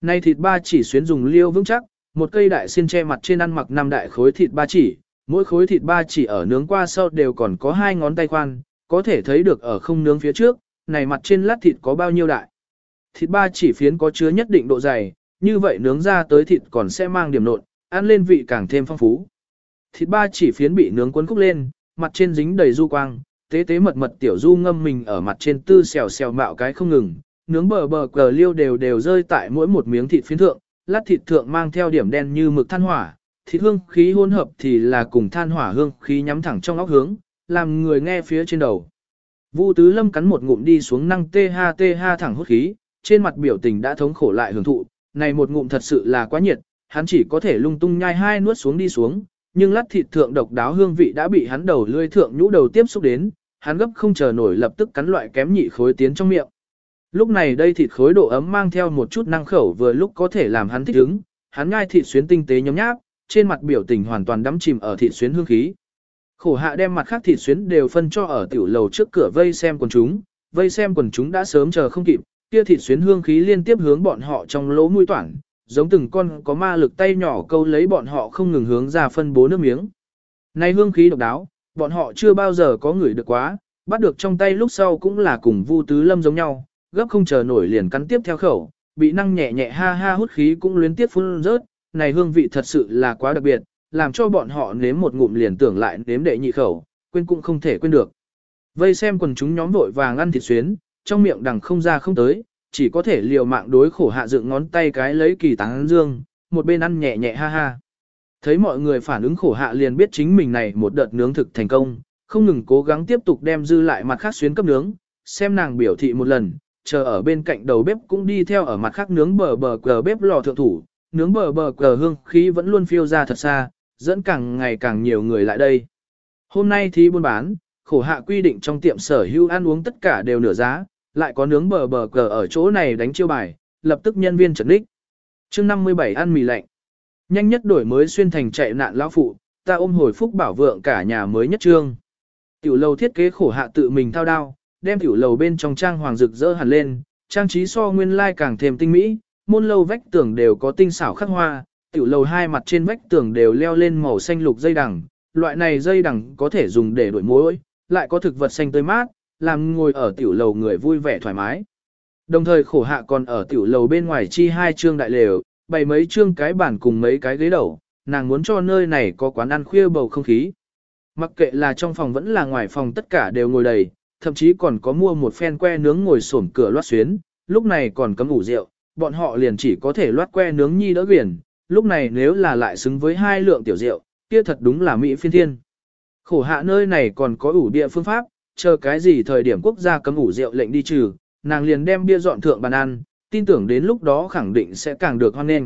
Nay thịt ba chỉ xuyến dùng liêu vững chắc, một cây đại xiên che mặt trên ăn mặc năm đại khối thịt ba chỉ, mỗi khối thịt ba chỉ ở nướng qua sau đều còn có hai ngón tay khoan, có thể thấy được ở không nướng phía trước, này mặt trên lát thịt có bao nhiêu đại. Thịt ba chỉ phiến có chứa nhất định độ dày, như vậy nướng ra tới thịt còn sẽ mang điểm nộn, ăn lên vị càng thêm phong phú. Thịt ba chỉ phiến bị nướng cuốn khúc lên, mặt trên dính đầy du quang, tế tế mật mật tiểu du ngâm mình ở mặt trên tư xèo xèo mạo cái không ngừng, nướng bờ bờ cờ liêu đều đều rơi tại mỗi một miếng thịt phiến thượng, lát thịt thượng mang theo điểm đen như mực than hỏa, thịt hương khí hỗn hợp thì là cùng than hỏa hương khí nhắm thẳng trong óc hướng, làm người nghe phía trên đầu. Vu Tứ Lâm cắn một ngụm đi xuống năng tê ha tê ha thẳng hút khí, trên mặt biểu tình đã thống khổ lại hưởng thụ, này một ngụm thật sự là quá nhiệt, hắn chỉ có thể lung tung nhai hai nuốt xuống đi xuống, nhưng lát thịt thượng độc đáo hương vị đã bị hắn đầu lươi thượng nhũ đầu tiếp xúc đến, hắn gấp không chờ nổi lập tức cắn loại kém nhị khối tiến trong miệng. Lúc này đây thịt khối độ ấm mang theo một chút năng khẩu vừa lúc có thể làm hắn thích ứng, hắn ngai thịt xuyến tinh tế nhóm nháp, trên mặt biểu tình hoàn toàn đắm chìm ở thịt xuyến hương khí. Khổ hạ đem mặt khác thịt xuyến đều phân cho ở tiểu lầu trước cửa vây xem quần chúng, vây xem quần chúng đã sớm chờ không kịp, kia thịt xuyến hương khí liên tiếp hướng bọn họ trong lỗ mũi toản, giống từng con có ma lực tay nhỏ câu lấy bọn họ không ngừng hướng ra phân bố nước miếng. Này hương khí độc đáo, bọn họ chưa bao giờ có người được quá, bắt được trong tay lúc sau cũng là cùng Vu Tứ Lâm giống nhau, gấp không chờ nổi liền cắn tiếp theo khẩu, bị năng nhẹ nhẹ ha ha hút khí cũng luyến tiếp phun rớt, này hương vị thật sự là quá đặc biệt, làm cho bọn họ nếm một ngụm liền tưởng lại nếm đệ nhị khẩu, quên cũng không thể quên được. Vây xem quần chúng nhóm vội vàng ăn thịt xuyến, trong miệng đằng không ra không tới, chỉ có thể liều mạng đối khổ hạ dựng ngón tay cái lấy kỳ táng dương, một bên ăn nhẹ nhẹ ha ha. Thấy mọi người phản ứng khổ hạ liền biết chính mình này một đợt nướng thực thành công, không ngừng cố gắng tiếp tục đem dư lại mặt khác xuyến cấp nướng, xem nàng biểu thị một lần, chờ ở bên cạnh đầu bếp cũng đi theo ở mặt khác nướng bờ bờ cờ bếp lò thượng thủ, nướng bờ bờ cờ hương khí vẫn luôn phiêu ra thật xa, dẫn càng ngày càng nhiều người lại đây. Hôm nay thì buôn bán, khổ hạ quy định trong tiệm sở hữu ăn uống tất cả đều nửa giá, lại có nướng bờ bờ cờ ở chỗ này đánh chiêu bài, lập tức nhân viên trấn đích. chương 57 ăn mì lạnh. Nhanh nhất đổi mới xuyên thành chạy nạn lão phụ, ta ôm hồi phúc bảo vượng cả nhà mới nhất trương. Tiểu lâu thiết kế khổ hạ tự mình thao đao, đem tiểu lầu bên trong trang hoàng rực rỡ hẳn lên, trang trí so nguyên lai càng thêm tinh mỹ, môn lâu vách tường đều có tinh xảo khắc hoa, tiểu lầu hai mặt trên vách tường đều leo lên màu xanh lục dây đằng, loại này dây đằng có thể dùng để đổi mối, lại có thực vật xanh tươi mát, làm ngồi ở tiểu lầu người vui vẻ thoải mái. Đồng thời khổ hạ còn ở tiểu lầu bên ngoài chi hai trương đại lều, bày mấy trương cái bàn cùng mấy cái ghế đầu, nàng muốn cho nơi này có quán ăn khuya bầu không khí. Mặc kệ là trong phòng vẫn là ngoài phòng tất cả đều ngồi đầy, thậm chí còn có mua một phen que nướng ngồi xổm cửa loát xuyến, lúc này còn cấm ủ rượu, bọn họ liền chỉ có thể loát que nướng nhi đỡ quyền, lúc này nếu là lại xứng với hai lượng tiểu rượu, kia thật đúng là mỹ phiên thiên. Khổ hạ nơi này còn có ủ địa phương pháp, chờ cái gì thời điểm quốc gia cấm ủ rượu lệnh đi trừ, nàng liền đem bia dọn thượng bàn ăn, tin tưởng đến lúc đó khẳng định sẽ càng được hoan nghênh.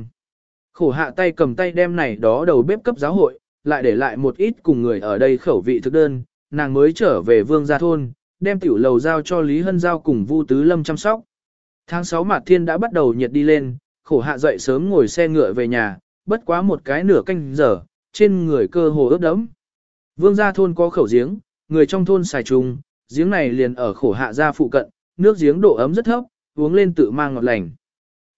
Khổ hạ tay cầm tay đem này đó đầu bếp cấp giáo hội, lại để lại một ít cùng người ở đây khẩu vị thức đơn, nàng mới trở về vương gia thôn, đem tiểu lầu giao cho Lý Hân Giao cùng Vu Tứ Lâm chăm sóc. Tháng 6 Mạt Thiên đã bắt đầu nhiệt đi lên, khổ hạ dậy sớm ngồi xe ngựa về nhà, bất quá một cái nửa canh giờ, trên người cơ hồ ướt đẫm. Vương gia thôn có khẩu giếng, người trong thôn xài trùng, giếng này liền ở khổ hạ gia phụ cận, nước giếng độ ấm rất thấp, uống lên tự mang ngọt lành.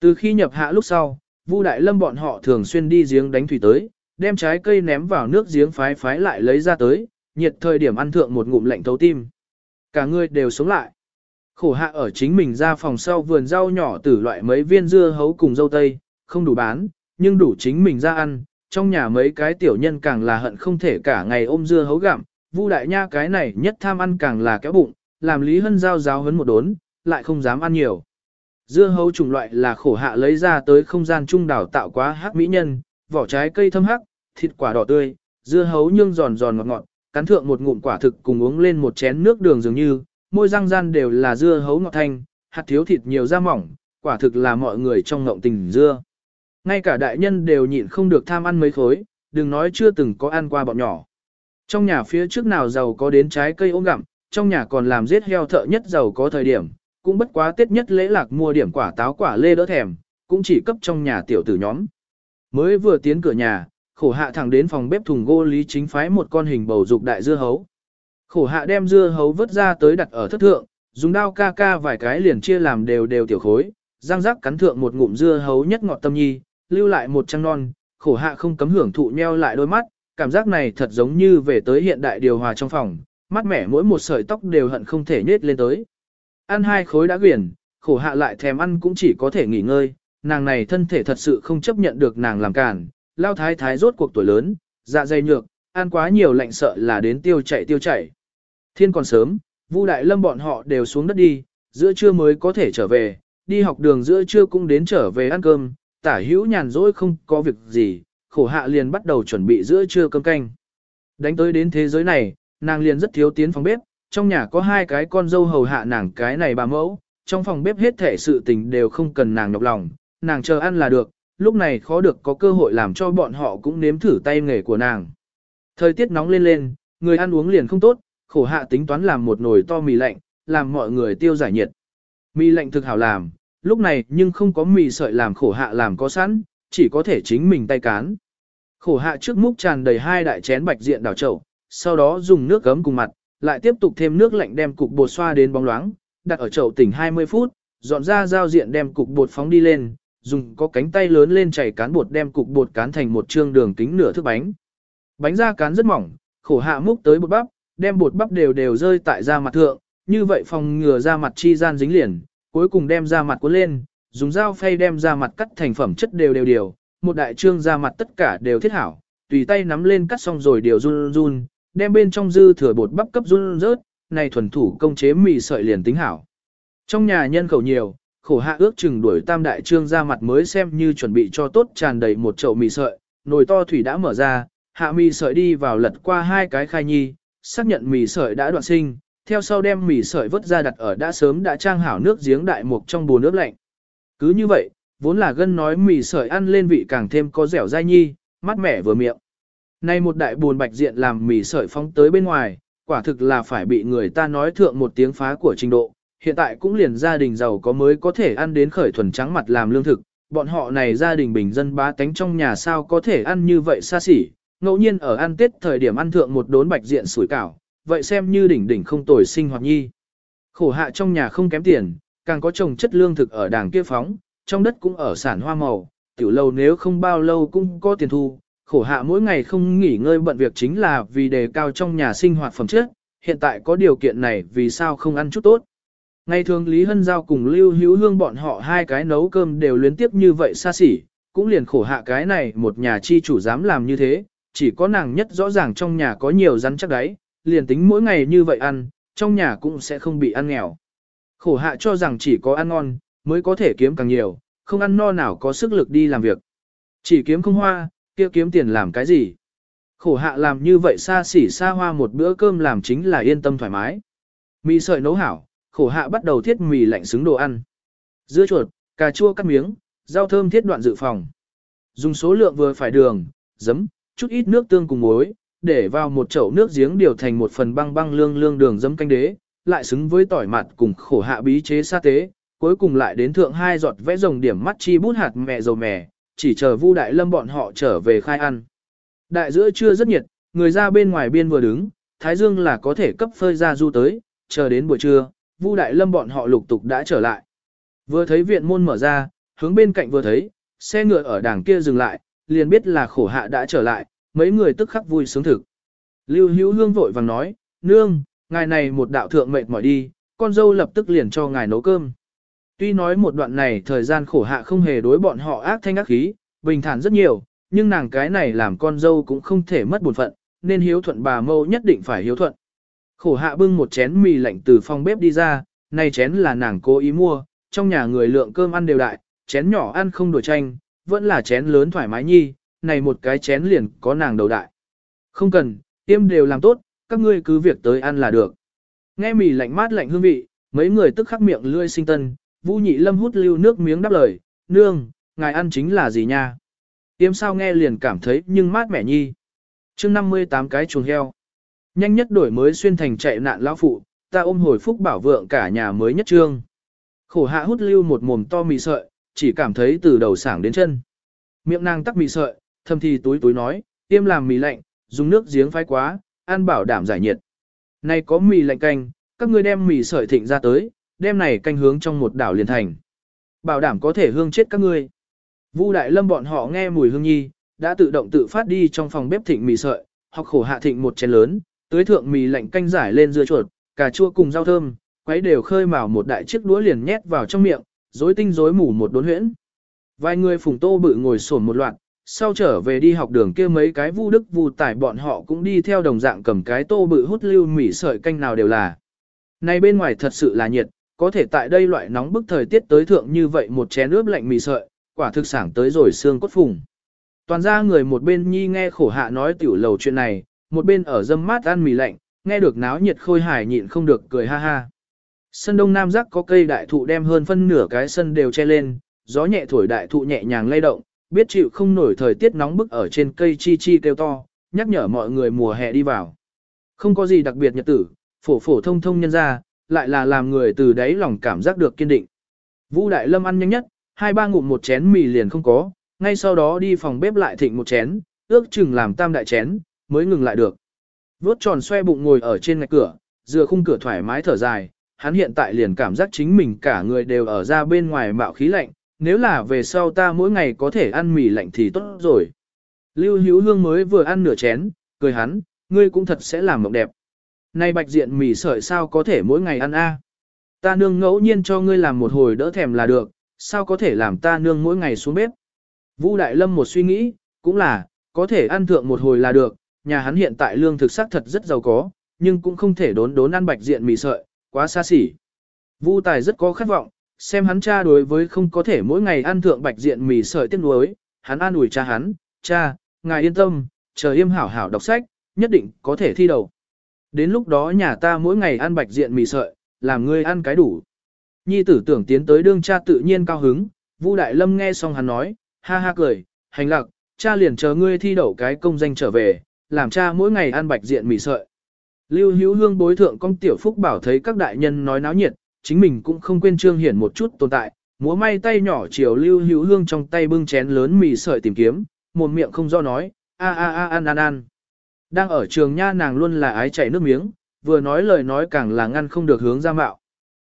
Từ khi nhập hạ lúc sau, Vu Đại Lâm bọn họ thường xuyên đi giếng đánh thủy tới, đem trái cây ném vào nước giếng phái phái lại lấy ra tới, nhiệt thời điểm ăn thượng một ngụm lạnh thấu tim. Cả người đều sống lại. Khổ hạ ở chính mình ra phòng sau vườn rau nhỏ tử loại mấy viên dưa hấu cùng dâu tây, không đủ bán, nhưng đủ chính mình ra ăn, trong nhà mấy cái tiểu nhân càng là hận không thể cả ngày ôm dưa hấu gặm, Vu đại nha cái này nhất tham ăn càng là kéo bụng, làm Lý Hân giao giáo hấn một đốn, lại không dám ăn nhiều. Dưa hấu chủng loại là khổ hạ lấy ra tới không gian trung đảo tạo quá hắc mỹ nhân, vỏ trái cây thâm hắc, thịt quả đỏ tươi, dưa hấu nhưng giòn giòn ngọt ngọt, cắn thượng một ngụm quả thực cùng uống lên một chén nước đường dường như, môi răng gian đều là dưa hấu ngọt thanh, hạt thiếu thịt nhiều da mỏng, quả thực là mọi người trong ngộng tình dưa. Ngay cả đại nhân đều nhịn không được tham ăn mấy khối, đừng nói chưa từng có ăn qua bọn nhỏ. Trong nhà phía trước nào giàu có đến trái cây ôm gặm, trong nhà còn làm giết heo thợ nhất giàu có thời điểm, cũng bất quá tết nhất lễ lạc mua điểm quả táo quả lê đỡ thèm, cũng chỉ cấp trong nhà tiểu tử nhóm. Mới vừa tiến cửa nhà, khổ hạ thẳng đến phòng bếp thùng gỗ lý chính phái một con hình bầu dục đại dưa hấu. Khổ hạ đem dưa hấu vớt ra tới đặt ở thất thượng, dùng đao ca ca vài cái liền chia làm đều đều tiểu khối, răng rắc cắn thượng một ngụm dưa hấu nhất ngọt tâm nhi, lưu lại một trăng non, khổ hạ không cấm hưởng thụ nheo lại đôi mắt, cảm giác này thật giống như về tới hiện đại điều hòa trong phòng, mắt mẻ mỗi một sợi tóc đều hận không thể nhết lên tới. Ăn hai khối đã quyển, khổ hạ lại thèm ăn cũng chỉ có thể nghỉ ngơi, nàng này thân thể thật sự không chấp nhận được nàng làm cản, lao thái thái rốt cuộc tuổi lớn, dạ dày nhược, ăn quá nhiều lạnh sợ là đến tiêu chảy tiêu chảy. Thiên còn sớm, Vu Đại Lâm bọn họ đều xuống đất đi, giữa trưa mới có thể trở về, đi học đường giữa trưa cũng đến trở về ăn cơm, tả hữu nhàn rỗi không có việc gì, khổ hạ liền bắt đầu chuẩn bị giữa trưa cơm canh. Đánh tới đến thế giới này, nàng liền rất thiếu tiến phòng bếp, trong nhà có hai cái con dâu hầu hạ nàng cái này bà mẫu, trong phòng bếp hết thể sự tình đều không cần nàng nhọc lòng, nàng chờ ăn là được, lúc này khó được có cơ hội làm cho bọn họ cũng nếm thử tay nghề của nàng. Thời tiết nóng lên lên, người ăn uống liền không tốt, khổ hạ tính toán làm một nồi to mì lạnh, làm mọi người tiêu giải nhiệt. Mì lạnh thực hảo làm, lúc này nhưng không có mì sợi làm khổ hạ làm có sẵn, chỉ có thể chính mình tay cán. Khổ hạ trước múc tràn đầy hai đại chén bạch diện đảo chậu, sau đó dùng nước gấm cùng mặt, lại tiếp tục thêm nước lạnh đem cục bột xoa đến bóng loáng, đặt ở chậu tỉnh 20 phút, dọn ra giao diện đem cục bột phóng đi lên, dùng có cánh tay lớn lên chảy cán bột đem cục bột cán thành một trương đường kính nửa thước bánh. Bánh da cán rất mỏng, khổ hạ múc tới bột bắp, đem bột bắp đều đều rơi tại da mặt thượng, như vậy phòng ngừa da mặt chi gian dính liền, cuối cùng đem da mặt cuốn lên, dùng dao phay đem da mặt cắt thành phẩm chất đều đều đều, một đại trương da mặt tất cả đều thiết hảo, tùy tay nắm lên cắt xong rồi điều run run, đem bên trong dư thừa bột bắp cấp run rớt, này thuần thủ công chế mì sợi liền tính hảo. Trong nhà nhân khẩu nhiều, khổ hạ ước chừng đuổi tam đại trương ra mặt mới xem như chuẩn bị cho tốt tràn đầy một chậu mì sợi, nồi to thủy đã mở ra, hạ mì sợi đi vào lật qua hai cái khai nhi, xác nhận mì sợi đã đoạn sinh, theo sau đem mì sợi vớt ra đặt ở đã sớm đã trang hảo nước giếng đại mục trong bồn nước lạnh. Cứ như vậy, vốn là gân nói mì sợi ăn lên vị càng thêm có dẻo dai nhi, mát mẻ vừa miệng. Nay một đại buồn bạch diện làm mì sợi phóng tới bên ngoài, quả thực là phải bị người ta nói thượng một tiếng phá của trình độ. Hiện tại cũng liền gia đình giàu có mới có thể ăn đến khởi thuần trắng mặt làm lương thực, bọn họ này gia đình bình dân bá tánh trong nhà sao có thể ăn như vậy xa xỉ, ngẫu nhiên ở ăn tết thời điểm ăn thượng một đốn bạch diện sủi cảo, vậy xem như đỉnh đỉnh không tồi sinh hoạt nhi. Khổ hạ trong nhà không kém tiền, càng có trồng chất lương thực ở đàng kia phóng, trong đất cũng ở sản hoa màu, tiểu lâu nếu không bao lâu cũng có tiền thu, khổ hạ mỗi ngày không nghỉ ngơi bận việc chính là vì đề cao trong nhà sinh hoạt phẩm chất, hiện tại có điều kiện này vì sao không ăn chút tốt. Ngày thường Lý Hân Giao cùng Lưu Hữu Hương bọn họ hai cái nấu cơm đều liên tiếp như vậy xa xỉ, cũng liền khổ hạ cái này một nhà chi chủ dám làm như thế, chỉ có nàng nhất rõ ràng trong nhà có nhiều rắn chắc đấy, liền tính mỗi ngày như vậy ăn, trong nhà cũng sẽ không bị ăn nghèo. Khổ hạ cho rằng chỉ có ăn ngon, mới có thể kiếm càng nhiều, không ăn no nào có sức lực đi làm việc. Chỉ kiếm không hoa, kia kiếm tiền làm cái gì? Khổ hạ làm như vậy xa xỉ xa hoa một bữa cơm làm chính là yên tâm thoải mái. Mì sợi nấu hảo, khổ hạ bắt đầu thiết mì lạnh xứng đồ ăn. Dưa chuột, cà chua cắt miếng, rau thơm thiết đoạn dự phòng. Dùng số lượng vừa phải đường, giấm, chút ít nước tương cùng muối, để vào một chậu nước giếng điều thành một phần băng băng lương lương đường giấm canh đế, lại xứng với tỏi mặt cùng khổ hạ bí chế sa tế, cuối cùng lại đến thượng hai giọt vẽ rồng điểm mắt chi bút hạt mẹ dầu mè, chỉ chờ Vu Đại Lâm bọn họ trở về khai ăn. Đại giữa trưa rất nhiệt, người ra bên ngoài biên vừa đứng, Thái Dương là có thể cấp phơi ra du tới, chờ đến buổi trưa, Vu Đại Lâm bọn họ lục tục đã trở lại. Vừa thấy viện môn mở ra, hướng bên cạnh vừa thấy, xe ngựa ở đằng kia dừng lại, liền biết là khổ hạ đã trở lại, mấy người tức khắc vui sướng thực. Lưu Hữu Hương vội vàng nói, nương, ngài này một đạo thượng mệt mỏi đi, con dâu lập tức liền cho ngài nấu cơm. Tuy nói một đoạn này thời gian khổ hạ không hề đối bọn họ ác thanh ác khí, bình thản rất nhiều, nhưng nàng cái này làm con dâu cũng không thể mất buồn phận, nên hiếu thuận bà mâu nhất định phải hiếu thuận. Khổ hạ bưng một chén mì lạnh từ phòng bếp đi ra, này chén là nàng cố ý mua, trong nhà người lượng cơm ăn đều đại, chén nhỏ ăn không đổi tranh, vẫn là chén lớn thoải mái nhi, này một cái chén liền có nàng đầu đại. Không cần, tiêm đều làm tốt, các ngươi cứ việc tới ăn là được. Nghe mì lạnh mát lạnh hương vị, mấy người tức khắc miệng lươi sinh tân, Vũ Nhị Lâm hút lưu nước miếng đáp lời, nương, ngài ăn chính là gì nha? Tiêm sao nghe liền cảm thấy nhưng mát mẻ nhi. chương 58 cái chuồng heo. Nhanh nhất đổi mới xuyên thành chạy nạn lão phụ, ta ôm hồi phúc bảo vượng cả nhà mới nhất trương. Khổ hạ hút lưu một mồm to mì sợi, chỉ cảm thấy từ đầu sảng đến chân. Miệng nàng tắc mì sợi, thầm thì túi túi nói, tiêm làm mì lạnh, dùng nước giếng phai quá, ăn bảo đảm giải nhiệt. Này có mì lạnh canh, các ngươi đem mì sợi thịnh ra tới, đem này canh hướng trong một đảo liền thành. Bảo đảm có thể hương chết các ngươi. Vu Đại Lâm bọn họ nghe mùi hương nhi, đã tự động tự phát đi trong phòng bếp thịnh mì sợi, học khổ hạ thịnh một chén lớn, tưới thượng mì lạnh canh giải lên dưa chuột, cà chua cùng rau thơm, quấy đều khơi mào một đại chiếc đũa liền nhét vào trong miệng, rối tinh rối mù một đốn huyễn. Vài người phùng tô bự ngồi sổn một loạt, sau trở về đi học đường kia mấy cái vu đức vu tải bọn họ cũng đi theo đồng dạng cầm cái tô bự hút lưu mì sợi canh nào đều là. Này bên ngoài thật sự là nhiệt, có thể tại đây loại nóng bức thời tiết tới thượng như vậy một chén ướp lạnh mì sợi, quả thực sảng tới rồi xương cốt phùng. Toàn ra người một bên nhi nghe khổ hạ nói tiểu lầu chuyện này, một bên ở dâm mát ăn mì lạnh, nghe được náo nhiệt khôi hài nhịn không được cười ha ha. Sân đông nam giác có cây đại thụ đem hơn phân nửa cái sân đều che lên, gió nhẹ thổi đại thụ nhẹ nhàng lay động, biết chịu không nổi thời tiết nóng bức ở trên cây chi chi kêu to, nhắc nhở mọi người mùa hè đi vào. Không có gì đặc biệt nhật tử, phổ phổ thông thông nhân ra, lại là làm người từ đấy lòng cảm giác được kiên định. Vũ Đại Lâm ăn nhanh nhất, hai ba ngụm một chén mì liền không có, ngay sau đó đi phòng bếp lại thịnh một chén, ước chừng làm tam đại chén, mới ngừng lại được. Vốt tròn xoe bụng ngồi ở trên ngạch cửa, dựa khung cửa thoải mái thở dài, hắn hiện tại liền cảm giác chính mình cả người đều ở ra bên ngoài mạo khí lạnh, nếu là về sau ta mỗi ngày có thể ăn mì lạnh thì tốt rồi. Lưu Hữu Hương mới vừa ăn nửa chén, cười hắn, ngươi cũng thật sẽ làm mộng đẹp. Nay bạch diện mì sợi sao có thể mỗi ngày ăn a? Ta nương ngẫu nhiên cho ngươi làm một hồi đỡ thèm là được, sao có thể làm ta nương mỗi ngày xuống bếp? Vũ Đại Lâm một suy nghĩ, cũng là, có thể ăn thượng một hồi là được, nhà hắn hiện tại lương thực sắc thật rất giàu có, nhưng cũng không thể đốn đốn ăn bạch diện mì sợi, quá xa xỉ. Vu Tài rất có khát vọng, xem hắn cha đối với không có thể mỗi ngày ăn thượng bạch diện mì sợi tiếc nuối, hắn an ủi cha hắn, cha, ngài yên tâm, chờ yêm hảo hảo đọc sách, nhất định có thể thi đầu. Đến lúc đó nhà ta mỗi ngày ăn bạch diện mì sợi, làm ngươi ăn cái đủ. Nhi tử tưởng tiến tới đương cha tự nhiên cao hứng, Vu Đại Lâm nghe xong hắn nói, ha ha cười, hành lạc, cha liền chờ ngươi thi đậu cái công danh trở về, làm cha mỗi ngày ăn bạch diện mì sợi. Lưu Hữu Hương bối thượng công tiểu phúc bảo thấy các đại nhân nói náo nhiệt, chính mình cũng không quên trương hiển một chút tồn tại, múa may tay nhỏ chiều Lưu Hữu Hương trong tay bưng chén lớn mì sợi tìm kiếm, một miệng không do nói, a a a ăn ăn ăn. Đang ở trường nha nàng luôn là ái chảy nước miếng, vừa nói lời nói càng là ngăn không được hướng ra mạo.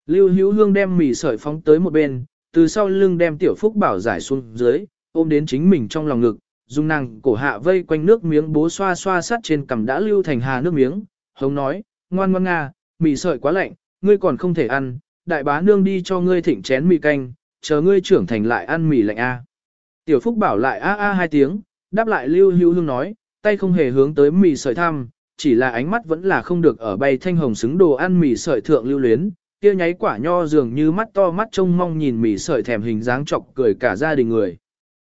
Lưu Hữu Hương đem mì sợi phóng tới một bên, từ sau lưng đem tiểu phúc bảo giải xuống dưới, ôm đến chính mình trong lòng ngực, dùng nàng cổ hạ vây quanh nước miếng bố xoa xoa sát trên cằm đã lưu thành hà nước miếng, hống nói, ngoan ngoan nga, mì sợi quá lạnh, ngươi còn không thể ăn, đại bá nương đi cho ngươi thịnh chén mì canh, chờ ngươi trưởng thành lại ăn mì lạnh a. Tiểu Phúc bảo lại a a hai tiếng, đáp lại Lưu Hữu Hương nói, tay không hề hướng tới mì sợi thăm, chỉ là ánh mắt vẫn là không được ở bay thanh hồng xứng đồ ăn mì sợi thượng lưu luyến, kia nháy quả nho dường như mắt to mắt trông mong nhìn mì sợi thèm hình dáng chọc cười cả gia đình người.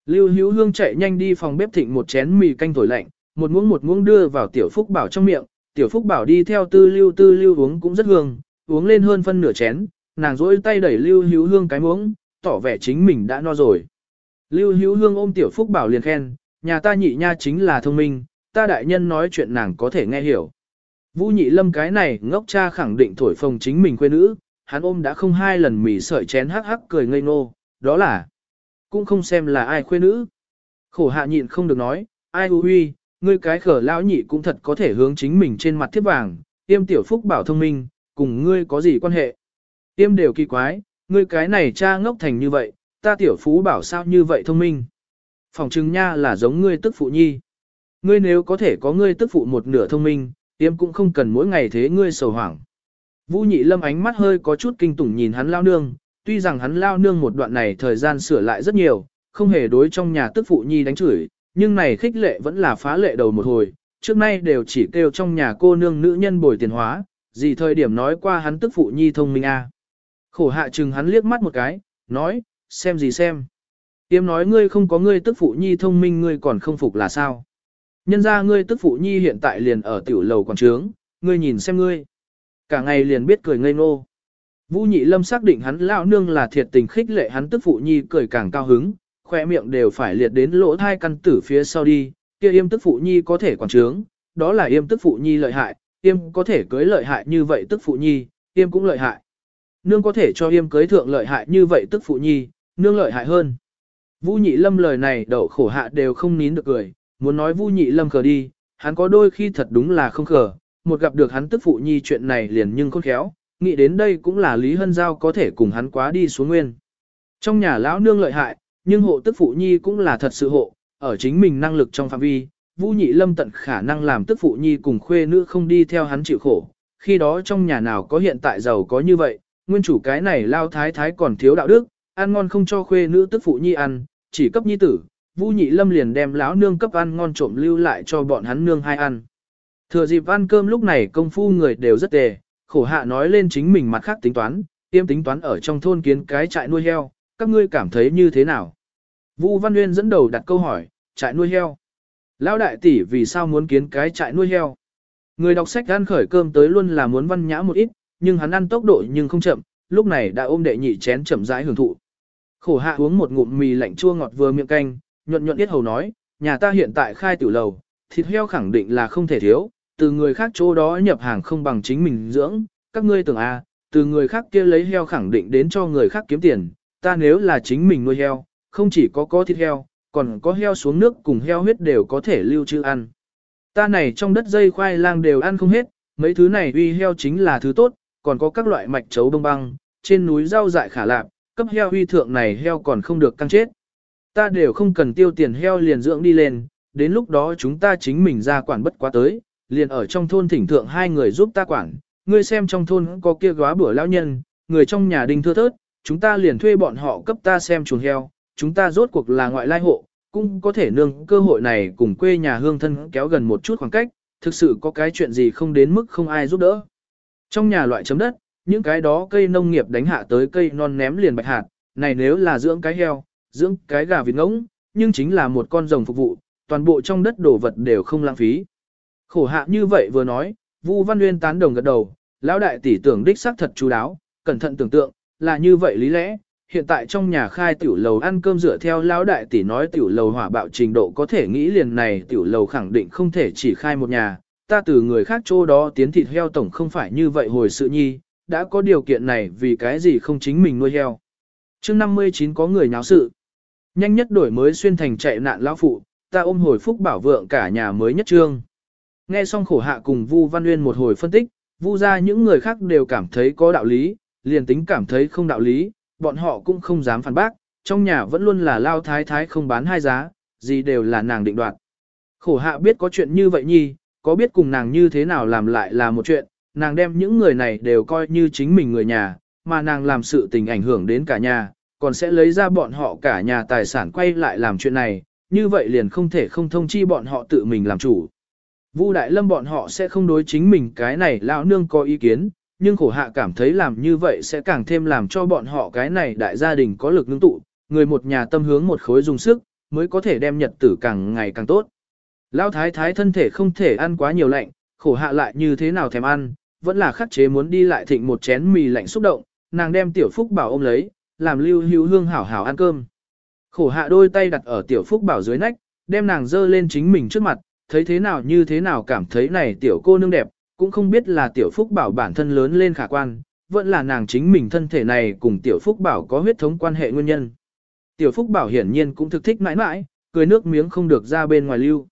Lưu Hữu Hương chạy nhanh đi phòng bếp thịnh một chén mì canh thổi lạnh, một muỗng một muỗng đưa vào Tiểu Phúc Bảo trong miệng, Tiểu Phúc Bảo đi theo tư lưu tư lưu uống cũng rất hương, uống lên hơn phân nửa chén, nàng rỗi tay đẩy Lưu Hữu Hương cái muỗng, tỏ vẻ chính mình đã no rồi. Lưu Hữu Hương ôm Tiểu Phúc Bảo liền khen, nhà ta nhị nha chính là thông minh, ta đại nhân nói chuyện nàng có thể nghe hiểu. Vũ nhị lâm cái này ngốc cha khẳng định thổi phồng chính mình quê nữ, hắn ôm đã không hai lần mỉ sợi chén hắc hắc cười ngây ngô, đó là cũng không xem là ai khuê nữ. Khổ hạ nhịn không được nói, ai hư huy, ngươi cái khở lão nhị cũng thật có thể hướng chính mình trên mặt thiếp vàng, tiêm tiểu phúc bảo thông minh, cùng ngươi có gì quan hệ. Tiêm đều kỳ quái, ngươi cái này cha ngốc thành như vậy, ta tiểu phú bảo sao như vậy thông minh. Phòng trừng nha là giống ngươi tức phụ nhi. Ngươi nếu có thể có ngươi tức phụ một nửa thông minh, tiêm cũng không cần mỗi ngày thế ngươi sầu hoảng. Vũ nhị lâm ánh mắt hơi có chút kinh tủng nhìn hắn lao nương, tuy rằng hắn lao nương một đoạn này thời gian sửa lại rất nhiều, không hề đối trong nhà tức phụ nhi đánh chửi, nhưng này khích lệ vẫn là phá lệ đầu một hồi, trước nay đều chỉ kêu trong nhà cô nương nữ nhân bồi tiền hóa, gì thời điểm nói qua hắn tức phụ nhi thông minh a. À. Khổ hạ chừng hắn liếc mắt một cái, nói, xem gì xem. Tiêm nói ngươi không có ngươi tức phụ nhi thông minh ngươi còn không phục là sao. Nhân ra ngươi tức phụ nhi hiện tại liền ở tiểu lầu quảng trướng, ngươi nhìn xem ngươi. Cả ngày liền biết cười ngây ngô. Vũ nhị lâm xác định hắn lão nương là thiệt tình khích lệ hắn tức phụ nhi cười càng cao hứng, khoe miệng đều phải liệt đến lỗ thai căn tử phía sau đi, kia yêm tức phụ nhi có thể quản trướng, đó là yêm tức phụ nhi lợi hại, yêm có thể cưới lợi hại như vậy tức phụ nhi, yêm cũng lợi hại. Nương có thể cho yêm cưới thượng lợi hại như vậy tức phụ nhi, nương lợi hại hơn. Vũ nhị lâm lời này đậu khổ hạ đều không nín được cười, muốn nói Vũ nhị lâm khờ đi, hắn có đôi khi thật đúng là không khờ, một gặp được hắn tức phụ nhi chuyện này liền nhưng khôn khéo, nghĩ đến đây cũng là Lý Hân Giao có thể cùng hắn quá đi xuống nguyên. Trong nhà lão nương lợi hại, nhưng hộ tức phụ nhi cũng là thật sự hộ, ở chính mình năng lực trong phạm vi, Vũ Nhị Lâm tận khả năng làm tức phụ nhi cùng khuê nữ không đi theo hắn chịu khổ, khi đó trong nhà nào có hiện tại giàu có như vậy, nguyên chủ cái này lao thái thái còn thiếu đạo đức, ăn ngon không cho khuê nữ tức phụ nhi ăn, chỉ cấp nhi tử, Vũ Nhị Lâm liền đem lão nương cấp ăn ngon trộm lưu lại cho bọn hắn nương hai ăn. Thừa dịp ăn cơm lúc này công phu người đều rất tề, khổ hạ nói lên chính mình mặt khác tính toán, tiêm tính toán ở trong thôn kiến cái trại nuôi heo, các ngươi cảm thấy như thế nào? Vũ Văn Nguyên dẫn đầu đặt câu hỏi, trại nuôi heo. Lão đại tỷ vì sao muốn kiến cái trại nuôi heo? Người đọc sách ăn khởi cơm tới luôn là muốn văn nhã một ít, nhưng hắn ăn tốc độ nhưng không chậm, lúc này đã ôm đệ nhị chén chậm rãi hưởng thụ. Khổ hạ uống một ngụm mì lạnh chua ngọt vừa miệng canh, nhuận nhuận biết hầu nói, nhà ta hiện tại khai tiểu lầu, thịt heo khẳng định là không thể thiếu, từ người khác chỗ đó nhập hàng không bằng chính mình dưỡng, các ngươi tưởng a, à, từ người khác kia lấy heo khẳng định đến cho người khác kiếm tiền, ta nếu là chính mình nuôi heo, không chỉ có có thịt heo, còn có heo xuống nước cùng heo huyết đều có thể lưu trữ ăn. Ta này trong đất dây khoai lang đều ăn không hết, mấy thứ này uy heo chính là thứ tốt, còn có các loại mạch chấu bông băng, trên núi rau dại khả lạp, cấp heo uy thượng này heo còn không được căng chết. Ta đều không cần tiêu tiền heo liền dưỡng đi lên, đến lúc đó chúng ta chính mình ra quản bất quá tới, liền ở trong thôn thỉnh thượng hai người giúp ta quản, ngươi xem trong thôn có kia góa bữa lão nhân, người trong nhà đình thưa thớt, chúng ta liền thuê bọn họ cấp ta xem chuồng heo, chúng ta rốt cuộc là ngoại lai hộ, cũng có thể nương cơ hội này cùng quê nhà hương thân kéo gần một chút khoảng cách, thực sự có cái chuyện gì không đến mức không ai giúp đỡ. Trong nhà loại chấm đất, những cái đó cây nông nghiệp đánh hạ tới cây non ném liền bạch hạt, này nếu là dưỡng cái heo, dưỡng cái gà vịt ngỗng, nhưng chính là một con rồng phục vụ, toàn bộ trong đất đồ vật đều không lãng phí. Khổ hạ như vậy vừa nói, Vu Văn Nguyên tán đồng gật đầu, lão đại tỷ tưởng đích xác thật chú đáo, cẩn thận tưởng tượng, là như vậy lý lẽ, hiện tại trong nhà khai tiểu lầu ăn cơm dựa theo lão đại tỷ nói tiểu lầu hỏa bạo trình độ có thể nghĩ liền này tiểu lầu khẳng định không thể chỉ khai một nhà, ta từ người khác chỗ đó tiến thịt heo tổng không phải như vậy hồi sự nhi, đã có điều kiện này vì cái gì không chính mình nuôi heo. chương 59 có người nháo sự. Nhanh nhất đổi mới xuyên thành chạy nạn lão phụ, ta ôm hồi phúc bảo vượng cả nhà mới nhất trương. Nghe xong khổ hạ cùng Vu Văn Nguyên một hồi phân tích, Vu ra những người khác đều cảm thấy có đạo lý, liền tính cảm thấy không đạo lý, bọn họ cũng không dám phản bác, trong nhà vẫn luôn là lao thái thái không bán hai giá, gì đều là nàng định đoạt. Khổ hạ biết có chuyện như vậy nhi, có biết cùng nàng như thế nào làm lại là một chuyện, nàng đem những người này đều coi như chính mình người nhà, mà nàng làm sự tình ảnh hưởng đến cả nhà, còn sẽ lấy ra bọn họ cả nhà tài sản quay lại làm chuyện này, như vậy liền không thể không thông chi bọn họ tự mình làm chủ. Vu Đại Lâm bọn họ sẽ không đối chính mình cái này lão nương có ý kiến, nhưng khổ hạ cảm thấy làm như vậy sẽ càng thêm làm cho bọn họ cái này đại gia đình có lực nương tụ, người một nhà tâm hướng một khối dùng sức, mới có thể đem nhật tử càng ngày càng tốt. Lão thái thái thân thể không thể ăn quá nhiều lạnh, khổ hạ lại như thế nào thèm ăn, vẫn là khắc chế muốn đi lại thịnh một chén mì lạnh xúc động, nàng đem tiểu phúc bảo ôm lấy, làm lưu hữu hương hảo hảo ăn cơm. Khổ hạ đôi tay đặt ở tiểu phúc bảo dưới nách, đem nàng dơ lên chính mình trước mặt, thấy thế nào như thế nào cảm thấy này tiểu cô nương đẹp, cũng không biết là tiểu phúc bảo bản thân lớn lên khả quan, vẫn là nàng chính mình thân thể này cùng tiểu phúc bảo có huyết thống quan hệ nguyên nhân. Tiểu phúc bảo hiển nhiên cũng thực thích mãi mãi, cười nước miếng không được ra bên ngoài lưu.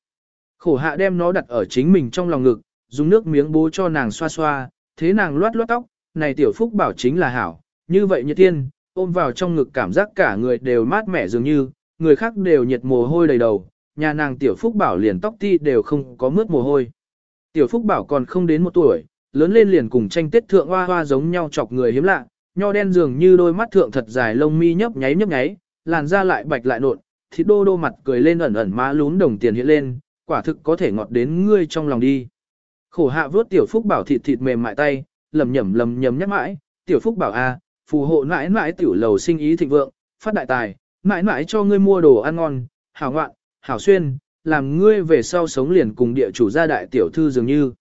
Khổ hạ đem nó đặt ở chính mình trong lòng ngực, dùng nước miếng bố cho nàng xoa xoa, thế nàng loát loát tóc, này tiểu phúc bảo chính là hảo, như vậy như tiên, ôm vào trong ngực cảm giác cả người đều mát mẻ dường như, người khác đều nhiệt mồ hôi đầy đầu, nhà nàng tiểu phúc bảo liền tóc ti đều không có mướt mồ hôi. Tiểu phúc bảo còn không đến một tuổi, lớn lên liền cùng tranh tết thượng hoa hoa giống nhau chọc người hiếm lạ, nho đen dường như đôi mắt thượng thật dài lông mi nhấp nháy nhấp nháy, làn da lại bạch lại nộn, thịt đô đô mặt cười lên ẩn ẩn má lún đồng tiền hiện lên, quả thực có thể ngọt đến ngươi trong lòng đi. Khổ hạ vớt tiểu phúc bảo thịt thịt mềm mại tay, lầm nhầm lầm nhầm nhắc mãi, tiểu phúc bảo a, phù hộ mãi mãi tiểu lầu sinh ý thịnh vượng, phát đại tài, mãi mãi cho ngươi mua đồ ăn ngon, hảo ngoạn, hảo xuyên, làm ngươi về sau sống liền cùng địa chủ gia đại tiểu thư dường như.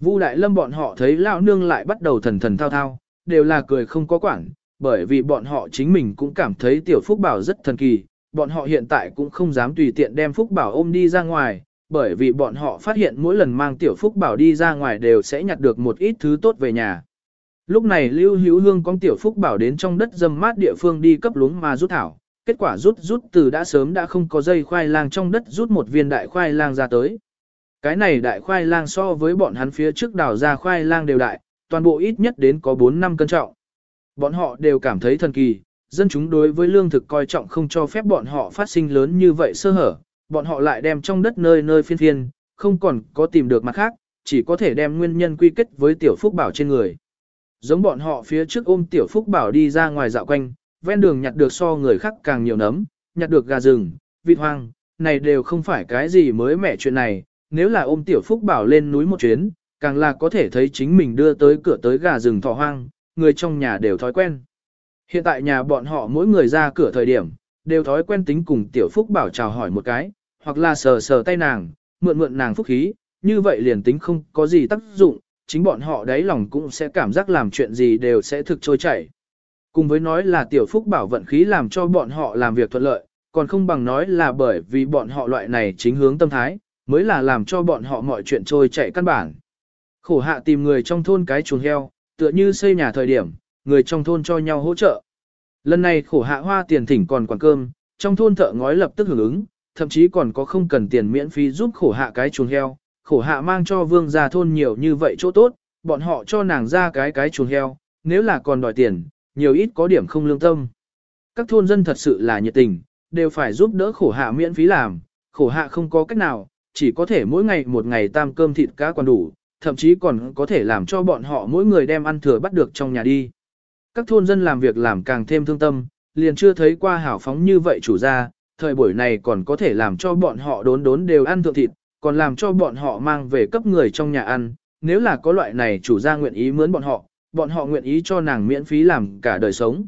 Vu đại lâm bọn họ thấy lão nương lại bắt đầu thần thần thao thao, đều là cười không có quản, bởi vì bọn họ chính mình cũng cảm thấy tiểu phúc bảo rất thần kỳ, bọn họ hiện tại cũng không dám tùy tiện đem phúc bảo ôm đi ra ngoài, bởi vì bọn họ phát hiện mỗi lần mang tiểu phúc bảo đi ra ngoài đều sẽ nhặt được một ít thứ tốt về nhà. Lúc này Lưu Hữu Hương con tiểu phúc bảo đến trong đất dâm mát địa phương đi cấp luống mà rút thảo, kết quả rút rút từ đã sớm đã không có dây khoai lang trong đất rút một viên đại khoai lang ra tới. Cái này đại khoai lang so với bọn hắn phía trước đào ra khoai lang đều đại, toàn bộ ít nhất đến có 4 năm cân trọng. Bọn họ đều cảm thấy thần kỳ, dân chúng đối với lương thực coi trọng không cho phép bọn họ phát sinh lớn như vậy sơ hở, bọn họ lại đem trong đất nơi nơi phiên phiên, không còn có tìm được mặt khác, chỉ có thể đem nguyên nhân quy kết với tiểu phúc bảo trên người. Giống bọn họ phía trước ôm tiểu phúc bảo đi ra ngoài dạo quanh, ven đường nhặt được so người khác càng nhiều nấm, nhặt được gà rừng, vịt hoang, này đều không phải cái gì mới mẻ chuyện này, nếu là ôm tiểu phúc bảo lên núi một chuyến, càng là có thể thấy chính mình đưa tới cửa tới gà rừng thỏ hoang, người trong nhà đều thói quen. Hiện tại nhà bọn họ mỗi người ra cửa thời điểm, đều thói quen tính cùng tiểu phúc bảo chào hỏi một cái, hoặc là sờ sờ tay nàng, mượn mượn nàng phúc khí, như vậy liền tính không có gì tác dụng, chính bọn họ đáy lòng cũng sẽ cảm giác làm chuyện gì đều sẽ thực trôi chảy. Cùng với nói là tiểu phúc bảo vận khí làm cho bọn họ làm việc thuận lợi, còn không bằng nói là bởi vì bọn họ loại này chính hướng tâm thái, mới là làm cho bọn họ mọi chuyện trôi chảy căn bản. Khổ hạ tìm người trong thôn cái chuồng heo, tựa như xây nhà thời điểm, người trong thôn cho nhau hỗ trợ. Lần này khổ hạ hoa tiền thỉnh còn quản cơm, trong thôn thợ ngói lập tức hưởng ứng, thậm chí còn có không cần tiền miễn phí giúp khổ hạ cái chuồng heo. Khổ hạ mang cho vương gia thôn nhiều như vậy chỗ tốt, bọn họ cho nàng ra cái cái chuồng heo, nếu là còn đòi tiền, nhiều ít có điểm không lương tâm. Các thôn dân thật sự là nhiệt tình, đều phải giúp đỡ khổ hạ miễn phí làm, khổ hạ không có cách nào, chỉ có thể mỗi ngày một ngày tam cơm thịt cá còn đủ, thậm chí còn có thể làm cho bọn họ mỗi người đem ăn thừa bắt được trong nhà đi. Các thôn dân làm việc làm càng thêm thương tâm, liền chưa thấy qua hảo phóng như vậy chủ gia, thời buổi này còn có thể làm cho bọn họ đốn đốn đều ăn thượng thịt, còn làm cho bọn họ mang về cấp người trong nhà ăn, nếu là có loại này chủ gia nguyện ý mướn bọn họ, bọn họ nguyện ý cho nàng miễn phí làm cả đời sống.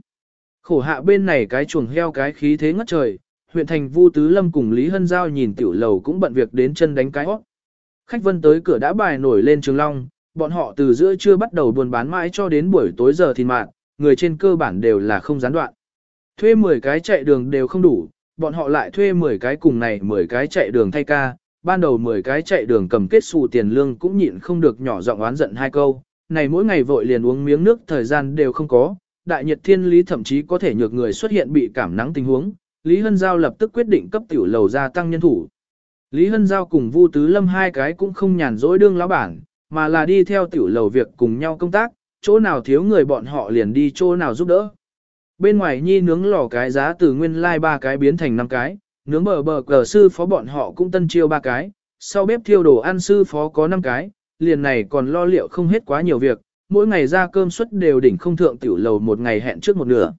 Khổ hạ bên này cái chuồng heo cái khí thế ngất trời, huyện thành Vu Tứ Lâm cùng Lý Hân Giao nhìn tiểu lầu cũng bận việc đến chân đánh cái óc. Khách vân tới cửa đã bài nổi lên trường long, bọn họ từ giữa trưa bắt đầu buôn bán mãi cho đến buổi tối giờ thì mạng, người trên cơ bản đều là không gián đoạn. Thuê 10 cái chạy đường đều không đủ, bọn họ lại thuê 10 cái cùng này 10 cái chạy đường thay ca, ban đầu 10 cái chạy đường cầm kết xù tiền lương cũng nhịn không được nhỏ giọng oán giận hai câu, này mỗi ngày vội liền uống miếng nước thời gian đều không có, đại nhật thiên lý thậm chí có thể nhược người xuất hiện bị cảm nắng tình huống, Lý Hân Giao lập tức quyết định cấp tiểu lầu gia tăng nhân thủ. Lý Hân Giao cùng Vu Tứ Lâm hai cái cũng không nhàn rỗi đương lão bản, mà là đi theo tiểu lầu việc cùng nhau công tác, chỗ nào thiếu người bọn họ liền đi chỗ nào giúp đỡ. Bên ngoài nhi nướng lò cái giá từ nguyên lai like ba cái biến thành năm cái, nướng bờ bờ cờ sư phó bọn họ cũng tân chiêu ba cái, sau bếp thiêu đồ ăn sư phó có năm cái, liền này còn lo liệu không hết quá nhiều việc, mỗi ngày ra cơm suất đều đỉnh không thượng tiểu lầu một ngày hẹn trước một nửa.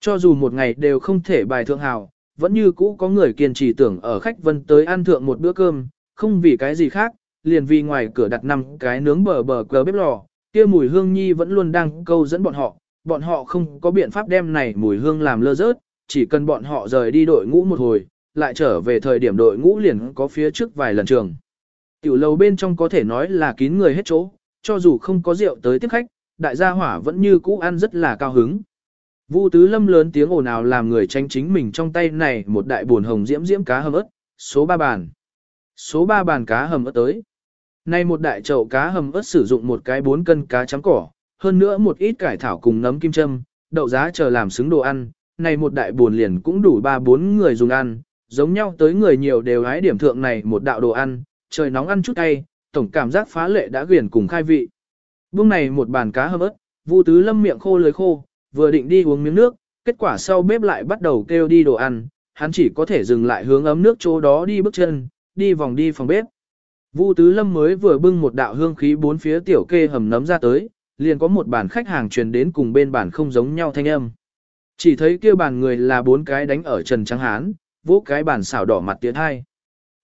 Cho dù một ngày đều không thể bài thượng hào, vẫn như cũ có người kiên trì tưởng ở khách vân tới ăn thượng một bữa cơm, không vì cái gì khác, liền vì ngoài cửa đặt năm cái nướng bờ bờ cờ bếp lò, kia mùi hương nhi vẫn luôn đang câu dẫn bọn họ, bọn họ không có biện pháp đem này mùi hương làm lơ rớt, chỉ cần bọn họ rời đi đội ngũ một hồi, lại trở về thời điểm đội ngũ liền có phía trước vài lần trường. Tiểu lầu bên trong có thể nói là kín người hết chỗ, cho dù không có rượu tới tiếp khách, đại gia hỏa vẫn như cũ ăn rất là cao hứng. Vu Tứ Lâm lớn tiếng ồn ào làm người tranh chính mình trong tay này một đại buồn hồng diễm diễm cá hầm ớt, số 3 bàn. Số 3 bàn cá hầm ớt tới. Nay một đại chậu cá hầm ớt sử dụng một cái 4 cân cá chấm cỏ, hơn nữa một ít cải thảo cùng nấm kim châm, đậu giá chờ làm xứng đồ ăn. Này một đại buồn liền cũng đủ 3-4 người dùng ăn, giống nhau tới người nhiều đều hái điểm thượng này một đạo đồ ăn, trời nóng ăn chút tay, tổng cảm giác phá lệ đã ghiền cùng khai vị. Buông này một bàn cá hầm ớt, Vu Tứ Lâm miệng khô lưỡi khô, vừa định đi uống miếng nước, kết quả sau bếp lại bắt đầu kêu đi đồ ăn, hắn chỉ có thể dừng lại hướng ấm nước chỗ đó đi bước chân, đi vòng đi phòng bếp. Vu Tứ Lâm mới vừa bưng một đạo hương khí bốn phía tiểu kê hầm nấm ra tới, liền có một bàn khách hàng truyền đến cùng bên bàn không giống nhau thanh âm. Chỉ thấy kia bàn người là bốn cái đánh ở trần trắng hán, vỗ cái bàn xảo đỏ mặt tiến hai.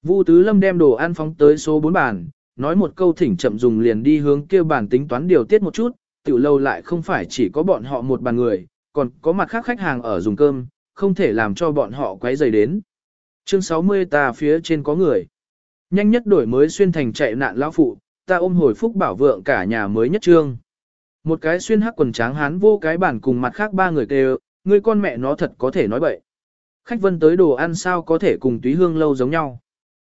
Vu Tứ Lâm đem đồ ăn phóng tới số 4 bàn, nói một câu thỉnh chậm dùng liền đi hướng kia bàn tính toán điều tiết một chút, tiểu lâu lại không phải chỉ có bọn họ một bàn người, còn có mặt khác khách hàng ở dùng cơm, không thể làm cho bọn họ quấy rầy đến. Chương 60 ta phía trên có người. Nhanh nhất đổi mới xuyên thành chạy nạn lão phụ, ta ôm hồi phúc bảo vượng cả nhà mới nhất trương. Một cái xuyên hắc quần tráng hán vô cái bản cùng mặt khác ba người kêu, người con mẹ nó thật có thể nói bậy. Khách vân tới đồ ăn sao có thể cùng túy hương lâu giống nhau.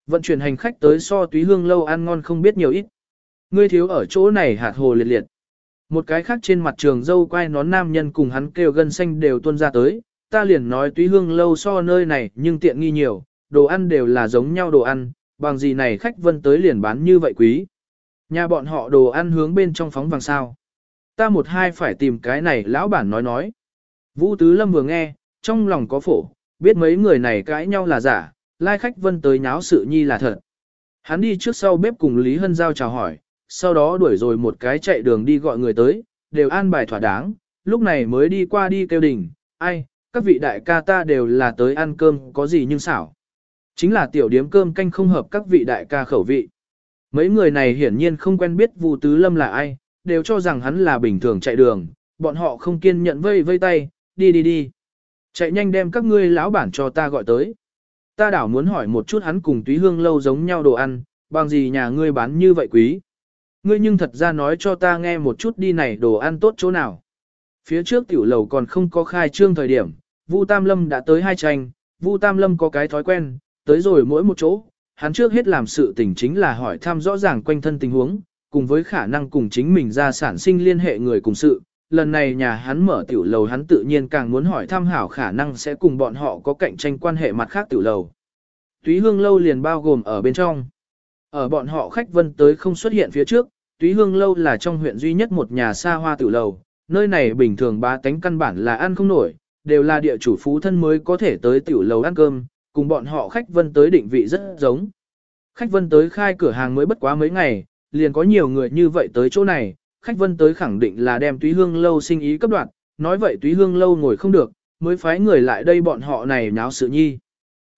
Vận chuyển hành khách tới so túy hương lâu ăn ngon không biết nhiều ít. Ngươi thiếu ở chỗ này hạt hồ liệt liệt. Một cái khác trên mặt trường dâu quay nón nam nhân cùng hắn kêu gân xanh đều tuôn ra tới, ta liền nói túy hương lâu so nơi này nhưng tiện nghi nhiều, đồ ăn đều là giống nhau đồ ăn, bằng gì này khách vân tới liền bán như vậy quý. Nhà bọn họ đồ ăn hướng bên trong phóng vàng sao. Ta một hai phải tìm cái này lão bản nói nói. Vũ Tứ Lâm vừa nghe, trong lòng có phổ, biết mấy người này cãi nhau là giả, lai khách vân tới nháo sự nhi là thật. Hắn đi trước sau bếp cùng Lý Hân Giao chào hỏi, sau đó đuổi rồi một cái chạy đường đi gọi người tới, đều an bài thỏa đáng, lúc này mới đi qua đi kêu đỉnh, ai, các vị đại ca ta đều là tới ăn cơm có gì nhưng xảo. Chính là tiểu điếm cơm canh không hợp các vị đại ca khẩu vị. Mấy người này hiển nhiên không quen biết Vu Tứ Lâm là ai, đều cho rằng hắn là bình thường chạy đường, bọn họ không kiên nhận vây vây tay, đi đi đi. Chạy nhanh đem các ngươi lão bản cho ta gọi tới ta đảo muốn hỏi một chút hắn cùng túy hương lâu giống nhau đồ ăn, bằng gì nhà ngươi bán như vậy quý. Ngươi nhưng thật ra nói cho ta nghe một chút đi này đồ ăn tốt chỗ nào. Phía trước tiểu lầu còn không có khai trương thời điểm, Vu Tam Lâm đã tới hai tranh, Vu Tam Lâm có cái thói quen, tới rồi mỗi một chỗ, hắn trước hết làm sự tình chính là hỏi thăm rõ ràng quanh thân tình huống, cùng với khả năng cùng chính mình ra sản sinh liên hệ người cùng sự. Lần này nhà hắn mở tiểu lầu hắn tự nhiên càng muốn hỏi thăm hảo khả năng sẽ cùng bọn họ có cạnh tranh quan hệ mặt khác tiểu lầu. Túy hương lâu liền bao gồm ở bên trong. Ở bọn họ khách vân tới không xuất hiện phía trước, túy hương lâu là trong huyện duy nhất một nhà xa hoa tiểu lầu, nơi này bình thường ba tánh căn bản là ăn không nổi, đều là địa chủ phú thân mới có thể tới tiểu lầu ăn cơm, cùng bọn họ khách vân tới định vị rất giống. Khách vân tới khai cửa hàng mới bất quá mấy ngày, liền có nhiều người như vậy tới chỗ này, khách vân tới khẳng định là đem túy hương lâu sinh ý cấp đoạn, nói vậy túy hương lâu ngồi không được, mới phái người lại đây bọn họ này nháo sự nhi.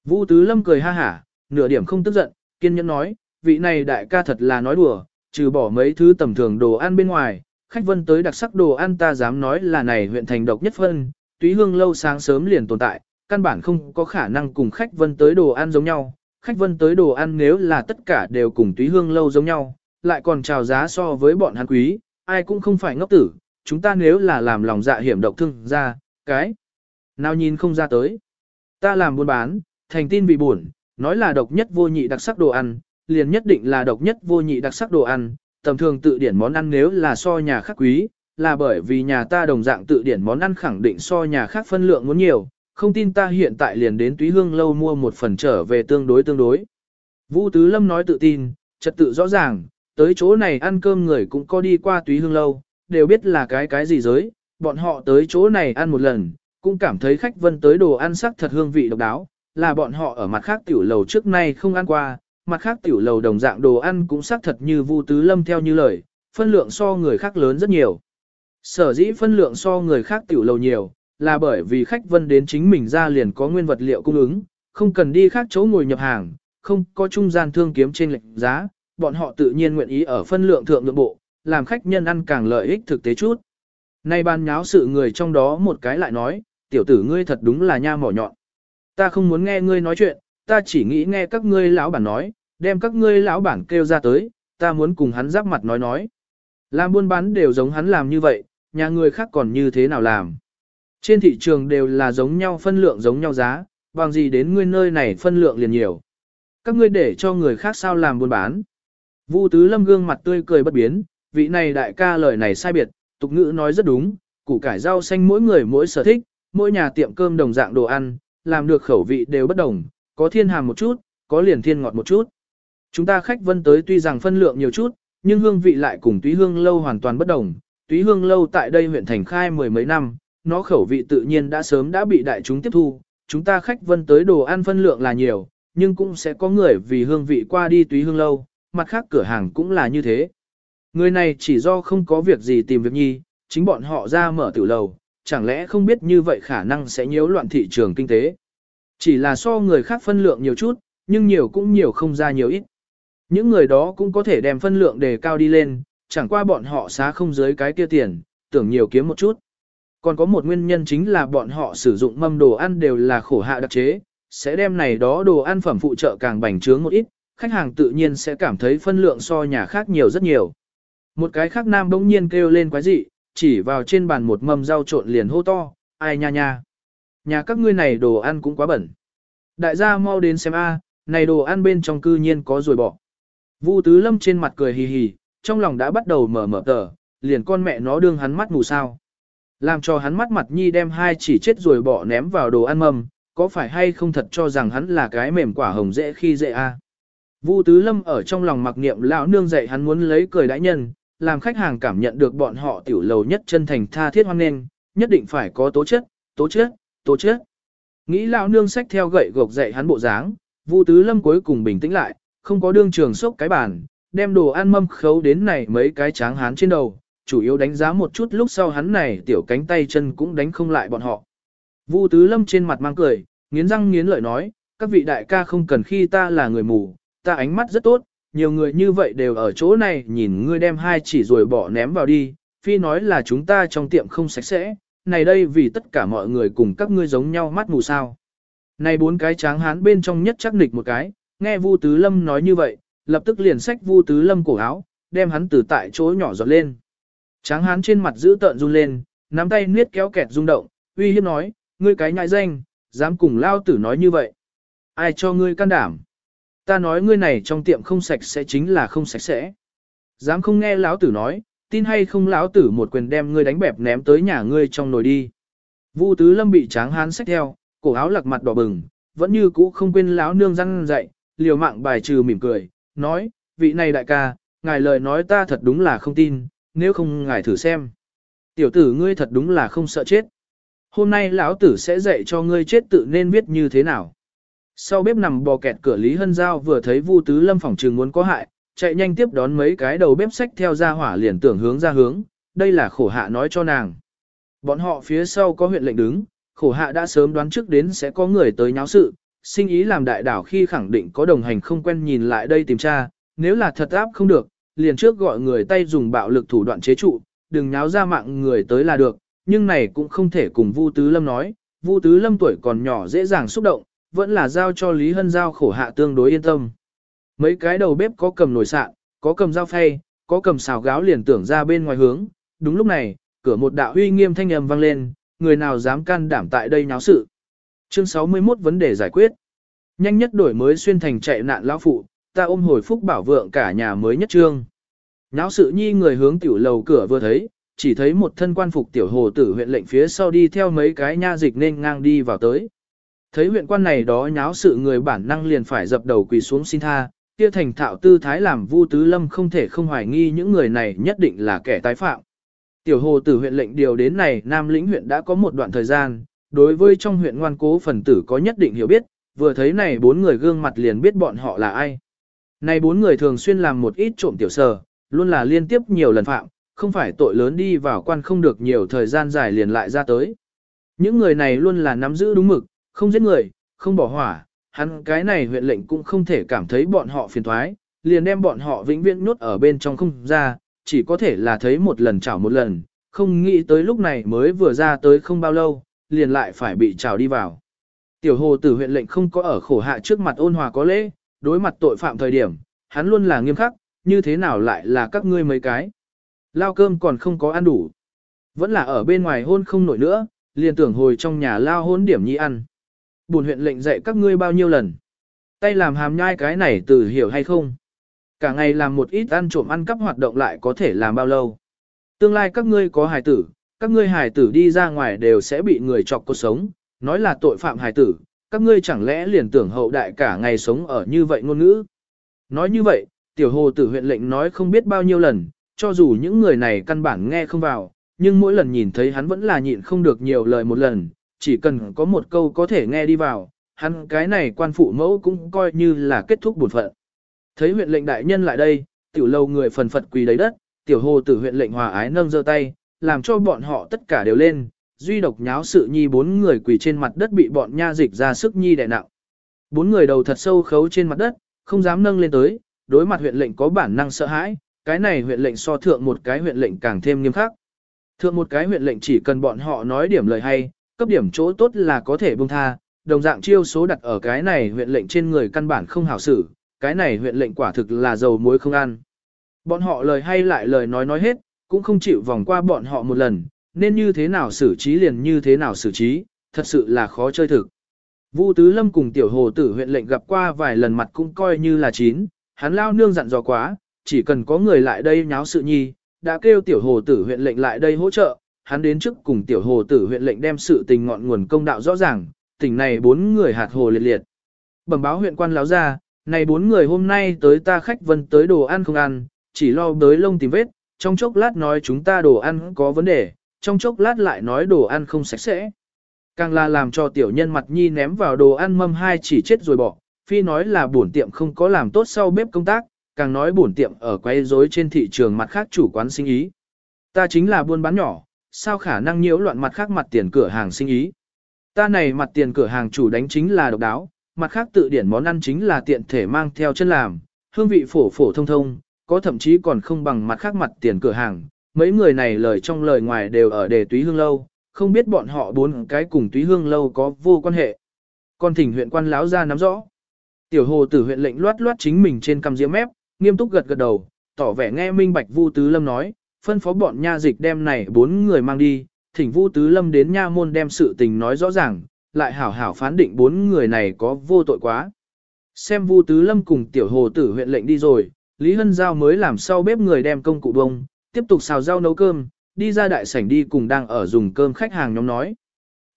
Vũ Tứ Lâm cười ha hả, nửa điểm không tức giận, kiên nhẫn nói, vị này đại ca thật là nói đùa, trừ bỏ mấy thứ tầm thường đồ ăn bên ngoài, khách vân tới đặc sắc đồ ăn ta dám nói là này huyện thành độc nhất phân, túy hương lâu sáng sớm liền tồn tại, căn bản không có khả năng cùng khách vân tới đồ ăn giống nhau, khách vân tới đồ ăn nếu là tất cả đều cùng túy hương lâu giống nhau, lại còn chào giá so với bọn hắn quý, ai cũng không phải ngốc tử, chúng ta nếu là làm lòng dạ hiểm độc thương ra, cái nào nhìn không ra tới. Ta làm buôn bán, thành tin vì buồn, nói là độc nhất vô nhị đặc sắc đồ ăn, liền nhất định là độc nhất vô nhị đặc sắc đồ ăn, tầm thường tự điển món ăn nếu là so nhà khác quý, là bởi vì nhà ta đồng dạng tự điển món ăn khẳng định so nhà khác phân lượng muốn nhiều, không tin ta hiện tại liền đến túy hương lâu mua một phần trở về tương đối tương đối. Vũ Tứ Lâm nói tự tin, trật tự rõ ràng, tới chỗ này ăn cơm người cũng có đi qua túy hương lâu, đều biết là cái cái gì giới, bọn họ tới chỗ này ăn một lần, cũng cảm thấy khách vân tới đồ ăn sắc thật hương vị độc đáo, là bọn họ ở mặt khác tiểu lầu trước nay không ăn qua, mặt khác tiểu lầu đồng dạng đồ ăn cũng sắc thật như Vu Tứ Lâm theo như lời, phân lượng so người khác lớn rất nhiều. Sở dĩ phân lượng so người khác tiểu lầu nhiều, là bởi vì khách vân đến chính mình ra liền có nguyên vật liệu cung ứng, không cần đi khác chỗ ngồi nhập hàng, không có trung gian thương kiếm trên lệnh giá, bọn họ tự nhiên nguyện ý ở phân lượng thượng lượng bộ, làm khách nhân ăn càng lợi ích thực tế chút. Nay ban nháo sự người trong đó một cái lại nói, tiểu tử ngươi thật đúng là nha mỏ nhọn. Ta không muốn nghe ngươi nói chuyện, ta chỉ nghĩ nghe các ngươi lão bản nói, đem các ngươi lão bản kêu ra tới, ta muốn cùng hắn giáp mặt nói nói. Làm buôn bán đều giống hắn làm như vậy, nhà người khác còn như thế nào làm. Trên thị trường đều là giống nhau phân lượng giống nhau giá, bằng gì đến ngươi nơi này phân lượng liền nhiều. Các ngươi để cho người khác sao làm buôn bán. Vu Tứ Lâm gương mặt tươi cười bất biến, vị này đại ca lời này sai biệt, tục ngữ nói rất đúng, củ cải rau xanh mỗi người mỗi sở thích, mỗi nhà tiệm cơm đồng dạng đồ ăn, làm được khẩu vị đều bất đồng, có thiên hàm một chút, có liền thiên ngọt một chút. Chúng ta khách vân tới tuy rằng phân lượng nhiều chút, nhưng hương vị lại cùng túy hương lâu hoàn toàn bất đồng. Túy hương lâu tại đây huyện thành khai mười mấy năm, nó khẩu vị tự nhiên đã sớm đã bị đại chúng tiếp thu. Chúng ta khách vân tới đồ ăn phân lượng là nhiều, nhưng cũng sẽ có người vì hương vị qua đi túy hương lâu, mặt khác cửa hàng cũng là như thế. Người này chỉ do không có việc gì tìm việc nhi, chính bọn họ ra mở tiểu lầu, chẳng lẽ không biết như vậy khả năng sẽ nhiễu loạn thị trường kinh tế. Chỉ là so người khác phân lượng nhiều chút, nhưng nhiều cũng nhiều không ra nhiều ít. Những người đó cũng có thể đem phân lượng đề cao đi lên, chẳng qua bọn họ xá không dưới cái kia tiền, tưởng nhiều kiếm một chút. Còn có một nguyên nhân chính là bọn họ sử dụng mâm đồ ăn đều là khổ hạ đặc chế, sẽ đem này đó đồ ăn phẩm phụ trợ càng bành trướng một ít, khách hàng tự nhiên sẽ cảm thấy phân lượng so nhà khác nhiều rất nhiều. Một cái khác nam bỗng nhiên kêu lên quái dị, chỉ vào trên bàn một mâm rau trộn liền hô to, ai nha nha. Nhà các ngươi này đồ ăn cũng quá bẩn. Đại gia mau đến xem a, này đồ ăn bên trong cư nhiên có rồi bỏ. Vu Tứ Lâm trên mặt cười hì hì, trong lòng đã bắt đầu mở mở tờ, liền con mẹ nó đương hắn mắt mù sao. Làm cho hắn mắt mặt nhi đem hai chỉ chết rồi bỏ ném vào đồ ăn mầm, có phải hay không thật cho rằng hắn là cái mềm quả hồng dễ khi dễ a? Vu Tứ Lâm ở trong lòng mặc niệm lão nương dạy hắn muốn lấy cười đãi nhân, làm khách hàng cảm nhận được bọn họ tiểu lầu nhất chân thành tha thiết hoan nghênh, nhất định phải có tố chất, tố chất, tố chất. Nghĩ lão nương sách theo gậy gộc dạy hắn bộ dáng, Vu Tứ Lâm cuối cùng bình tĩnh lại, không có đương trường sốc cái bàn, đem đồ ăn mâm khấu đến này mấy cái tráng hán trên đầu, chủ yếu đánh giá một chút lúc sau hắn này tiểu cánh tay chân cũng đánh không lại bọn họ. Vu Tứ Lâm trên mặt mang cười, nghiến răng nghiến lợi nói, các vị đại ca không cần khi ta là người mù, ta ánh mắt rất tốt, nhiều người như vậy đều ở chỗ này nhìn ngươi đem hai chỉ rồi bỏ ném vào đi, phi nói là chúng ta trong tiệm không sạch sẽ, này đây vì tất cả mọi người cùng các ngươi giống nhau mắt mù sao. Này bốn cái tráng hán bên trong nhất chắc nịch một cái, nghe Vu Tứ Lâm nói như vậy, lập tức liền xách Vu Tứ Lâm cổ áo, đem hắn từ tại chỗ nhỏ giọt lên. Tráng hán trên mặt giữ tợn run lên, nắm tay niết kéo kẹt rung động, uy hiếp nói, ngươi cái nhại danh, dám cùng lao tử nói như vậy. Ai cho ngươi can đảm? Ta nói ngươi này trong tiệm không sạch sẽ chính là không sạch sẽ. Dám không nghe lão tử nói, tin hay không lão tử một quyền đem ngươi đánh bẹp ném tới nhà ngươi trong nồi đi. Vu Tứ Lâm bị tráng hán xách theo, cổ áo lặc mặt đỏ bừng, vẫn như cũ không quên lão nương răng dạy, liều mạng bài trừ mỉm cười, nói, vị này đại ca, ngài lời nói ta thật đúng là không tin, nếu không ngài thử xem. Tiểu tử ngươi thật đúng là không sợ chết. Hôm nay lão tử sẽ dạy cho ngươi chết tự nên viết như thế nào. Sau bếp nằm bò kẹt cửa Lý Hân Giao vừa thấy Vu Tứ Lâm phòng trường muốn có hại, chạy nhanh tiếp đón mấy cái đầu bếp sách theo ra hỏa liền tưởng hướng ra hướng, đây là khổ hạ nói cho nàng. Bọn họ phía sau có huyện lệnh đứng, khổ hạ đã sớm đoán trước đến sẽ có người tới nháo sự, sinh ý làm đại đảo khi khẳng định có đồng hành không quen nhìn lại đây tìm tra, nếu là thật áp không được, liền trước gọi người tay dùng bạo lực thủ đoạn chế trụ, đừng nháo ra mạng người tới là được, nhưng này cũng không thể cùng Vu Tứ Lâm nói, Vu Tứ Lâm tuổi còn nhỏ dễ dàng xúc động, vẫn là giao cho Lý Hân giao khổ hạ tương đối yên tâm. Mấy cái đầu bếp có cầm nồi sạn, có cầm dao phay, có cầm xào gáo liền tưởng ra bên ngoài hướng, đúng lúc này, cửa một đạo huy nghiêm thanh âm vang lên, người nào dám can đảm tại đây náo sự. Chương 61 vấn đề giải quyết. Nhanh nhất đổi mới xuyên thành chạy nạn lão phụ, ta ôm hồi phúc bảo vượng cả nhà mới nhất trương. náo sự nhi người hướng tiểu lầu cửa vừa thấy, chỉ thấy một thân quan phục tiểu hồ tử huyện lệnh phía sau đi theo mấy cái nha dịch nên ngang đi vào tới. Thấy huyện quan này đó nháo sự người bản năng liền phải dập đầu quỳ xuống xin tha, kia thành thạo tư thái làm Vu Tứ Lâm không thể không hoài nghi những người này nhất định là kẻ tái phạm. Tiểu hồ tử huyện lệnh điều đến này Nam lĩnh huyện đã có một đoạn thời gian, đối với trong huyện ngoan cố phần tử có nhất định hiểu biết, vừa thấy này bốn người gương mặt liền biết bọn họ là ai. Này bốn người thường xuyên làm một ít trộm tiểu sở, luôn là liên tiếp nhiều lần phạm, không phải tội lớn đi vào quan không được nhiều thời gian dài liền lại ra tới. Những người này luôn là nắm giữ đúng mực, không giết người, không bỏ hỏa, hắn cái này huyện lệnh cũng không thể cảm thấy bọn họ phiền thoái, liền đem bọn họ vĩnh viễn nhốt ở bên trong không ra, chỉ có thể là thấy một lần chảo một lần, không nghĩ tới lúc này mới vừa ra tới không bao lâu, liền lại phải bị chảo đi vào. Tiểu hồ tử huyện lệnh không có ở khổ hạ trước mặt ôn hòa có lễ, đối mặt tội phạm thời điểm, hắn luôn là nghiêm khắc, như thế nào lại là các ngươi mấy cái. Lao cơm còn không có ăn đủ. Vẫn là ở bên ngoài hôn không nổi nữa, liền tưởng hồi trong nhà lao hôn điểm nhi ăn. Bùn huyện lệnh dạy các ngươi bao nhiêu lần. Tay làm hàm nhai cái này từ hiểu hay không. Cả ngày làm một ít ăn trộm ăn cắp hoạt động lại có thể làm bao lâu. Tương lai các ngươi có hài tử, các ngươi hài tử đi ra ngoài đều sẽ bị người chọc cuộc sống, nói là tội phạm hài tử, các ngươi chẳng lẽ liền tưởng hậu đại cả ngày sống ở như vậy ngôn ngữ. Nói như vậy, tiểu hồ tử huyện lệnh nói không biết bao nhiêu lần, cho dù những người này căn bản nghe không vào, nhưng mỗi lần nhìn thấy hắn vẫn là nhịn không được nhiều lời một lần, chỉ cần có một câu có thể nghe đi vào, hắn cái này quan phụ mẫu cũng coi như là kết thúc bổn phận. Thấy huyện lệnh đại nhân lại đây, tiểu lâu người phần phật quỳ đấy đất, tiểu hồ tử huyện lệnh hòa ái nâng giơ tay, làm cho bọn họ tất cả đều lên, duy độc nháo sự nhi bốn người quỳ trên mặt đất bị bọn nha dịch ra sức nhi đè nặng. Bốn người đầu thật sâu khấu trên mặt đất, không dám nâng lên tới, đối mặt huyện lệnh có bản năng sợ hãi, cái này huyện lệnh so thượng một cái huyện lệnh càng thêm nghiêm khắc. Thượng một cái huyện lệnh chỉ cần bọn họ nói điểm lời hay, cấp điểm chỗ tốt là có thể buông tha, đồng dạng chiêu số đặt ở cái này huyện lệnh trên người căn bản không hảo xử, cái này huyện lệnh quả thực là dầu muối không ăn. Bọn họ lời hay lại lời nói nói hết, cũng không chịu vòng qua bọn họ một lần, nên như thế nào xử trí liền như thế nào xử trí, thật sự là khó chơi thực. Vu Tứ Lâm cùng tiểu hồ tử huyện lệnh gặp qua vài lần mặt cũng coi như là chín, hắn lao nương dặn dò quá, chỉ cần có người lại đây nháo sự nhi, đã kêu tiểu hồ tử huyện lệnh lại đây hỗ trợ, hắn đến trước cùng tiểu hồ tử huyện lệnh đem sự tình ngọn nguồn công đạo rõ ràng, tỉnh này bốn người hạt hồ liệt liệt. Bẩm báo huyện quan láo ra, này bốn người hôm nay tới ta khách vân tới đồ ăn không ăn, chỉ lo tới lông tìm vết, trong chốc lát nói chúng ta đồ ăn có vấn đề, trong chốc lát lại nói đồ ăn không sạch sẽ. Càng là làm cho tiểu nhân mặt nhi ném vào đồ ăn mâm hai chỉ chết rồi bỏ, phi nói là bổn tiệm không có làm tốt sau bếp công tác, càng nói bổn tiệm ở quay rối trên thị trường mặt khác chủ quán sinh ý. Ta chính là buôn bán nhỏ, sao khả năng nhiễu loạn mặt khác mặt tiền cửa hàng sinh ý. Ta này mặt tiền cửa hàng chủ đánh chính là độc đáo, mặt khác tự điển món ăn chính là tiện thể mang theo chân làm, hương vị phổ phổ thông thông, có thậm chí còn không bằng mặt khác mặt tiền cửa hàng. Mấy người này lời trong lời ngoài đều ở đề túy hương lâu, không biết bọn họ bốn cái cùng túy hương lâu có vô quan hệ. con thỉnh huyện quan láo ra nắm rõ. Tiểu hồ tử huyện lệnh loát loát chính mình trên cằm diễm mép, nghiêm túc gật gật đầu, tỏ vẻ nghe minh bạch Vu Tứ Lâm nói, phân phó bọn nha dịch đem này bốn người mang đi, thỉnh Vu Tứ Lâm đến nha môn đem sự tình nói rõ ràng, lại hảo hảo phán định bốn người này có vô tội quá. Xem Vu Tứ Lâm cùng tiểu hồ tử huyện lệnh đi rồi, Lý Hân Giao mới làm sau bếp người đem công cụ bông, tiếp tục xào rau nấu cơm, đi ra đại sảnh đi cùng đang ở dùng cơm khách hàng nhóm nói.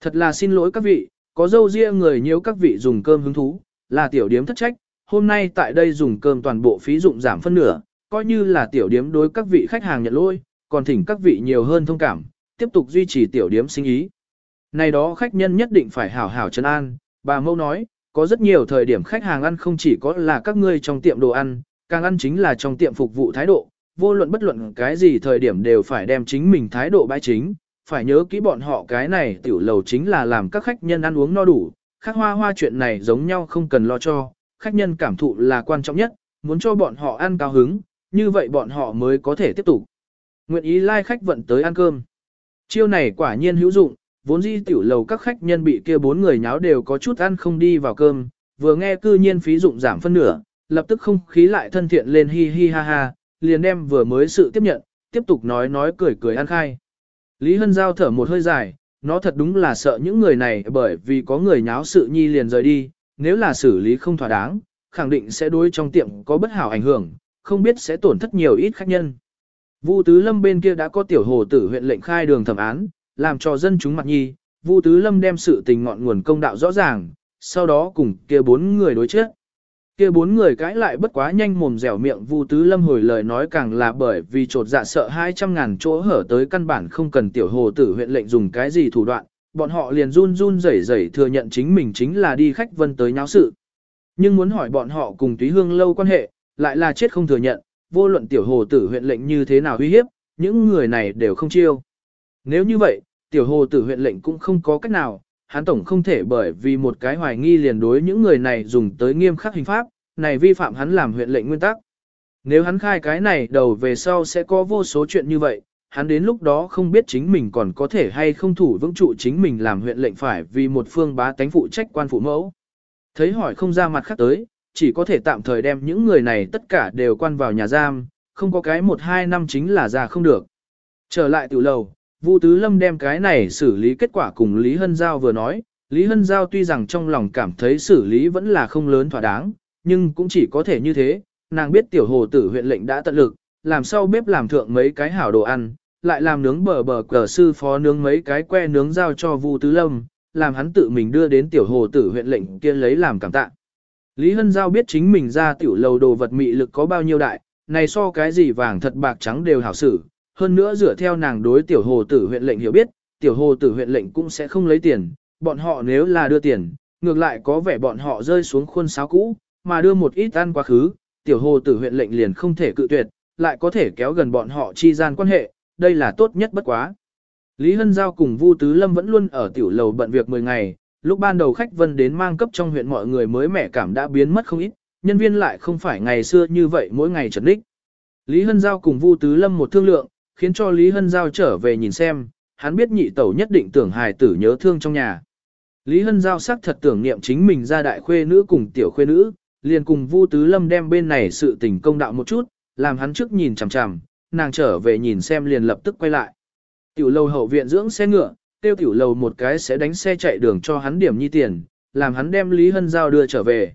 Thật là xin lỗi các vị, có dâu riêng người nhiều các vị dùng cơm hứng thú, là tiểu điếm thất trách, hôm nay tại đây dùng cơm toàn bộ phí dụng giảm phân nửa, coi như là tiểu điếm đối các vị khách hàng nhận lỗi, còn thỉnh các vị nhiều hơn thông cảm, tiếp tục duy trì tiểu điếm sinh ý. Này đó khách nhân nhất định phải hảo hảo chân an, bà mâu nói, có rất nhiều thời điểm khách hàng ăn không chỉ có là các ngươi trong tiệm đồ ăn, càng ăn chính là trong tiệm phục vụ thái độ, vô luận bất luận cái gì thời điểm đều phải đem chính mình thái độ bãi chính, phải nhớ kỹ bọn họ cái này tiểu lầu chính là làm các khách nhân ăn uống no đủ, khác hoa hoa chuyện này giống nhau không cần lo cho, khách nhân cảm thụ là quan trọng nhất, muốn cho bọn họ ăn cao hứng, như vậy bọn họ mới có thể tiếp tục. Nguyện ý lai like khách vận tới ăn cơm. Chiêu này quả nhiên hữu dụng, vốn dĩ tiểu lầu các khách nhân bị kia bốn người nháo đều có chút ăn không đi vào cơm, vừa nghe cư nhiên phí dụng giảm phân nửa, lập tức không khí lại thân thiện lên hi hi ha ha, liền đem vừa mới sự tiếp nhận, tiếp tục nói nói cười cười ăn khai. Lý Hân Giao thở một hơi dài, nó thật đúng là sợ những người này bởi vì có người nháo sự nhi liền rời đi, nếu là xử lý không thỏa đáng, khẳng định sẽ đối trong tiệm có bất hảo ảnh hưởng, không biết sẽ tổn thất nhiều ít khách nhân. Vu Tứ Lâm bên kia đã có tiểu hồ tử huyện lệnh khai đường thẩm án, làm cho dân chúng mặt nhi, Vu Tứ Lâm đem sự tình ngọn nguồn công đạo rõ ràng, sau đó cùng kia bốn người đối chết. Kia bốn người cãi lại bất quá nhanh mồm dẻo miệng Vu Tứ Lâm hồi lời nói càng là bởi vì trột dạ sợ 200 ngàn chỗ hở tới căn bản không cần tiểu hồ tử huyện lệnh dùng cái gì thủ đoạn, bọn họ liền run run rẩy rẩy thừa nhận chính mình chính là đi khách vân tới nháo sự. Nhưng muốn hỏi bọn họ cùng Túy Hương lâu quan hệ, lại là chết không thừa nhận, vô luận tiểu hồ tử huyện lệnh như thế nào uy hiếp, những người này đều không chiêu. Nếu như vậy, tiểu hồ tử huyện lệnh cũng không có cách nào, hắn tổng không thể bởi vì một cái hoài nghi liền đối những người này dùng tới nghiêm khắc hình pháp, này vi phạm hắn làm huyện lệnh nguyên tắc. Nếu hắn khai cái này đầu về sau sẽ có vô số chuyện như vậy, hắn đến lúc đó không biết chính mình còn có thể hay không thủ vững trụ chính mình làm huyện lệnh phải vì một phương bá tánh phụ trách quan phụ mẫu. Thấy hỏi không ra mặt khác tới, chỉ có thể tạm thời đem những người này tất cả đều quan vào nhà giam, không có cái một hai năm chính là ra không được. Trở lại tiểu lầu, Vu Tứ Lâm đem cái này xử lý kết quả cùng Lý Hân Giao vừa nói, Lý Hân Giao tuy rằng trong lòng cảm thấy xử lý vẫn là không lớn thỏa đáng, nhưng cũng chỉ có thể như thế, nàng biết tiểu hồ tử huyện lệnh đã tận lực, làm sao bếp làm thượng mấy cái hảo đồ ăn, lại làm nướng bờ bờ cờ sư phó nướng mấy cái que nướng giao cho Vu Tứ Lâm, làm hắn tự mình đưa đến tiểu hồ tử huyện lệnh kia lấy làm cảm tạ. Lý Hân Giao biết chính mình ra tiểu lầu đồ vật mị lực có bao nhiêu đại, này so cái gì vàng thật bạc trắng đều hảo xử, hơn nữa dựa theo nàng đối tiểu hồ tử huyện lệnh hiểu biết, tiểu hồ tử huyện lệnh cũng sẽ không lấy tiền, bọn họ nếu là đưa tiền, ngược lại có vẻ bọn họ rơi xuống khuôn sáo cũ, mà đưa một ít ăn quá khứ, tiểu hồ tử huyện lệnh liền không thể cự tuyệt, lại có thể kéo gần bọn họ chi gian quan hệ, đây là tốt nhất bất quá. Lý Hân Giao cùng Vu Tứ Lâm vẫn luôn ở tiểu lầu bận việc 10 ngày, lúc ban đầu khách vân đến mang cấp trong huyện mọi người mới mẻ cảm đã biến mất không ít, nhân viên lại không phải ngày xưa như vậy mỗi ngày trật đích. Lý Hân Giao cùng Vu Tứ Lâm một thương lượng, khiến cho Lý Hân Giao trở về nhìn xem, hắn biết nhị tẩu nhất định tưởng hài tử nhớ thương trong nhà. Lý Hân Giao sắc thật tưởng niệm chính mình ra đại khuê nữ cùng tiểu khuê nữ, liền cùng Vu Tứ Lâm đem bên này sự tình công đạo một chút, làm hắn trước nhìn chằm chằm, nàng trở về nhìn xem liền lập tức quay lại. Tiểu lâu hậu viện dưỡng xe ngựa, tiêu tiểu lầu một cái sẽ đánh xe chạy đường cho hắn điểm nhi tiền, làm hắn đem Lý Hân Giao đưa trở về.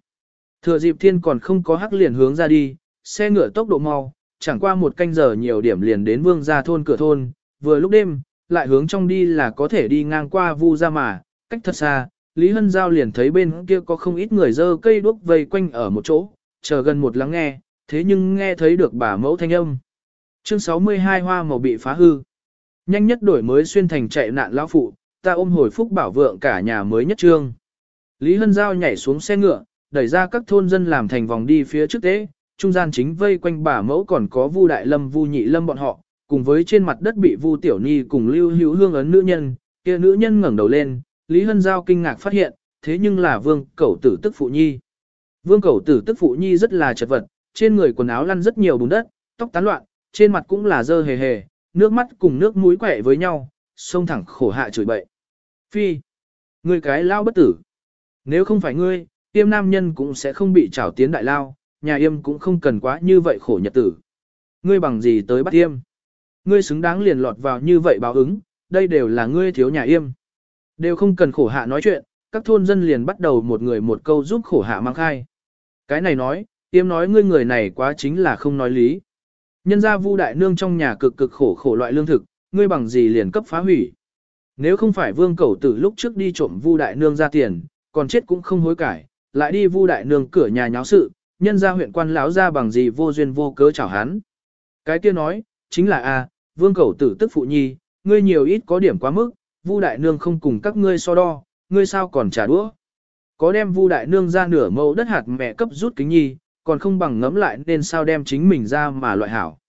Thừa dịp thiên còn không có hắc liền hướng ra đi, xe ngựa tốc độ mau, chẳng qua một canh giờ nhiều điểm liền đến vương gia thôn cửa thôn, vừa lúc đêm, lại hướng trong đi là có thể đi ngang qua vu ra mà, cách thật xa, Lý Hân Giao liền thấy bên kia có không ít người dơ cây đuốc vây quanh ở một chỗ, chờ gần một lắng nghe, thế nhưng nghe thấy được bà mẫu thanh âm. Chương 62 hoa màu bị phá hư. Nhanh nhất đổi mới xuyên thành chạy nạn lão phụ, ta ôm hồi phúc bảo vượng cả nhà mới nhất trương. Lý Hân Giao nhảy xuống xe ngựa, đẩy ra các thôn dân làm thành vòng đi phía trước tế, trung gian chính vây quanh bà mẫu còn có Vu Đại Lâm Vu Nhị Lâm bọn họ, cùng với trên mặt đất bị Vu Tiểu Ni cùng Lưu Hữu Hương ấn nữ nhân, kia nữ nhân ngẩng đầu lên, Lý Hân Giao kinh ngạc phát hiện, thế nhưng là Vương Cẩu Tử tức phụ nhi. Vương Cẩu Tử tức phụ nhi rất là chật vật, trên người quần áo lăn rất nhiều bùn đất, tóc tán loạn, trên mặt cũng là dơ hề hề, nước mắt cùng nước mũi quẹ với nhau, xông thẳng khổ hạ chửi bậy. Phi, người cái lao bất tử. Nếu không phải ngươi, Tiêm nam nhân cũng sẽ không bị trảo tiến đại lao, nhà yêm cũng không cần quá như vậy khổ nhật tử. Ngươi bằng gì tới bắt Tiêm? Ngươi xứng đáng liền lọt vào như vậy báo ứng, đây đều là ngươi thiếu nhà yêm. Đều không cần khổ hạ nói chuyện, các thôn dân liền bắt đầu một người một câu giúp khổ hạ mang khai. Cái này nói, Tiêm nói ngươi người này quá chính là không nói lý. Nhân ra vu đại nương trong nhà cực cực khổ khổ loại lương thực, ngươi bằng gì liền cấp phá hủy. Nếu không phải vương cẩu tử lúc trước đi trộm vu đại nương ra tiền, còn chết cũng không hối cải, lại đi vu đại nương cửa nhà nháo sự, nhân ra huyện quan lão ra bằng gì vô duyên vô cớ chảo hắn. Cái kia nói, chính là a, vương cẩu tử tức phụ nhi, ngươi nhiều ít có điểm quá mức, vu đại nương không cùng các ngươi so đo, ngươi sao còn trả đũa. Có đem vu đại nương ra nửa mẫu đất hạt mẹ cấp rút kính nhi, còn không bằng ngẫm lại nên sao đem chính mình ra mà loại hảo.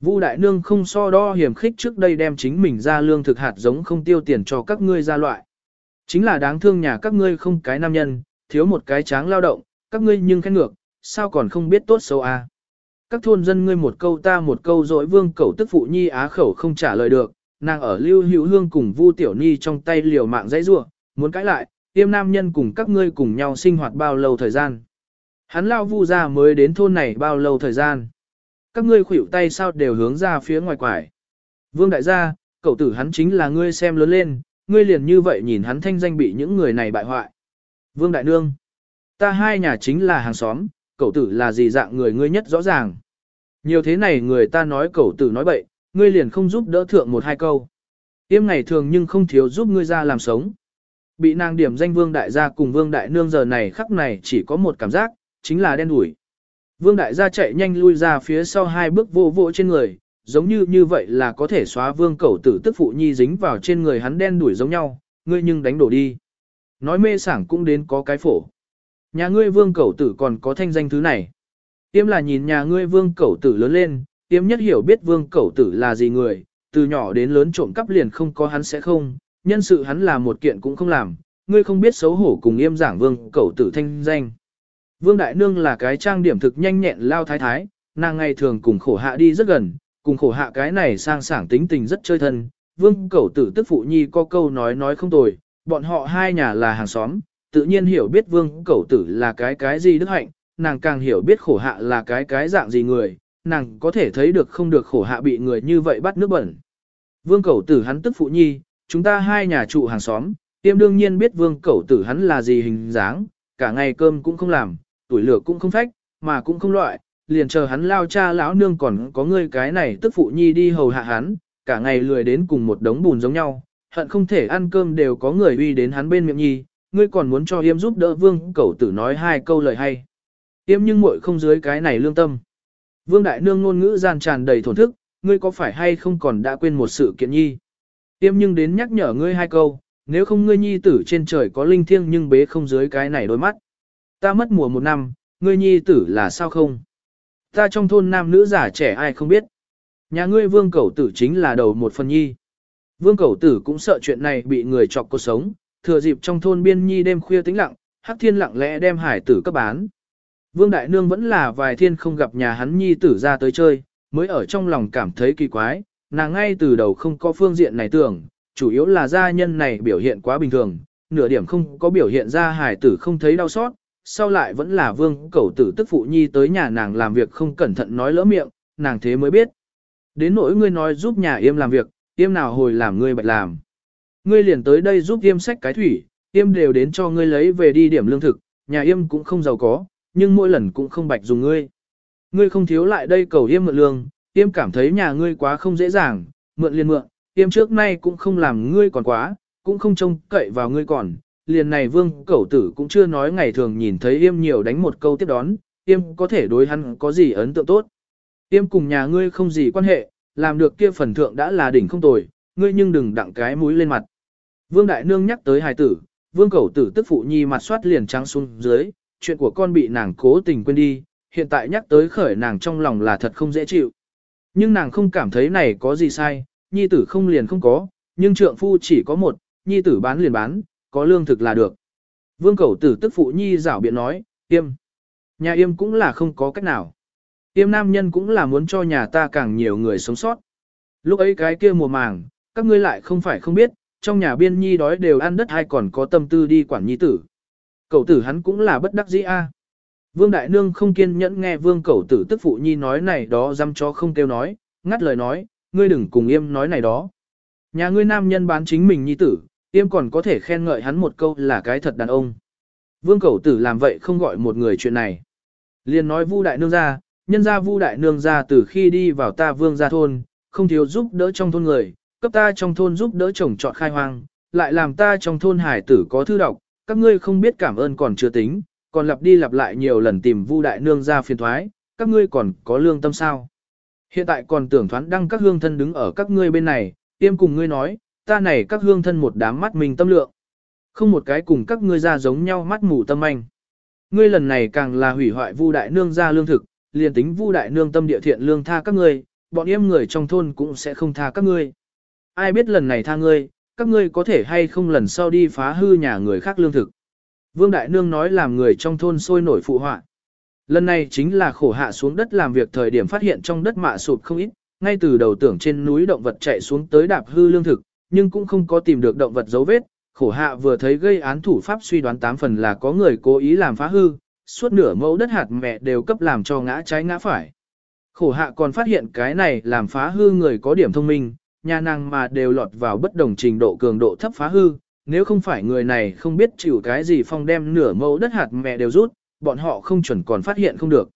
Vu đại nương không so đo hiểm khích trước đây đem chính mình ra lương thực hạt giống không tiêu tiền cho các ngươi ra loại. Chính là đáng thương nhà các ngươi không cái nam nhân, thiếu một cái tráng lao động, các ngươi nhưng khen ngược, sao còn không biết tốt xấu à. Các thôn dân ngươi một câu ta một câu dỗi vương cẩu tức phụ nhi á khẩu không trả lời được, nàng ở lưu hữu hương cùng vu tiểu ni trong tay liều mạng dãy rua, muốn cãi lại, tiêm nam nhân cùng các ngươi cùng nhau sinh hoạt bao lâu thời gian. Hắn lao vu ra mới đến thôn này bao lâu thời gian. Các ngươi khuỷu tay sao đều hướng ra phía ngoài quải. Vương đại gia, cậu tử hắn chính là ngươi xem lớn lên, ngươi liền như vậy nhìn hắn thanh danh bị những người này bại hoại. Vương đại nương, ta hai nhà chính là hàng xóm, cậu tử là gì dạng người ngươi nhất rõ ràng. Nhiều thế này người ta nói cậu tử nói bậy, ngươi liền không giúp đỡ thượng một hai câu. Tiêm ngày thường nhưng không thiếu giúp ngươi ra làm sống. Bị nàng điểm danh vương đại gia cùng vương đại nương giờ này khắc này chỉ có một cảm giác, chính là đen đủi. Vương đại gia chạy nhanh lui ra phía sau hai bước vô vô trên người, giống như như vậy là có thể xóa vương cẩu tử tức phụ nhi dính vào trên người hắn đen đuổi giống nhau, ngươi nhưng đánh đổ đi. Nói mê sảng cũng đến có cái phổ. Nhà ngươi vương cẩu tử còn có thanh danh thứ này. Tiêm là nhìn nhà ngươi vương cẩu tử lớn lên, tiêm nhất hiểu biết vương cẩu tử là gì người, từ nhỏ đến lớn trộm cắp liền không có hắn sẽ không, nhân sự hắn là một kiện cũng không làm, ngươi không biết xấu hổ cùng yêm giảng vương cẩu tử thanh danh. Vương Đại Nương là cái trang điểm thực nhanh nhẹn lao thái thái, nàng ngày thường cùng khổ hạ đi rất gần, cùng khổ hạ cái này sang sảng tính tình rất chơi thân. Vương cẩu tử tức phụ nhi có câu nói nói không tồi, bọn họ hai nhà là hàng xóm, tự nhiên hiểu biết vương cẩu tử là cái cái gì đức hạnh, nàng càng hiểu biết khổ hạ là cái cái dạng gì người, nàng có thể thấy được không được khổ hạ bị người như vậy bắt nước bẩn. Vương cẩu tử hắn tức phụ nhi, chúng ta hai nhà trụ hàng xóm, tiêm đương nhiên biết vương cẩu tử hắn là gì hình dáng, cả ngày cơm cũng không làm, tuổi lửa cũng không phách, mà cũng không loại, liền chờ hắn lao cha lão nương còn có ngươi cái này tức phụ nhi đi hầu hạ hắn, cả ngày lười đến cùng một đống bùn giống nhau, hận không thể ăn cơm đều có người uy đến hắn bên miệng nhi, ngươi còn muốn cho yêm giúp đỡ vương cẩu tử nói hai câu lời hay. Yêm nhưng muội không dưới cái này lương tâm. Vương đại nương ngôn ngữ gian tràn đầy thổn thức, ngươi có phải hay không còn đã quên một sự kiện nhi. Yêm nhưng đến nhắc nhở ngươi hai câu, nếu không ngươi nhi tử trên trời có linh thiêng nhưng bế không dưới cái này đôi mắt. Ta mất mùa một năm, ngươi nhi tử là sao không? Ta trong thôn nam nữ già trẻ ai không biết. Nhà ngươi vương cẩu tử chính là đầu một phần nhi. Vương cẩu tử cũng sợ chuyện này bị người chọc cuộc sống, thừa dịp trong thôn biên nhi đêm khuya tĩnh lặng, hắc thiên lặng lẽ đem hải tử cấp bán. Vương Đại Nương vẫn là vài thiên không gặp nhà hắn nhi tử ra tới chơi, mới ở trong lòng cảm thấy kỳ quái, nàng ngay từ đầu không có phương diện này tưởng, chủ yếu là gia nhân này biểu hiện quá bình thường, nửa điểm không có biểu hiện ra hải tử không thấy đau xót, sau lại vẫn là vương cẩu tử tức phụ nhi tới nhà nàng làm việc không cẩn thận nói lỡ miệng, nàng thế mới biết. Đến nỗi ngươi nói giúp nhà yêm làm việc, yêm nào hồi làm ngươi bạch làm. Ngươi liền tới đây giúp yêm sách cái thủy, yêm đều đến cho ngươi lấy về đi điểm lương thực, nhà yêm cũng không giàu có, nhưng mỗi lần cũng không bạch dùng ngươi. Ngươi không thiếu lại đây cầu yêm mượn lương, yêm cảm thấy nhà ngươi quá không dễ dàng, mượn liền mượn, yêm trước nay cũng không làm ngươi còn quá, cũng không trông cậy vào ngươi còn, liền này vương cẩu tử cũng chưa nói ngày thường nhìn thấy yêm nhiều đánh một câu tiếp đón, yêm có thể đối hắn có gì ấn tượng tốt. Yêm cùng nhà ngươi không gì quan hệ, làm được kia phần thượng đã là đỉnh không tồi, ngươi nhưng đừng đặng cái mũi lên mặt. Vương Đại Nương nhắc tới hài tử, vương cẩu tử tức phụ nhi mặt soát liền trắng xuống dưới, chuyện của con bị nàng cố tình quên đi, hiện tại nhắc tới khởi nàng trong lòng là thật không dễ chịu. Nhưng nàng không cảm thấy này có gì sai, nhi tử không liền không có, nhưng trượng phu chỉ có một, nhi tử bán liền bán, có lương thực là được. Vương cẩu tử tức phụ nhi rảo biện nói, yêm. Nhà yêm cũng là không có cách nào. Yêm nam nhân cũng là muốn cho nhà ta càng nhiều người sống sót. Lúc ấy cái kia mùa màng, các ngươi lại không phải không biết, trong nhà biên nhi đói đều ăn đất hay còn có tâm tư đi quản nhi tử. Cậu tử hắn cũng là bất đắc dĩ a. Vương Đại Nương không kiên nhẫn nghe Vương Cẩu Tử tức phụ nhi nói này đó dăm cho không kêu nói, ngắt lời nói, ngươi đừng cùng im nói này đó. Nhà ngươi nam nhân bán chính mình nhi tử, Tiêm còn có thể khen ngợi hắn một câu là cái thật đàn ông. Vương Cẩu Tử làm vậy không gọi một người chuyện này. Liền nói Vu Đại Nương ra, nhân ra Vu Đại Nương ra từ khi đi vào ta Vương gia thôn, không thiếu giúp đỡ trong thôn người, cấp ta trong thôn giúp đỡ chồng chọn khai hoang, lại làm ta trong thôn hải tử có thư đọc, các ngươi không biết cảm ơn còn chưa tính, còn lặp đi lặp lại nhiều lần tìm Vu đại nương ra phiền thoái, các ngươi còn có lương tâm sao? Hiện tại còn tưởng thoán đăng các hương thân đứng ở các ngươi bên này, tiêm cùng ngươi nói, ta này các hương thân một đám mắt mình tâm lượng. Không một cái cùng các ngươi ra giống nhau mắt mù tâm anh. Ngươi lần này càng là hủy hoại Vu đại nương ra lương thực, liền tính Vu đại nương tâm địa thiện lương tha các ngươi, bọn em người trong thôn cũng sẽ không tha các ngươi. Ai biết lần này tha ngươi, các ngươi có thể hay không lần sau đi phá hư nhà người khác lương thực. Vương Đại Nương nói làm người trong thôn sôi nổi phụ họa. Lần này chính là khổ hạ xuống đất làm việc thời điểm phát hiện trong đất mạ sụp không ít, ngay từ đầu tưởng trên núi động vật chạy xuống tới đạp hư lương thực, nhưng cũng không có tìm được động vật dấu vết. Khổ hạ vừa thấy gây án thủ pháp suy đoán tám phần là có người cố ý làm phá hư, suốt nửa mẫu đất hạt mẹ đều cấp làm cho ngã trái ngã phải. Khổ hạ còn phát hiện cái này làm phá hư người có điểm thông minh, nhà nàng mà đều lọt vào bất đồng trình độ cường độ thấp phá hư, nếu không phải người này không biết chịu cái gì phong đem nửa mẫu đất hạt mẹ đều rút, bọn họ không chuẩn còn phát hiện không được.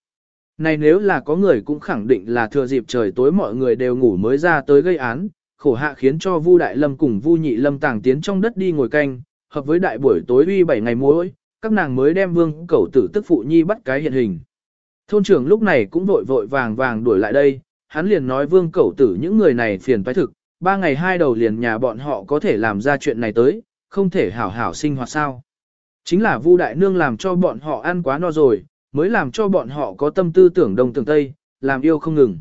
Này nếu là có người cũng khẳng định là thừa dịp trời tối mọi người đều ngủ mới ra tới gây án, khổ hạ khiến cho Vu Đại Lâm cùng Vu Nhị Lâm tàng tiến trong đất đi ngồi canh, hợp với đại buổi tối uy bảy ngày mỗi, các nàng mới đem vương cẩu tử tức phụ nhi bắt cái hiện hình. Thôn trưởng lúc này cũng vội vội vàng vàng đuổi lại đây, hắn liền nói vương cẩu tử những người này phiền toái thực, ba ngày hai đầu liền nhà bọn họ có thể làm ra chuyện này tới, không thể hảo hảo sinh hoạt sao. Chính là Vu Đại Nương làm cho bọn họ ăn quá no rồi, mới làm cho bọn họ có tâm tư tưởng đông tưởng tây, làm yêu không ngừng.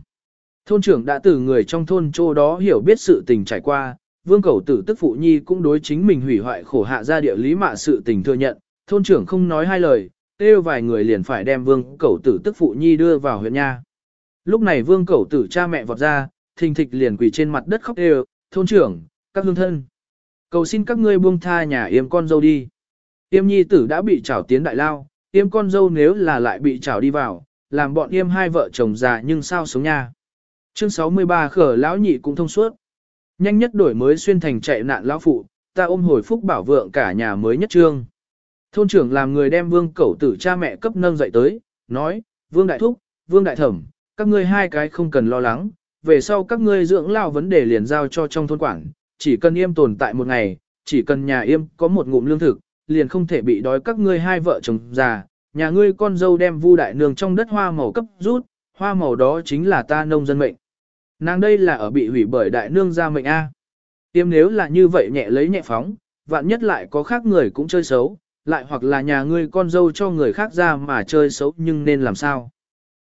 Thôn trưởng đã từ người trong thôn chỗ đó hiểu biết sự tình trải qua, vương cầu tử tức phụ nhi cũng đối chính mình hủy hoại khổ hạ ra địa lý mạ sự tình thừa nhận, thôn trưởng không nói hai lời, kêu vài người liền phải đem vương cầu tử tức phụ nhi đưa vào huyện nha. Lúc này vương cầu tử cha mẹ vọt ra, thình thịch liền quỳ trên mặt đất khóc đều, thôn trưởng, các hương thân. Cầu xin các ngươi buông tha nhà yêm con dâu đi. Yêm nhi tử đã bị trảo tiến đại lao, yêm con dâu nếu là lại bị trảo đi vào, làm bọn yêm hai vợ chồng già nhưng sao sống nha. Chương 63 khở lão nhị cũng thông suốt. Nhanh nhất đổi mới xuyên thành chạy nạn lão phụ, ta ôm hồi phúc bảo vượng cả nhà mới nhất trương. Thôn trưởng làm người đem vương cẩu tử cha mẹ cấp nâng dậy tới, nói, vương đại thúc, vương đại thẩm, các ngươi hai cái không cần lo lắng, về sau các ngươi dưỡng lao vấn đề liền giao cho trong thôn quản, chỉ cần yêm tồn tại một ngày, chỉ cần nhà yêm có một ngụm lương thực, liền không thể bị đói các ngươi hai vợ chồng già, nhà ngươi con dâu đem vu đại nương trong đất hoa màu cấp rút, hoa màu đó chính là ta nông dân mệnh. Nàng đây là ở bị hủy bởi đại nương gia mệnh A. tiêm nếu là như vậy nhẹ lấy nhẹ phóng, vạn nhất lại có khác người cũng chơi xấu, lại hoặc là nhà ngươi con dâu cho người khác ra mà chơi xấu nhưng nên làm sao.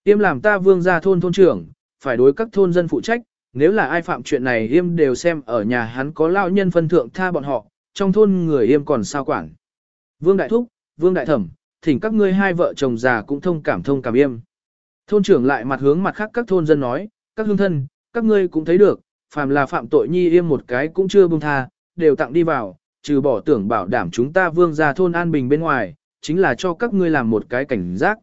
tiêm làm ta vương gia thôn thôn trưởng, phải đối các thôn dân phụ trách, nếu là ai phạm chuyện này yêm đều xem ở nhà hắn có lao nhân phân thượng tha bọn họ, trong thôn người yêm còn sao quản. Vương Đại Thúc, Vương Đại Thẩm, thỉnh các ngươi hai vợ chồng già cũng thông cảm thông cảm yêm. Thôn trưởng lại mặt hướng mặt khác các thôn dân nói, các hương thân, các ngươi cũng thấy được, phàm là phạm tội nhi yêm một cái cũng chưa buông tha, đều tặng đi vào, trừ bỏ tưởng bảo đảm chúng ta vương gia thôn an bình bên ngoài, chính là cho các ngươi làm một cái cảnh giác.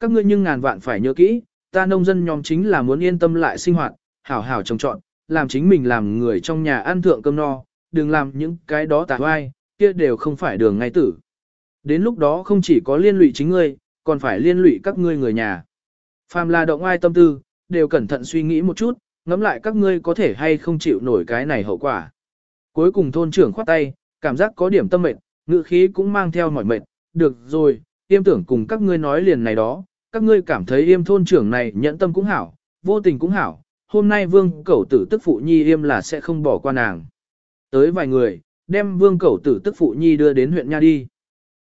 Các ngươi nhưng ngàn vạn phải nhớ kỹ, ta nông dân nhóm chính là muốn yên tâm lại sinh hoạt, hảo hảo trồng trọn, làm chính mình làm người trong nhà ăn thượng cơm no, đừng làm những cái đó tà oai, kia đều không phải đường ngay tử. Đến lúc đó không chỉ có liên lụy chính ngươi, còn phải liên lụy các ngươi người nhà. Phàm là động ai tâm tư, đều cẩn thận suy nghĩ một chút, ngẫm lại các ngươi có thể hay không chịu nổi cái này hậu quả. Cuối cùng thôn trưởng khoát tay, cảm giác có điểm tâm mệt, ngữ khí cũng mang theo mỏi mệt, được rồi, yêm tưởng cùng các ngươi nói liền này đó, các ngươi cảm thấy yêm thôn trưởng này nhẫn tâm cũng hảo, vô tình cũng hảo, hôm nay vương cẩu tử tức phụ nhi yêm là sẽ không bỏ qua nàng. Tới vài người, đem vương cẩu tử tức phụ nhi đưa đến huyện nha đi.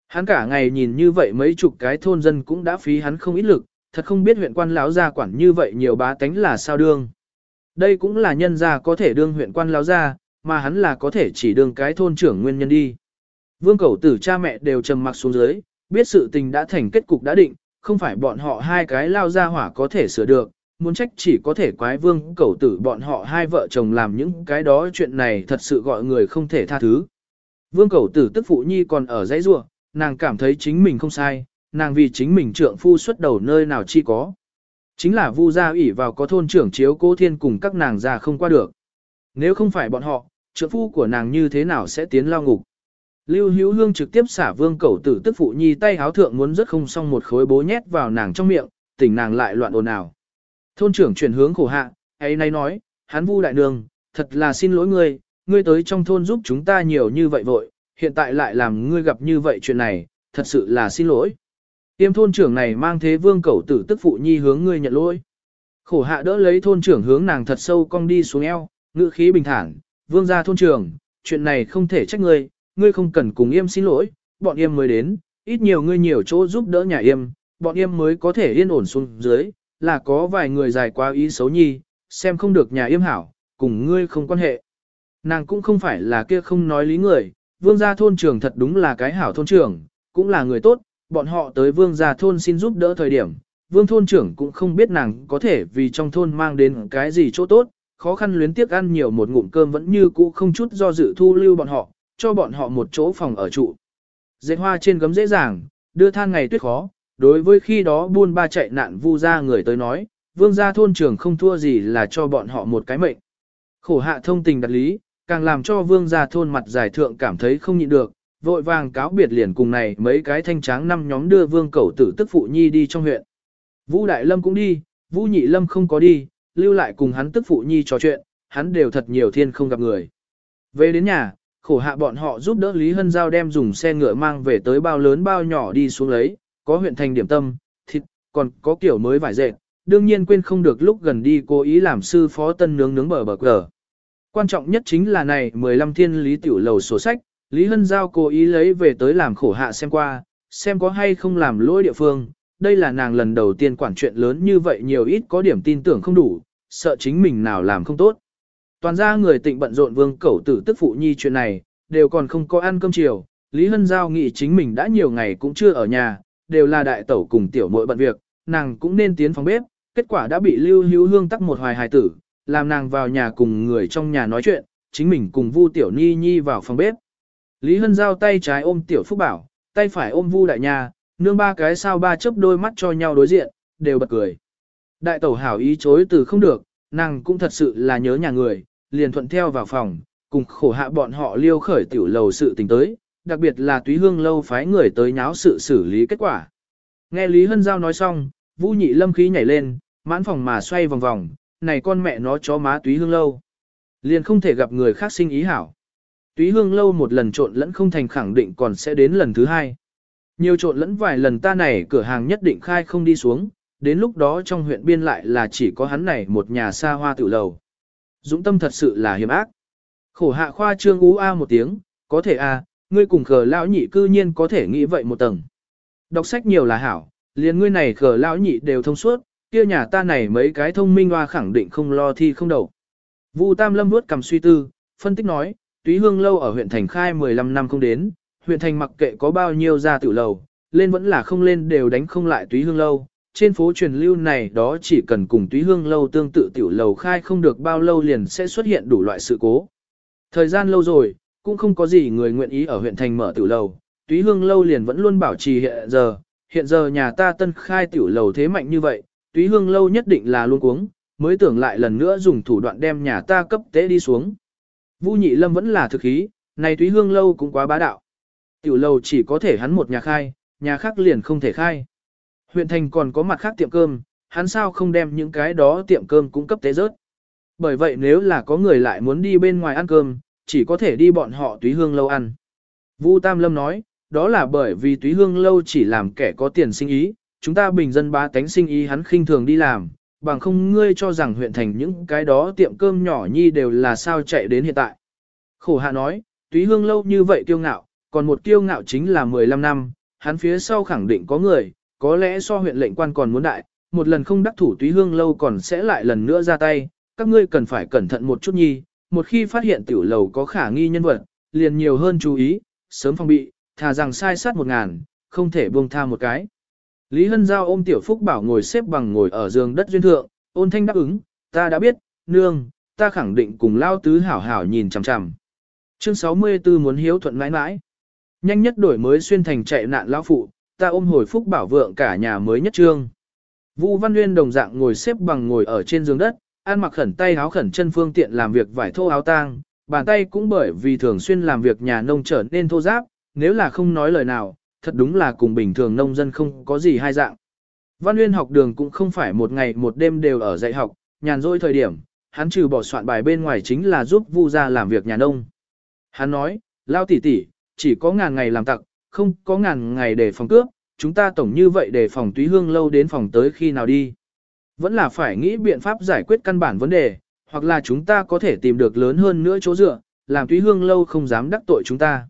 Hắn cả ngày nhìn như vậy mấy chục cái thôn dân cũng đã phí hắn không ít lực, thật không biết huyện quan lão gia quản như vậy nhiều bá tánh là sao đương. Đây cũng là nhân gia có thể đương huyện quan lao gia, mà hắn là có thể chỉ đương cái thôn trưởng nguyên nhân đi. Vương cẩu tử cha mẹ đều trầm mặc xuống dưới, biết sự tình đã thành kết cục đã định, không phải bọn họ hai cái lao ra hỏa có thể sửa được, muốn trách chỉ có thể quái vương cẩu tử bọn họ hai vợ chồng làm những cái đó chuyện này thật sự gọi người không thể tha thứ. Vương cẩu tử tức phụ nhi còn ở dãy rua, nàng cảm thấy chính mình không sai, nàng vì chính mình trượng phu xuất đầu nơi nào chi có. Chính là vu gia ủy vào có thôn trưởng chiếu cố thiên cùng các nàng già không qua được. Nếu không phải bọn họ, trượng phu của nàng như thế nào sẽ tiến lao ngục. Lưu Hữu Hương trực tiếp xả vương cẩu tử tức phụ nhi tay háo thượng muốn rất không xong một khối bố nhét vào nàng trong miệng, tỉnh nàng lại loạn ồn ào. Thôn trưởng chuyển hướng khổ hạ, ấy nay nói, hắn vu đại nương, thật là xin lỗi ngươi, ngươi tới trong thôn giúp chúng ta nhiều như vậy vội, hiện tại lại làm ngươi gặp như vậy chuyện này, thật sự là xin lỗi. Tiêm thôn trưởng này mang thế vương cẩu tử tức phụ nhi hướng ngươi nhận lỗi. Khổ hạ đỡ lấy thôn trưởng hướng nàng thật sâu cong đi xuống eo, ngữ khí bình thản, vương gia thôn trưởng, chuyện này không thể trách ngươi, ngươi không cần cùng yêm xin lỗi, bọn yêm mới đến, ít nhiều ngươi nhiều chỗ giúp đỡ nhà yêm, bọn yêm mới có thể yên ổn xuống dưới, là có vài người dài quá ý xấu nhi, xem không được nhà yêm hảo, cùng ngươi không quan hệ. Nàng cũng không phải là kia không nói lý người, vương gia thôn trưởng thật đúng là cái hảo thôn trưởng, cũng là người tốt, bọn họ tới vương gia thôn xin giúp đỡ thời điểm, vương thôn trưởng cũng không biết nàng có thể vì trong thôn mang đến cái gì chỗ tốt, khó khăn luyến tiếc ăn nhiều một ngụm cơm vẫn như cũ không chút do dự thu lưu bọn họ, cho bọn họ một chỗ phòng ở trụ. Dệt hoa trên gấm dễ dàng, đưa than ngày tuyết khó, đối với khi đó buôn ba chạy nạn vu ra người tới nói, vương gia thôn trưởng không thua gì là cho bọn họ một cái mệnh. Khổ hạ thông tình đặt lý, càng làm cho vương gia thôn mặt giải thượng cảm thấy không nhịn được, vội vàng cáo biệt liền cùng này mấy cái thanh tráng năm nhóm đưa vương cẩu tử tức phụ nhi đi trong huyện. Vũ Đại Lâm cũng đi, Vũ Nhị Lâm không có đi, lưu lại cùng hắn tức phụ nhi trò chuyện, hắn đều thật nhiều thiên không gặp người. Về đến nhà, khổ hạ bọn họ giúp đỡ Lý Hân Giao đem dùng xe ngựa mang về tới bao lớn bao nhỏ đi xuống lấy, có huyện thành điểm tâm, thịt, còn có kiểu mới vải dệt, đương nhiên quên không được lúc gần đi cố ý làm sư phó tân nướng nướng bờ bờ cờ. Quan trọng nhất chính là này 15 thiên lý tiểu lầu sổ sách, Lý Hân Giao cố ý lấy về tới làm khổ hạ xem qua, xem có hay không làm lỗi địa phương. Đây là nàng lần đầu tiên quản chuyện lớn như vậy nhiều ít có điểm tin tưởng không đủ, sợ chính mình nào làm không tốt. Toàn ra người tịnh bận rộn vương cẩu tử tức phụ nhi chuyện này, đều còn không có ăn cơm chiều. Lý Hân Giao nghĩ chính mình đã nhiều ngày cũng chưa ở nhà, đều là đại tẩu cùng tiểu muội bận việc, nàng cũng nên tiến phòng bếp, kết quả đã bị Lưu Hữu Hương tắc một hoài hài tử, làm nàng vào nhà cùng người trong nhà nói chuyện, chính mình cùng Vu Tiểu Nhi Nhi vào phòng bếp. Lý Hân giao tay trái ôm Tiểu Phúc Bảo, tay phải ôm Vu Đại Nha, nương ba cái sao ba chớp đôi mắt cho nhau đối diện, đều bật cười. Đại tẩu hảo ý chối từ không được, nàng cũng thật sự là nhớ nhà người, liền thuận theo vào phòng, cùng khổ hạ bọn họ liêu khởi tiểu lầu sự tình tới, đặc biệt là túy hương lâu phái người tới nháo sự xử lý kết quả. Nghe Lý Hân Giao nói xong, Vũ Nhị Lâm khí nhảy lên, mãn phòng mà xoay vòng vòng, này con mẹ nó chó má túy hương lâu. Liền không thể gặp người khác sinh ý hảo. Túy hương lâu một lần trộn lẫn không thành khẳng định còn sẽ đến lần thứ hai. Nhiều trộn lẫn vài lần ta này cửa hàng nhất định khai không đi xuống, đến lúc đó trong huyện biên lại là chỉ có hắn này một nhà xa hoa tự lầu. Dũng tâm thật sự là hiểm ác. Khổ hạ khoa trương ú a một tiếng, có thể a, ngươi cùng khờ lão nhị cư nhiên có thể nghĩ vậy một tầng. Đọc sách nhiều là hảo, liền ngươi này khờ lão nhị đều thông suốt, kia nhà ta này mấy cái thông minh hoa khẳng định không lo thi không đầu. Vu Tam Lâm vuốt cầm suy tư, phân tích nói, túy hương lâu ở huyện thành khai 15 năm không đến, huyện thành mặc kệ có bao nhiêu gia tiểu lầu, lên vẫn là không lên đều đánh không lại túy hương lâu. Trên phố truyền lưu này đó chỉ cần cùng túy hương lâu tương tự tiểu lầu khai không được bao lâu liền sẽ xuất hiện đủ loại sự cố. Thời gian lâu rồi, cũng không có gì người nguyện ý ở huyện thành mở tiểu lầu, túy hương lâu liền vẫn luôn bảo trì hiện giờ, hiện giờ nhà ta tân khai tiểu lầu thế mạnh như vậy, túy hương lâu nhất định là luôn cuống, mới tưởng lại lần nữa dùng thủ đoạn đem nhà ta cấp tế đi xuống. Vu nhị lâm vẫn là thực khí, này túy hương lâu cũng quá bá đạo. Tiểu lâu chỉ có thể hắn một nhà khai, nhà khác liền không thể khai. Huyện thành còn có mặt khác tiệm cơm, hắn sao không đem những cái đó tiệm cơm cũng cấp tế rớt. Bởi vậy nếu là có người lại muốn đi bên ngoài ăn cơm, chỉ có thể đi bọn họ túy hương lâu ăn. Vu Tam Lâm nói, đó là bởi vì túy hương lâu chỉ làm kẻ có tiền sinh ý, chúng ta bình dân ba tánh sinh ý hắn khinh thường đi làm, bằng không ngươi cho rằng huyện thành những cái đó tiệm cơm nhỏ nhi đều là sao chạy đến hiện tại. Khổ hạ nói, túy hương lâu như vậy kiêu ngạo, còn một kiêu ngạo chính là 15 năm, hắn phía sau khẳng định có người, có lẽ so huyện lệnh quan còn muốn đại, một lần không đắc thủ túy hương lâu còn sẽ lại lần nữa ra tay, các ngươi cần phải cẩn thận một chút nhi, một khi phát hiện tiểu lầu có khả nghi nhân vật, liền nhiều hơn chú ý, sớm phòng bị, thà rằng sai sát một ngàn, không thể buông tha một cái. Lý Hân Giao ôm Tiểu Phúc Bảo ngồi xếp bằng ngồi ở giường đất duyên thượng, ôn thanh đáp ứng, ta đã biết, nương, ta khẳng định cùng lao tứ hảo hảo nhìn chằm chằm. Chương 64 muốn hiếu thuận mãi mãi. Nhanh nhất đổi mới xuyên thành chạy nạn lão phụ, ta ôm hồi phúc bảo vượng cả nhà mới nhất trương. Vu Văn Nguyên đồng dạng ngồi xếp bằng ngồi ở trên giường đất, ăn mặc khẩn tay áo khẩn chân phương tiện làm việc vải thô áo tang, bàn tay cũng bởi vì thường xuyên làm việc nhà nông trở nên thô giáp, nếu là không nói lời nào, thật đúng là cùng bình thường nông dân không có gì hai dạng. Văn Nguyên học đường cũng không phải một ngày một đêm đều ở dạy học, nhàn rỗi thời điểm, hắn trừ bỏ soạn bài bên ngoài chính là giúp Vu gia làm việc nhà nông. Hắn nói, lao tỷ tỷ, chỉ có ngàn ngày làm tặc, không có ngàn ngày để phòng cướp, chúng ta tổng như vậy để phòng túy hương lâu đến phòng tới khi nào đi. Vẫn là phải nghĩ biện pháp giải quyết căn bản vấn đề, hoặc là chúng ta có thể tìm được lớn hơn nữa chỗ dựa, làm túy hương lâu không dám đắc tội chúng ta.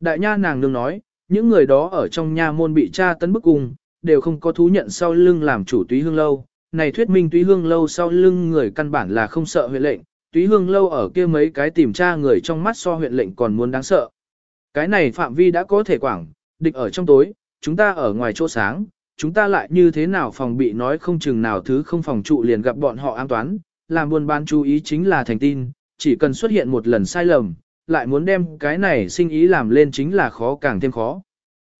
Đại nha nàng nương nói, những người đó ở trong nha môn bị tra tấn bức cung, đều không có thú nhận sau lưng làm chủ túy hương lâu. Này thuyết minh túy hương lâu sau lưng người căn bản là không sợ huyện lệnh, túy hương lâu ở kia mấy cái tìm tra người trong mắt so huyện lệnh còn muốn đáng sợ. Cái này phạm vi đã có thể quảng, địch ở trong tối, chúng ta ở ngoài chỗ sáng, chúng ta lại như thế nào phòng bị nói không chừng nào thứ không phòng trụ liền gặp bọn họ an toán, làm buôn bán chú ý chính là thành tin, chỉ cần xuất hiện một lần sai lầm, lại muốn đem cái này sinh ý làm lên chính là khó càng thêm khó.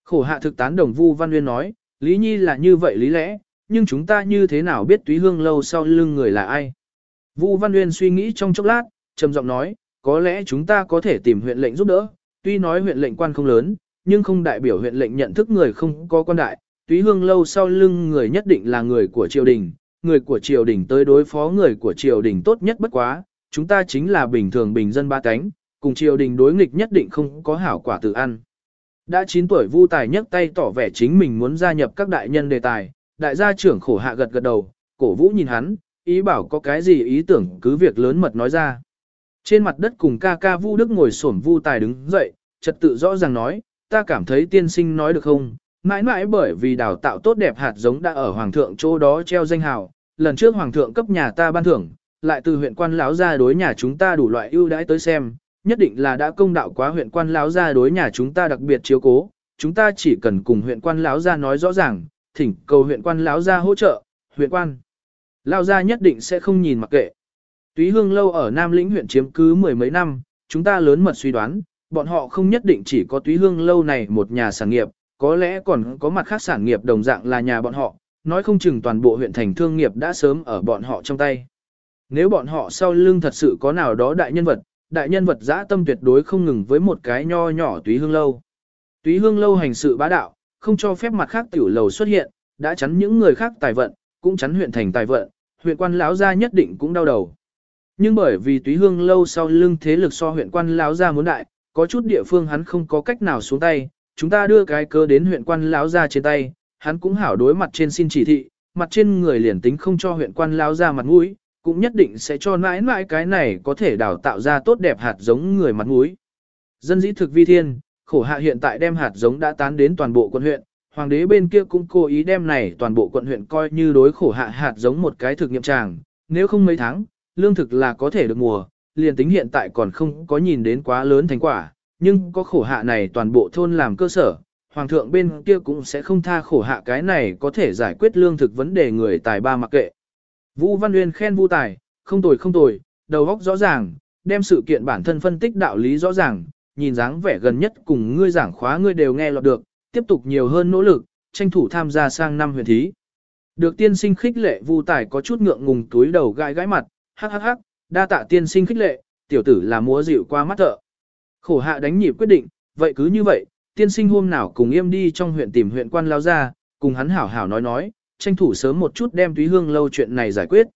Khổ hạ thực tán đồng Vu Văn Nguyên nói, Lý Nhi là như vậy lý lẽ, nhưng chúng ta như thế nào biết túy hương lâu sau lưng người là ai? Vu Văn Nguyên suy nghĩ trong chốc lát, trầm giọng nói, có lẽ chúng ta có thể tìm huyện lệnh giúp đỡ, tuy nói huyện lệnh quan không lớn, nhưng không đại biểu huyện lệnh nhận thức người không có quan đại, túy hương lâu sau lưng người nhất định là người của triều đình, người của triều đình tới đối phó người của triều đình tốt nhất bất quá, chúng ta chính là bình thường bình dân ba cánh, cùng triều đình đối nghịch nhất định không có hảo quả tự ăn. Đã 9 tuổi Vu Tài nhấc tay tỏ vẻ chính mình muốn gia nhập các đại nhân đề tài, đại gia trưởng khổ hạ gật gật đầu, cổ vũ nhìn hắn, ý bảo có cái gì ý tưởng cứ việc lớn mật nói ra. Trên mặt đất cùng ca ca Vu Đức ngồi xổm Vu Tài đứng dậy, trật tự rõ ràng nói, ta cảm thấy tiên sinh nói được không, mãi mãi bởi vì đào tạo tốt đẹp hạt giống đã ở hoàng thượng chỗ đó treo danh hào, lần trước hoàng thượng cấp nhà ta ban thưởng, lại từ huyện quan lão ra đối nhà chúng ta đủ loại ưu đãi tới xem, nhất định là đã công đạo quá huyện quan lão gia đối nhà chúng ta đặc biệt chiếu cố, chúng ta chỉ cần cùng huyện quan lão gia nói rõ ràng, thỉnh cầu huyện quan lão gia hỗ trợ, huyện quan lão gia nhất định sẽ không nhìn mặc kệ. Túy Hương lâu ở Nam Lĩnh huyện chiếm cứ mười mấy năm, chúng ta lớn mật suy đoán, bọn họ không nhất định chỉ có Túy Hương lâu này một nhà sản nghiệp, có lẽ còn có mặt khác sản nghiệp đồng dạng là nhà bọn họ, nói không chừng toàn bộ huyện thành thương nghiệp đã sớm ở bọn họ trong tay. Nếu bọn họ sau lưng thật sự có nào đó đại nhân vật, đại nhân vật dã tâm tuyệt đối không ngừng với một cái nho nhỏ túy hương lâu. Túy hương lâu hành sự bá đạo, không cho phép mặt khác tiểu lầu xuất hiện, đã chắn những người khác tài vận, cũng chắn huyện thành tài vận, huyện quan lão gia nhất định cũng đau đầu. Nhưng bởi vì túy hương lâu sau lưng thế lực so huyện quan lão gia muốn đại, có chút địa phương hắn không có cách nào xuống tay, chúng ta đưa cái cơ đến huyện quan lão gia trên tay, hắn cũng hảo đối mặt trên xin chỉ thị, mặt trên người liền tính không cho huyện quan lão gia mặt mũi, cũng nhất định sẽ cho mãi mãi cái này có thể đào tạo ra tốt đẹp hạt giống người mặt mũi. Dân dĩ thực vi thiên, khổ hạ hiện tại đem hạt giống đã tán đến toàn bộ quận huyện, hoàng đế bên kia cũng cố ý đem này toàn bộ quận huyện coi như đối khổ hạ hạt giống một cái thực nghiệm tràng, nếu không mấy tháng, lương thực là có thể được mùa, liền tính hiện tại còn không có nhìn đến quá lớn thành quả, nhưng có khổ hạ này toàn bộ thôn làm cơ sở, hoàng thượng bên kia cũng sẽ không tha khổ hạ cái này có thể giải quyết lương thực vấn đề người tài ba mặc kệ. Vũ Văn Uyên khen Vu Tài, không tồi không tồi, đầu óc rõ ràng, đem sự kiện bản thân phân tích đạo lý rõ ràng, nhìn dáng vẻ gần nhất cùng ngươi giảng khóa ngươi đều nghe lọt được, tiếp tục nhiều hơn nỗ lực, tranh thủ tham gia sang năm huyền thí. Được tiên sinh khích lệ Vu Tài có chút ngượng ngùng túi đầu gãi gãi mặt, hắc hắc hắc, đa tạ tiên sinh khích lệ, tiểu tử là múa dịu qua mắt thợ. Khổ hạ đánh nhịp quyết định, vậy cứ như vậy, tiên sinh hôm nào cùng em đi trong huyện tìm huyện quan lao ra, cùng hắn hảo hảo nói nói, tranh thủ sớm một chút đem túy hương lâu chuyện này giải quyết.